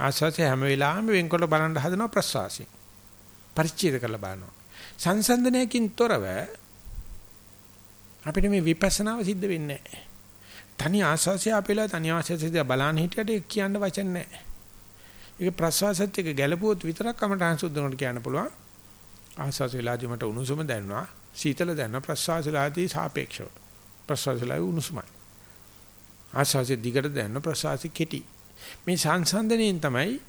A: ආස්වාසය හැම වෙලාවෙම වෙන්කොට බලන්න හදනවා ප්‍රසවාසයෙන්. පරිච්ඡේද කරලා බලනවා. සංසන්දනයකින් තොරව අපිට මේ විපස්සනාව සිද්ධ වෙන්නේ නැහැ. තනි ආස්වාසය අපේලා තනි ආස්වාසය බලන්න හිටියට කියන්න වචන නැහැ. ඒක ප්‍රසවාසත් එක්ක ගැළපුවොත් විතරක් කමටහන් සුද්ධනකට කියන්න පුළුවන්. ආස්වාස වෙලාදී මට උණුසුම දැනෙනවා. සීතල දැනෙනවා. ප්‍රසවාස වෙලාදී සාපේක්ෂව. ප්‍රසවාස වෙලාවේ උණුසුමයි. ආස්වාසයේ දිගට දැනෙනවා. ප්‍රසවාසي කෙටි. මේ සංසන්දනයෙන් තමයි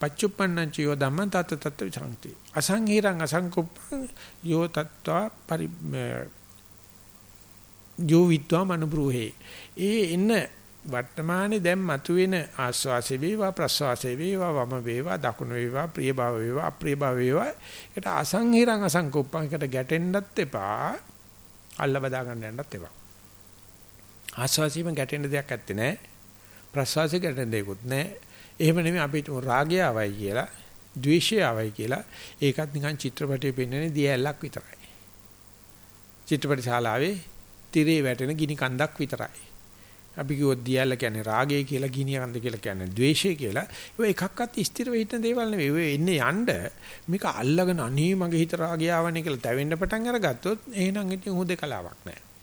A: පච්චුප්පන්නං චයෝ ධම්මං තත් තත් විසංති අසංහිරං අසංකුප්පං යෝ තත්වා පරි යෝ විත්වා මනුබ්‍රෝහේ ඒ එන්න වර්තමානයේ දැන් මතුවෙන ආස්වාසේ වේවා ප්‍රස්වාසේ වේවා වම වේවා දකුණු වේවා ප්‍රිය භාව වේවා අප්‍රිය භාව වේවා. ඒකට අසංහිරං අසංකුප්පං එකට ගැටෙන්නත් එපා. අල්ල බදා ගන්න යන්නත් එපා. ආස්වාසීම ගැටෙන්න දෙයක් ඇත්තේ නැහැ ප්‍රසවාසය ගැටෙන දෙයක්වත් නැහැ. එහෙම නෙමෙයි අපි රාගය ආවයි කියලා, ද්වේෂය ආවයි කියලා ඒකත් නිකන් චිත්‍රපටයේ පෙන්වන්නේ දියැලක් විතරයි. චිත්‍රපට ශාලාවේ තිරේ වැටෙන ගිනි කන්දක් විතරයි. අපි කිව්වොත් දියැල කියන්නේ රාගය කියලා, ගිනි කන්ද කියලා කියන්නේ ද්වේෂය කියලා. ඒ එකක්වත් ස්ථිර වෙන්න දේවල් නෙවෙයි. ඔය එන්නේ යන්න මේක අල්ලගෙන අනේ මගේ හිත රාගය ආවනේ කියලා තැවෙන්න පටන් අරගත්තොත් එහෙනම් ඉතින් හුදකලාවක් නැහැ.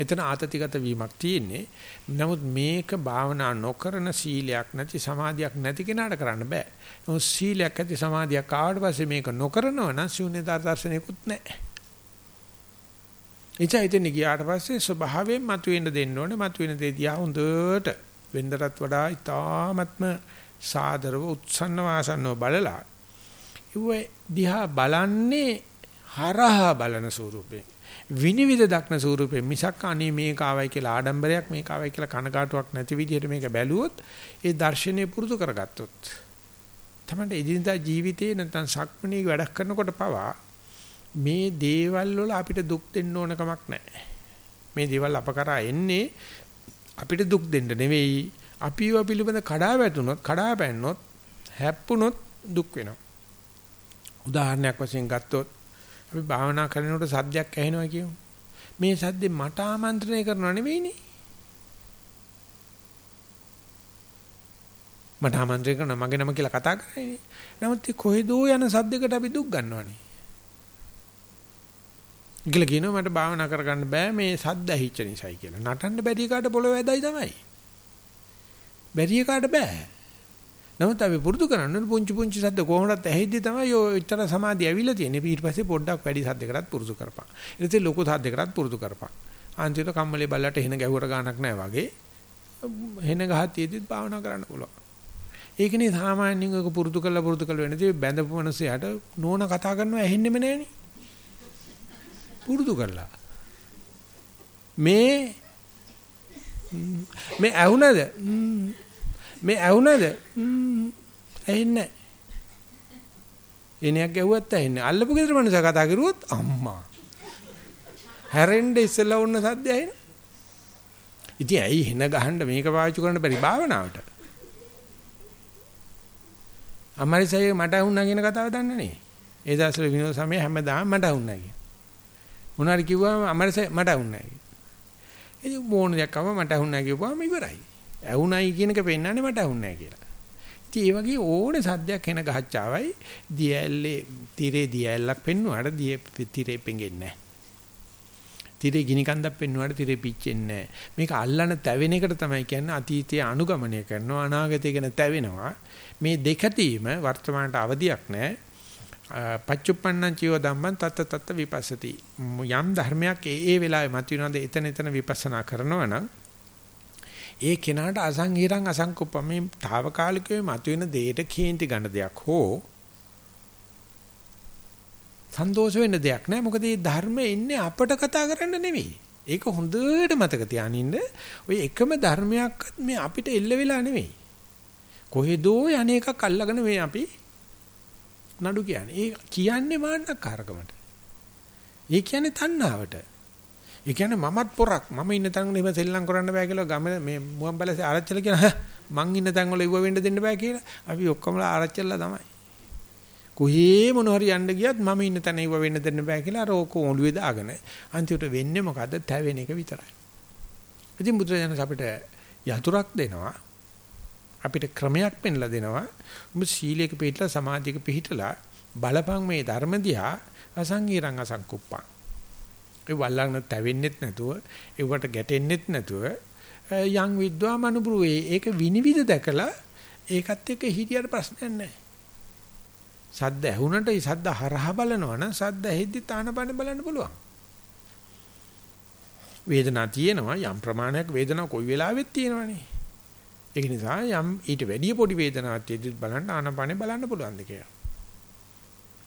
A: එතන ආතතිගත වීමක් තියෙන්නේ. නමුත් මේක භාවනා නොකරන සීලයක් නැති සමාධියක් නැති කෙනාට කරන්න බෑ. නමුත් සීලයක් ඇති සමාධියක් ආවට පස්සේ මේක නොකරනව නම් ශූන්‍යතා දර්ශනයකුත් නැහැ. එචා ඉතින් ගියාට පස්සේ ස්වභාවයෙන් මතුවෙන්න දෙන්න ඕනේ. මතුවෙන දේ දිහා හොඳට වෙන්දටත් වඩා ඊ타ත්ම සාදරව උත්සන්න වාසන්නව බලලා ඉුවේ දිහා බලන්නේ හරහා බලන ස්වරූපේ විනිවිද දක්න ස්වරූපෙ මිසක් අනේ මේක ආවයි කියලා ආඩම්බරයක් මේක ආවයි කියලා කනකාටුවක් නැති විදිහට මේක බැලුවොත් ඒ දර්ශනය පුරුදු කරගත්තොත් තමයි එදිනදා ජීවිතේ නැත්නම් සක්මණේ වැඩක් කරනකොට පවා මේ දේවල් වල අපිට දුක් දෙන්න ඕන කමක් නැහැ. මේ දේවල් අප කරා එන්නේ අපිට දුක් දෙන්න නෙවෙයි අපිව පිළිබඳ කඩා වැටුනොත් කඩා පැන්නොත් හැප්පුනොත් දුක් වෙනවා. උදාහරණයක් වශයෙන් ගත්තොත් අපි භාවනා කරනකොට සද්දයක් ඇහෙනවා කියමු. මේ සද්දේ මට ආමන්ත්‍රණය කරනව නෙවෙයිනේ. මට ආමන්ත්‍රණය කරන මගේ නම කියලා කතා කරන්නේ. නමුත් කොහෙදෝ යන සද්දයකට අපි දුක් ගන්නවනේ. ඉගල කියනවා මට භාවනා කරගන්න බෑ මේ සද්ද ඇහිච්ච නිසායි කියලා. නටන්න බැරි කාට පොළොව ඇදයි තමයි. බැරි කාට බෑ. නමුත් අපි පුරුදු කරන්නේ පුංචි පුංචි සද්ද කොහොමවත් ඇහිද්දි තමයි ඔය ඉතර සමාධිය ඇවිල්ලා තියෙන්නේ. ඊට පස්සේ පොඩ්ඩක් වැඩි සද්දයකටත් පුරුදු කරපන්. ඊට පස්සේ ලොකු සද්දයකටත් පුරුදු කරපන්. අන්තිමට කම්මලේ බල්ලට එහෙන ගැහුවට ගානක් නැහැ වගේ. එහෙන ගහතියෙදිත් භාවනා කරන්න පුළුවන්. ඒකනේ සාමාන්‍යයෙන් ඔක පුරුදු කරලා පුරුදු කරලා වෙනදී බැඳපු මනසයට නෝන කතා කරනවා ඇහෙන්නෙම නැහෙනි. පුරුදු කරලා. මේ මේ ඇහුණද? මේ ඇහුණද? ඇහෙන්නේ නැහැ. එනියක් ගැහුවත් ඇහෙන්නේ. අල්ලපු ගෙදර මනුස්සය කතා කරුවොත් අම්මා. හැරෙන්න ඉස්සෙල්ලා වුණ සද්ද ඇහෙන. ඉතින් ඇයි හින ගහන්න මේක පාවිච්චි කරන්න බැරි භාවනාවට? අමාරිසයි මට වුණා කියන කතාව දන්නේ නේ. ඒ දවස්වල විනෝද සමය හැමදාම මට වුණා කියන. මොනාරි කිව්වම අමාරිසයි මට වුණා කියන. ඉතින් මොන දෙයක් අම මට වුණා කියපුවාම ඉවරයි. ඇහුණයි කියන එක පෙන්නන්නේ මට ඇහුන්නේ කියලා. ඉතින් ඒ වගේ ඕනේ සද්දයක් එන ගහච්චාවයි දියැල්ලේ තිරේ දියැල්ලක් පෙන්නුවාට දිය තිරේ පෙඟෙන්නේ නැහැ. තිරේ ගිනි කන්දක් පෙන්නුවාට තිරේ පිච්චෙන්නේ නැහැ. මේක අල්ලන තැවෙන එකට තමයි කියන්නේ අතීතයේ අනුගමනය කරනවා අනාගතය ගැන තැවෙනවා. මේ දෙක තීම වර්තමානට අවදියක් නැහැ. පච්චුප්පන්නං චිව ධම්මං තත්ත තත්ත විපස්සති. යම් ධර්මයක් ඒ ඒ වෙලාවේ මතුවෙනවාද එතන එතන විපස්සනා කරනවා නම් ඒ කෙනාට අසංහිරං අසංකුප්පම මේ తాවකාලිකව මතුවෙන දෙයට කේන්ති ගන්න දෙයක් හෝ සන්තෝෂ වෙන්න දෙයක් නෑ. මොකද මේ ධර්ම එන්නේ අපට කතා කරන්න නෙවෙයි. ඒක හොඳට මතක තියානින්න ඔය එකම ධර්මයක්වත් මේ අපිට එල්ල වෙලා නෙවෙයි. කොහෙදෝ යන්නේකක් අල්ලගෙන මේ අපි නඩු කියන්නේ. ඒ කියන්නේ මාන්නකාරකමට ඒ කියන්නේ තණ්හාවට. ඒ කියන්නේ මමත් පොරක්. මම ඉන්න තැන වල සෙල්ලම් කරන්න බෑ කියලා ගම මේ මුවන් බැලසේ ආරච්චිලා කියන මං ඉන්න තැන් වල ඉව වෙන්න දෙන්න බෑ කියලා අපි ඔක්කොම ආරච්චිලා තමයි. කොහේ මොන හරි යන්න ගියත් මම ඉන්න තැන ඉව වෙන්න දෙන්න බෑ කියලා අර ඔක ඔළුවේ දාගෙන. අන්තිමට වෙන්නේ මොකද්ද? තැවෙන එක විතරයි. ඉතින් බුදුරජාණන් අපිට යතුරක් දෙනවා. අපිට ක්‍රමයක් පෙන්ලා දෙනවා. ඔබ සීලයක පිළිපදලා සමාධියක පිළිපදලා බලපං මේ ධර්ම දිහා අසංගීරං අසංකුප්පං. ඒ වල්ලන්න තැවෙන්නෙත් නැතුව ඒවට ගැටෙන්නෙත් නැතුව යම් විද්වා මනුබ්‍රුවේ ඒක විනිවිද දැකලා ඒකත් එක්ක හිටියට ප්‍රශ්නයක් නැහැ. සද්ද ඇහුනට ඒ සද්ද හරහා බලනවා නම් සද්ද ඇහෙද්දි තානපන බලන්න පුළුවන්. වේදනාව තියෙනවා යම් ප්‍රමාණයක් වේදනාව කොයි වෙලාවෙත් තියෙනවනේ. ඒක නිසා යම් ඊට වැඩිය පොඩි වේදනාවක් තියෙද්දි බලන්න ආනපනේ බලන්න පුළුවන් දෙක.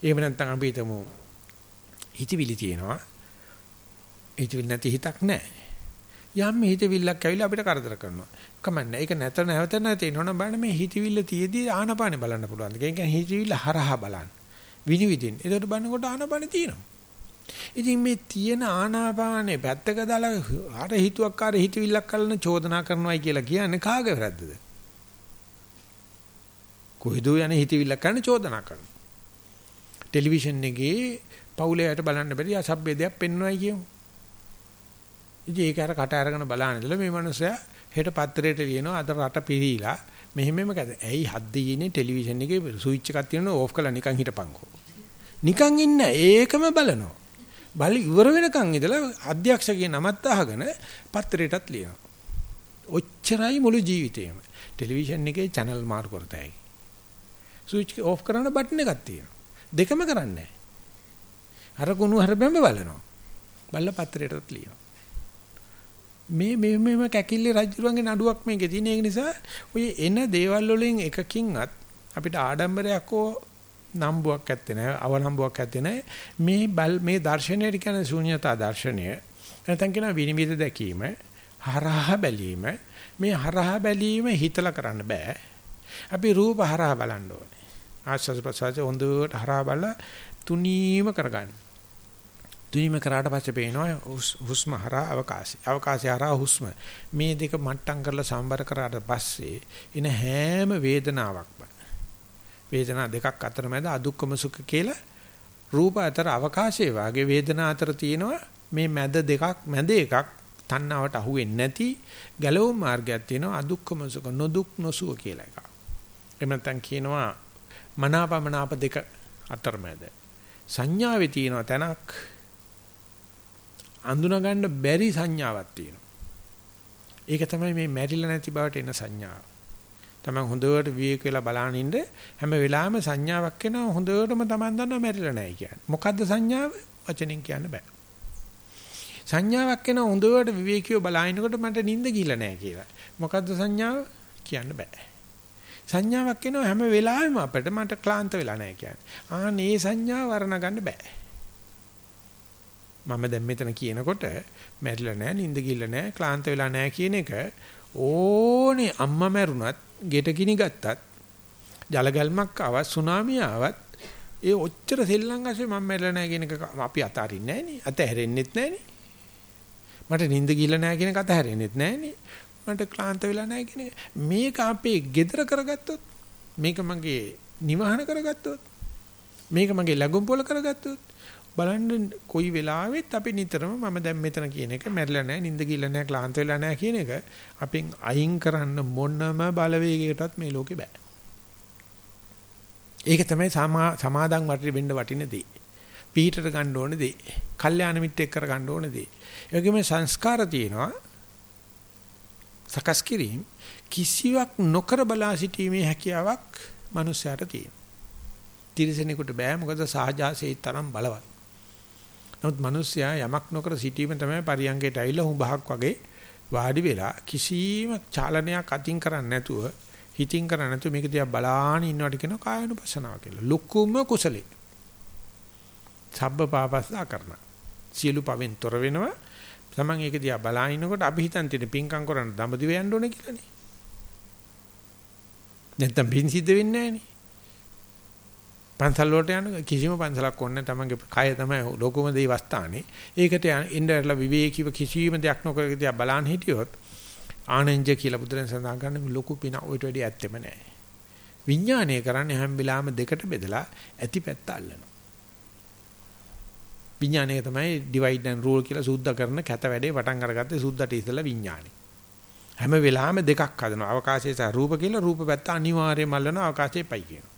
A: එහෙම නැත්නම් අපි හිතමු හිතවිලි තියෙනවා හිතවිලි නැති හිතක් නැහැ. යම් හිතවිල්ලක් ඇවිල්ලා අපිට කරදර කරනවා. කමන්නේ. ඒක නැතර නැවත නැති නෝන බලන්න මේ හිතවිල්ල තියේදී ආනපානෙ බලන්න පුළුවන්. ඒ කියන්නේ හිතවිල්ල හරහා බලන්න. විනිවිදින්. ඒකට බලනකොට ආනපානෙ තියෙනවා. ඉතින් මේ තියෙන ආනාපානේ පැත්තක දාලා අර හිතුවක්කාර හිතවිල්ලක් කලන චෝදනා කරනවායි කියලා කියන්නේ කාගේ වැරද්දද? කොහෙදෝ යන හිතවිල්ලක් කරන චෝදනා කරනවා. ටෙලිවිෂන් එකේ පවුලයට බලන්න බැරි අසභ්‍ය දෙයක් පෙන්වනවායි කියමු. ඉතින් ඒක අර කට අරගෙන බලන ඉඳලා මේ මිනිස්සයා හෙට පත්තරේට ලියනවා අද රට පිරීලා මෙහෙමම කද. ඇයි හද්දියේ ටෙලිවිෂන් එකේ ස්විච් එකක් තියෙනවා ඕෆ් කරලා නිකන් හිටපන්කෝ. නිකන් ඉන්න ඒකම බලනවා. බල ඉවර වෙනකන් ඉඳලා අධ්‍යක්ෂකගේ නමත් අහගෙන පත්තරේටත් ලියනවා. ඔච්චරයි මුළු ජීවිතේම. ටෙලිවිෂන් එකේ channel මාරු කරතයි. ස්විච් ඕෆ් කරන බටන් එකක් තියෙනවා. දෙකම කරන්නේ අර කුණු හරබෙම බලනවා. බල්ල පත්තරේටත් ලියනවා. මේ මේ මේම කැකිල්ලේ රජුරුවන්ගේ නඩුවක් මේකේ තියෙන ඒක නිසා ඔය එන දේවල් වලින් එකකින්වත් අපිට ආඩම්බරයක් හෝ නම්බුවක් ඇත්තේ නැහැ අවනම්බුවක් ඇත්තේ නැහැ. මේ බල් මේ දර්ශනයට කියන්නේ ශූන්‍යතා දර්ශනය නැත්නම් කියන විනිවිද දැකීම හරහා බැලීම මේ හරහා බැලීම හිතලා කරන්න බෑ. අපි රූප හරහා බලන්න ඕනේ. ආස්වාද ප්‍රසආද හොඳට හරහා බලලා තුනීම කරගන්න. තුනීම කරාට පස්සේ පේනවා හුස්ම හරහා අවකාශය. අවකාශය හරහා හුස්ම. මේ දෙක මට්ටම් කරලා සම්බර කරාට පස්සේ එන හැම වේදනාවක්ම වේදනා දෙකක් අතර මැද අදුක්කම සුඛ කියලා රූප අතර අවකාශයේ වාගේ වේදනා අතර තියෙනවා මේ මැද දෙකක් මැද එකක් තණ්හාවට අහු වෙන්නේ නැති ගැලවුම් මාර්ගයක් තියෙනවා අදුක්කම සුඛ නොදුක් නොසුව කියලා එකක්. එහෙම නැත්නම් කියනවා මනාපමනාප දෙක අතරමැද සංඥාවේ තියෙන තැනක් අඳුනා ගන්න බැරි සංඥාවක් තියෙනවා. ඒක තමයි මේ මැරිලා නැති බවට එන සංඥාව. තමන් හොඳට විවේක වෙලා බලන ඉන්න හැම වෙලාවෙම සංඥාවක් එනවා හොඳටම තමන් දන්නවා මැරිලා නැහැ කියන්නේ. මොකද්ද සංඥාව? වචනෙන් කියන්න බෑ. සංඥාවක් එනවා හොඳට විවේකීව බලනකොට මට නිින්ද ගිහිල්ලා නැහැ කියලා. මොකද්ද සංඥාව? කියන්න බෑ. සංඥාවක් එනවා හැම වෙලාවෙම අපිට මට ක්ලාන්ත වෙලා නැහැ කියන්නේ. ආ මේ සංඥාව වර්ණ ගන්න බෑ. මම දැන් මෙතන කියනකොට මැරිලා නැහැ, නිින්ද ගිල්ල නැහැ, ක්ලාන්ත වෙලා නැහැ කියන එක ඕනේ අම්මා මැරුණත්, ගෙට ගිනි ගත්තත්, ජලගල්මක් ආවත් සුනාමිය ආවත් ඒ ඔච්චර සෙල්ලම් ඇසේ මම මැරෙලා නැහැ කියන එක අපි අතාරින්නේ නැහැ නේ. අතහැරෙන්නෙත් නැහැ නේ. මට නිින්ද ගිහලා නැහැ කියන එක අතහැරෙන්නෙත් නැහැ නේ. මට ක්ලාන්ත වෙලා නැහැ කියන එක. මේක අපේ gedara කරගත්තොත් මේක මගේ නිවහන කරගත්තොත් මේක මගේ ලැබුම් පොල කරගත්තොත් බලන්න කොයි වෙලාවෙත් අපි නිතරම මම දැන් මෙතන කියන එක මැරිලා නැහැ නිින්ද ගිහලා නැහැ ක්ලාන්ත වෙලා නැහැ කියන එක අපෙන් අයින් කරන්න මොනම බලවේගයකටවත් මේ ලෝකේ බෑ. ඒක තමයි සමාදන් වටේ වෙන්න වටින දේ. පීඨට ගන්න ඕන දේ. කල්යාණ මිත්‍රෙක් කර ගන්න ඕන දේ. ඒ වගේම සංස්කාර තියෙනවා. සකස් කිරීම කිසිවක් නොකර බලා සිටීමේ හැකියාවක් මනුස්සයාට තියෙනවා. තිරිසනෙකුට බෑ මොකද සහජාසී තරම් බලවත්. නමුත් මිනිස්සයා යමක් නොකර සිටීම තමයි පරියංගයට ඇවිල්ලා හුඹහක් වගේ වාඩි වෙලා කිසිම චාලනයක් අතින් කරන්නේ නැතුව හිතින් කරන්නේ නැතුව මේක දිහා බලාන ඉන්නවට කියන කායනුපසනාව කියලා. ලොකුම කුසලේ. සබ්බ පාපස්සා කරන. සියලු පවෙන් තොර වෙනවා. තමන් ඒක දිහා බලා ඉන්නකොට අපි හිතන් තියෙන පිංකම් කරන්න දඹදිව යන්න ඕනේ කියලානේ. නැත්තම් පින් සිද්ධ වෙන්නේ නැහනේ. පන්සල් වලට යන කිසිම පන්සලක් ඕනේ තමන්ගේ කය තමයි ලෝකම දේවස්ථානේ. ඒකට ඉන්දරලා විවේකීව කිසිම දෙයක් නොකර තියා බලන් හිටියොත් ආනන්ජ කියලා බුදුරජාණන් සඳහන් කරන ලොකු පින ඔයිට වැඩි ඇත්තෙම නැහැ. විඥානය කරන්නේ හැම වෙලාවෙම දෙකට බෙදලා ඇති පැත්ත අල්ලනවා. විඥානය තමයි divide and rule කියලා සූද්ධ කරන කැත වැඩේ පටන් අරගත්තේ සූද්ධට ඉස්සලා විඥානය. හැම වෙලාවෙම දෙකක් හදනවා. අවකාශයේ සහ රූප කියලා රූප පැත්ත අනිවාර්යයෙන්ම අල්ලනවා අවකාශයේ පයි කියනවා.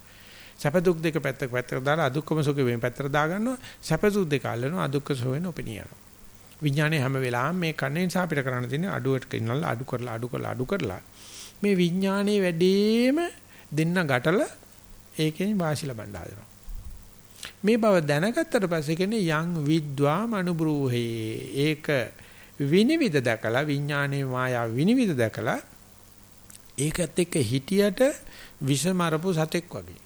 A: සැප දුක් දෙක පැත්තක පැත්තට දාලා අදුක්කම සුඛ වෙන පැත්තට දා ගන්නවා සැප දුක් දෙක අල්ලනවා අදුක්ක සෝවෙන ඔපිනිය යනවා විඥානයේ හැම වෙලාවෙම මේ කන්නේ නිසා අපිට කරන්න තියෙන්නේ අඩුවට කිනනලා අඩු කරලා අඩු කරලා අඩු කරලා. මේ විඥානයේ වැඩිම දෙන්න ගැටල ඒකෙන් වාසි ලබන්න හදනවා. මේ බව දැනගත්තට පස්සේ කියන්නේ යං විද්වා මනුබ්‍රූහේ ඒක විනිවිද දැකලා විඥානයේ මායාව විනිවිද දැකලා ඒකත් එක්ක හිටියට විෂමරපු සතෙක් වගේ.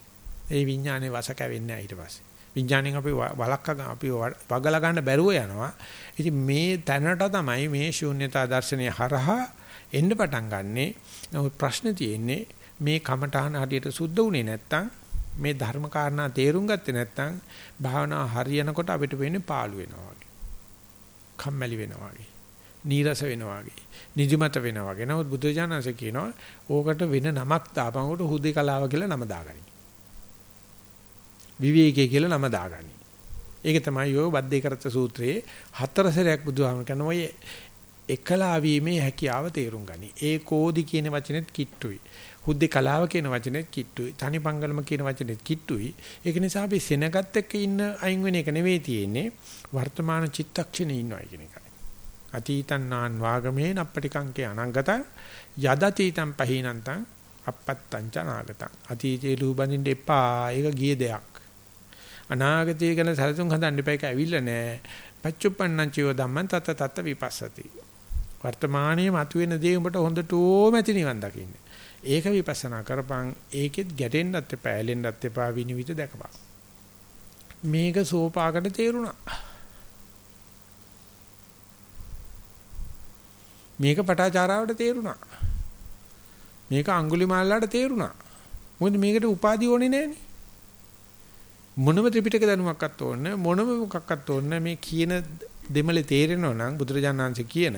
A: ඒ විඥානේ වස කැවෙන්නේ නැහැ ඊට පස්සේ. විඥාණයෙන් අපි වලක්ක අපි වගලා ගන්න බැරුව යනවා. ඉතින් මේ තැනට තමයි මේ ශූන්‍යතා දර්ශනය හරහා එන්න පටන් ගන්නෙ. නමුත් ප්‍රශ්නේ තියෙන්නේ මේ කමඨාන හරියට සුද්ධ වුණේ නැත්තම් මේ ධර්ම කාරණා තේරුම් ගත්තේ නැත්තම් භාවනා හරියනකොට අපිට වෙන්නේ පාළු වෙනවා වගේ. කම්මැලි වෙනවා වගේ. නීරස වෙනවා වගේ. නිදිමත වෙනවා වගේ. නමුත් බුදුජානක කියනවා ඕකට වෙන නමක් දාපන්කොට හුදේකලාව කියලා නම දාගනි. විවේකයේ කියලා නම දාගනි. ඒක තමයි යෝ බද්දේ කරත් සූත්‍රයේ හතර සැරයක් බුදුහාම කරන ඔය එකලා වීමේ හැකියාව තේරුම් ගනි. ඒකෝදි කියන වචනේත් කිට්ටුයි. හුද්දේ කලාව කියන වචනේත් කිට්ටුයි. තනිපංගලම කියන වචනේත් කිට්ටුයි. ඒක නිසා අපි සෙනගත් එක්ක ඉන්න අයින් වෙන එක නෙවෙයි තියෙන්නේ. වර්තමාන චිත්තක්ෂණේ ඉන්නවයි කියන එකයි. අතීතං නාන් වාගමේ නප්පටිකංකේ අනංගත යදතීතං පහීනන්තං අපත්තං ච නාගතං. අතීතේ ලූබඳින්න එපා. ඒක ගිය දෙයක්. අනාගතය ගැන සැලසුම් හදන්න එපා ඒක ඇවිල්ලා නෑ. පච්චුප්පන්නං චිව ධම්මං තත තත විපස්සති. වර්තමානයේ මතුවෙන දේ උඹට හොඳටම ඇති නිවන් දකින්න. ඒක විපස්සනා කරපන් ඒකෙත් ගැටෙන්නත් එපා, ඇලෙන්නත් එපා විනිවිද දැකපන්. මේක සෝපාකට තේරුණා. මේක පටාචාරාවට තේරුණා. මේක අඟුලිමාලලාට තේරුණා. මොකද මේකට උපාදි ඕනේ නෑනේ. මොනම ත්‍රිපිටක දැනුමක්වත් ඕනේ මොනම මොකක්වත් ඕනේ මේ කියන දෙමලේ තේරෙනවා නම් බුදුරජාණන්සේ කියන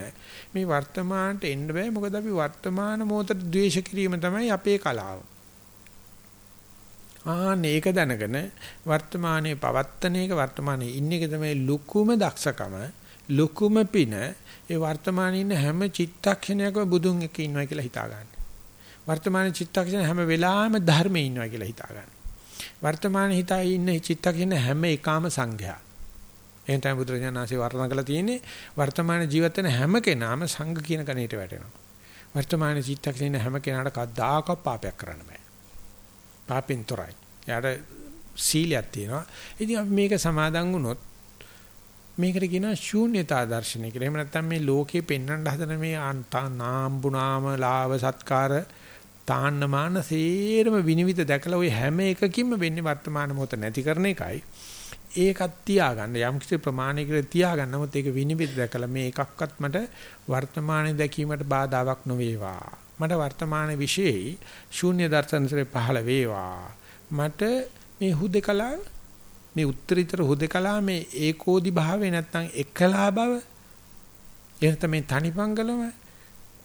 A: මේ වර්තමානට එන්න බෑ මොකද අපි වර්තමාන මොහොතට ද්වේෂ කිරීම තමයි අපේ කලාව. ආන්න ඒක දැනගෙන වර්තමානයේ පවත්තන එක වර්තමානයේ ඉන්න එක තමයි ලුකුම දක්ෂකම ලුකුම පින ඒ වර්තමානයේ ඉන්න හැම චිත්තක්ෂණයකම බුදුන් එක්ක ඉන්නවා කියලා හිතා ගන්න. වර්තමාන චිත්තක්ෂණ හැම වෙලාවෙම ධර්මයේ ඉන්නවා කියලා හිතා ගන්න. වර්තමාන හිතයි ඉන්න චිත්තකින් හැම එකාම සංඝයා. එහෙනම් තමයි බුදුරජාණන්සේ වර්ණන කළා තියෙන්නේ වර්තමාන ජීවිත වෙන හැම කෙනාම සංඝ කියන කණේට වැටෙනවා. වර්තමාන චිත්තකින් හැම කෙනාට කද්දාකවත් පාපයක් කරන්න බෑ. පාපෙන් තොරයි. යාට සීලයක් තියෙනවා. ඉතින් අපි මේක සමාදන් වුණොත් මේකට කියනවා ශූන්‍යතා දර්ශනය කියලා. එහෙම නැත්නම් මේ ලෝකේ පෙන්වන්න හදන මේ නාම්බුනාම ලාභ සත්කාර තාන්නමාන සේරම විනිවිද දැකලා ওই හැම එකකින්ම වෙන්නේ වර්තමාන මොහොත නැති කරන එකයි. ඒකත් තියාගන්න යම් කිසි ප්‍රමාණයකට තියාගන්න නමුත් ඒක විනිවිද දැකලා මේ එකක්වත් මට වර්තමානයේ දැකීමට බාධාවක් නොවේවා. මට වර්තමාන විශේෂයි ශූන්‍ය දර්ශනතරේ පහළ වේවා. මට මේ හුදකලා මේ උත්තරීතර හුදකලා මේ ඒකෝදි භාවය නැත්තම් එකලා බව එහෙනම් මේ තනිපංගලම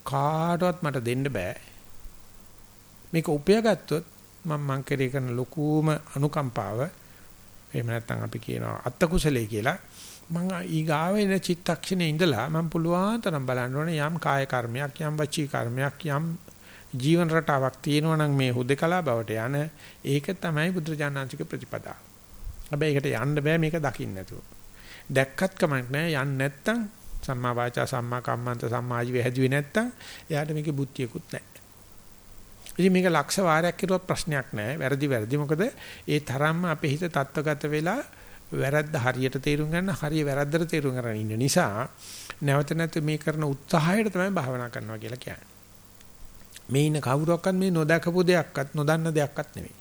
A: කාටවත් මට දෙන්න බෑ. මේක උපයාගත්තොත් මම මං කරේ කරන ලොකුම අනුකම්පාව එහෙම නැත්නම් අපි කියනවා අත්ත කුසලයේ කියලා මම ඊගාව එන චිත්තක්ෂණේ ඉඳලා මම පුළුවන් තරම් බලන්න ඕනේ යම් කාය කර්මයක් යම් වචී කර්මයක් යම් ජීවන රටාවක් තියෙනවා නම් මේ හුදකලා බවට යන ඒක තමයි බුදුරජාණන්සේක ප්‍රතිපදාව. හැබැයි ඒකට යන්න බෑ මේක දකින්න නැතුව. දැක්කත් කමක් නෑ යන්න නැත්තම් සම්මා වාචා සම්මා කම්මන්ත සම්මා ආජීව හැදුවේ නැත්තම් එයාට මේකේ බුද්ධියකුත් නැහැ. ඉතින් මේක ලක්ෂ වාරයක් කරුවත් ප්‍රශ්නයක් නැහැ. වැරදි වැරදි. මොකද ඒ තරම්ම අපේ හිත තත්ත්වගත වෙලා වැරද්ද හරියට තේරුම් ගන්න හරිය වැරද්දට තේරුම් ගන්න ඉන්න නිසා නැවත නැවත මේ කරන උත්සාහයට තමයි භාවනා කරනවා කියලා කියන්නේ. මේ ඉන්න කවුරක්වත් මේ නොදකපු දෙයක්වත් නොදන්න දෙයක්වත් නෙවෙයි.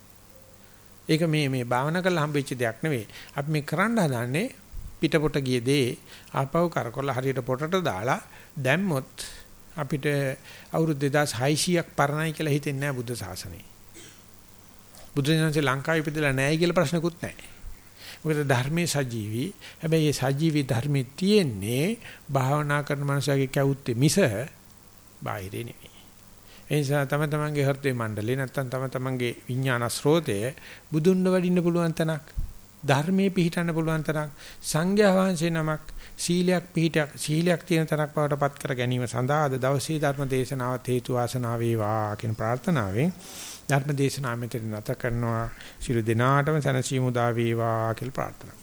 A: ඒක මේ මේ භාවනා කරලා හම්බෙච්ච දෙයක් නෙවෙයි. අපි මේ කරන්න හදන්නේ පිටපොට ගිය දේ ආපහු කරකවලා හරියට පොටට දාලා දැම්මොත් අපිට අවුරුදු 2600ක් පරණයි කියලා හිතෙන්නේ නැහැ බුද්ධ ශාසනය. බුද්ධ ශාසනය ලංකාවේ ඉපදලා නැහැ කියලා ප්‍රශ්නකුත් නැහැ. මොකද ධර්මයේ සජීවි. හැබැයි මේ සජීවි ධර්මයේ තියෙන්නේ භාවනා කරන මනුස්සයගේ කැවුත්තේ මිස බාහිරේ නෙවෙයි. ඒ නිසා තම තමන්ගේ හෘදේ මණ්ඩලේ නැත්තම් තම තමන්ගේ විඥාන ස්රෝතය බුදුන්ව වඩින්න පුළුවන් තැනක් ධර්මයේ පිහිටන්න පුළුවන් තරම් සංඝයා වහන්සේ නමක් සීලයක් පිහිටක් සීලයක් තියෙන තරක් බවට පත් කර ගැනීම සඳහා අද දවසේ ධර්ම දේශනාවත් හේතු වාසනා වේවා කියන ප්‍රාර්ථනාවෙන් ධර්ම දේශනාව මෙතන නැත කරනවා. ශිරු දිනාටම සනසීමු දා වේවා කියලා ප්‍රාර්ථනා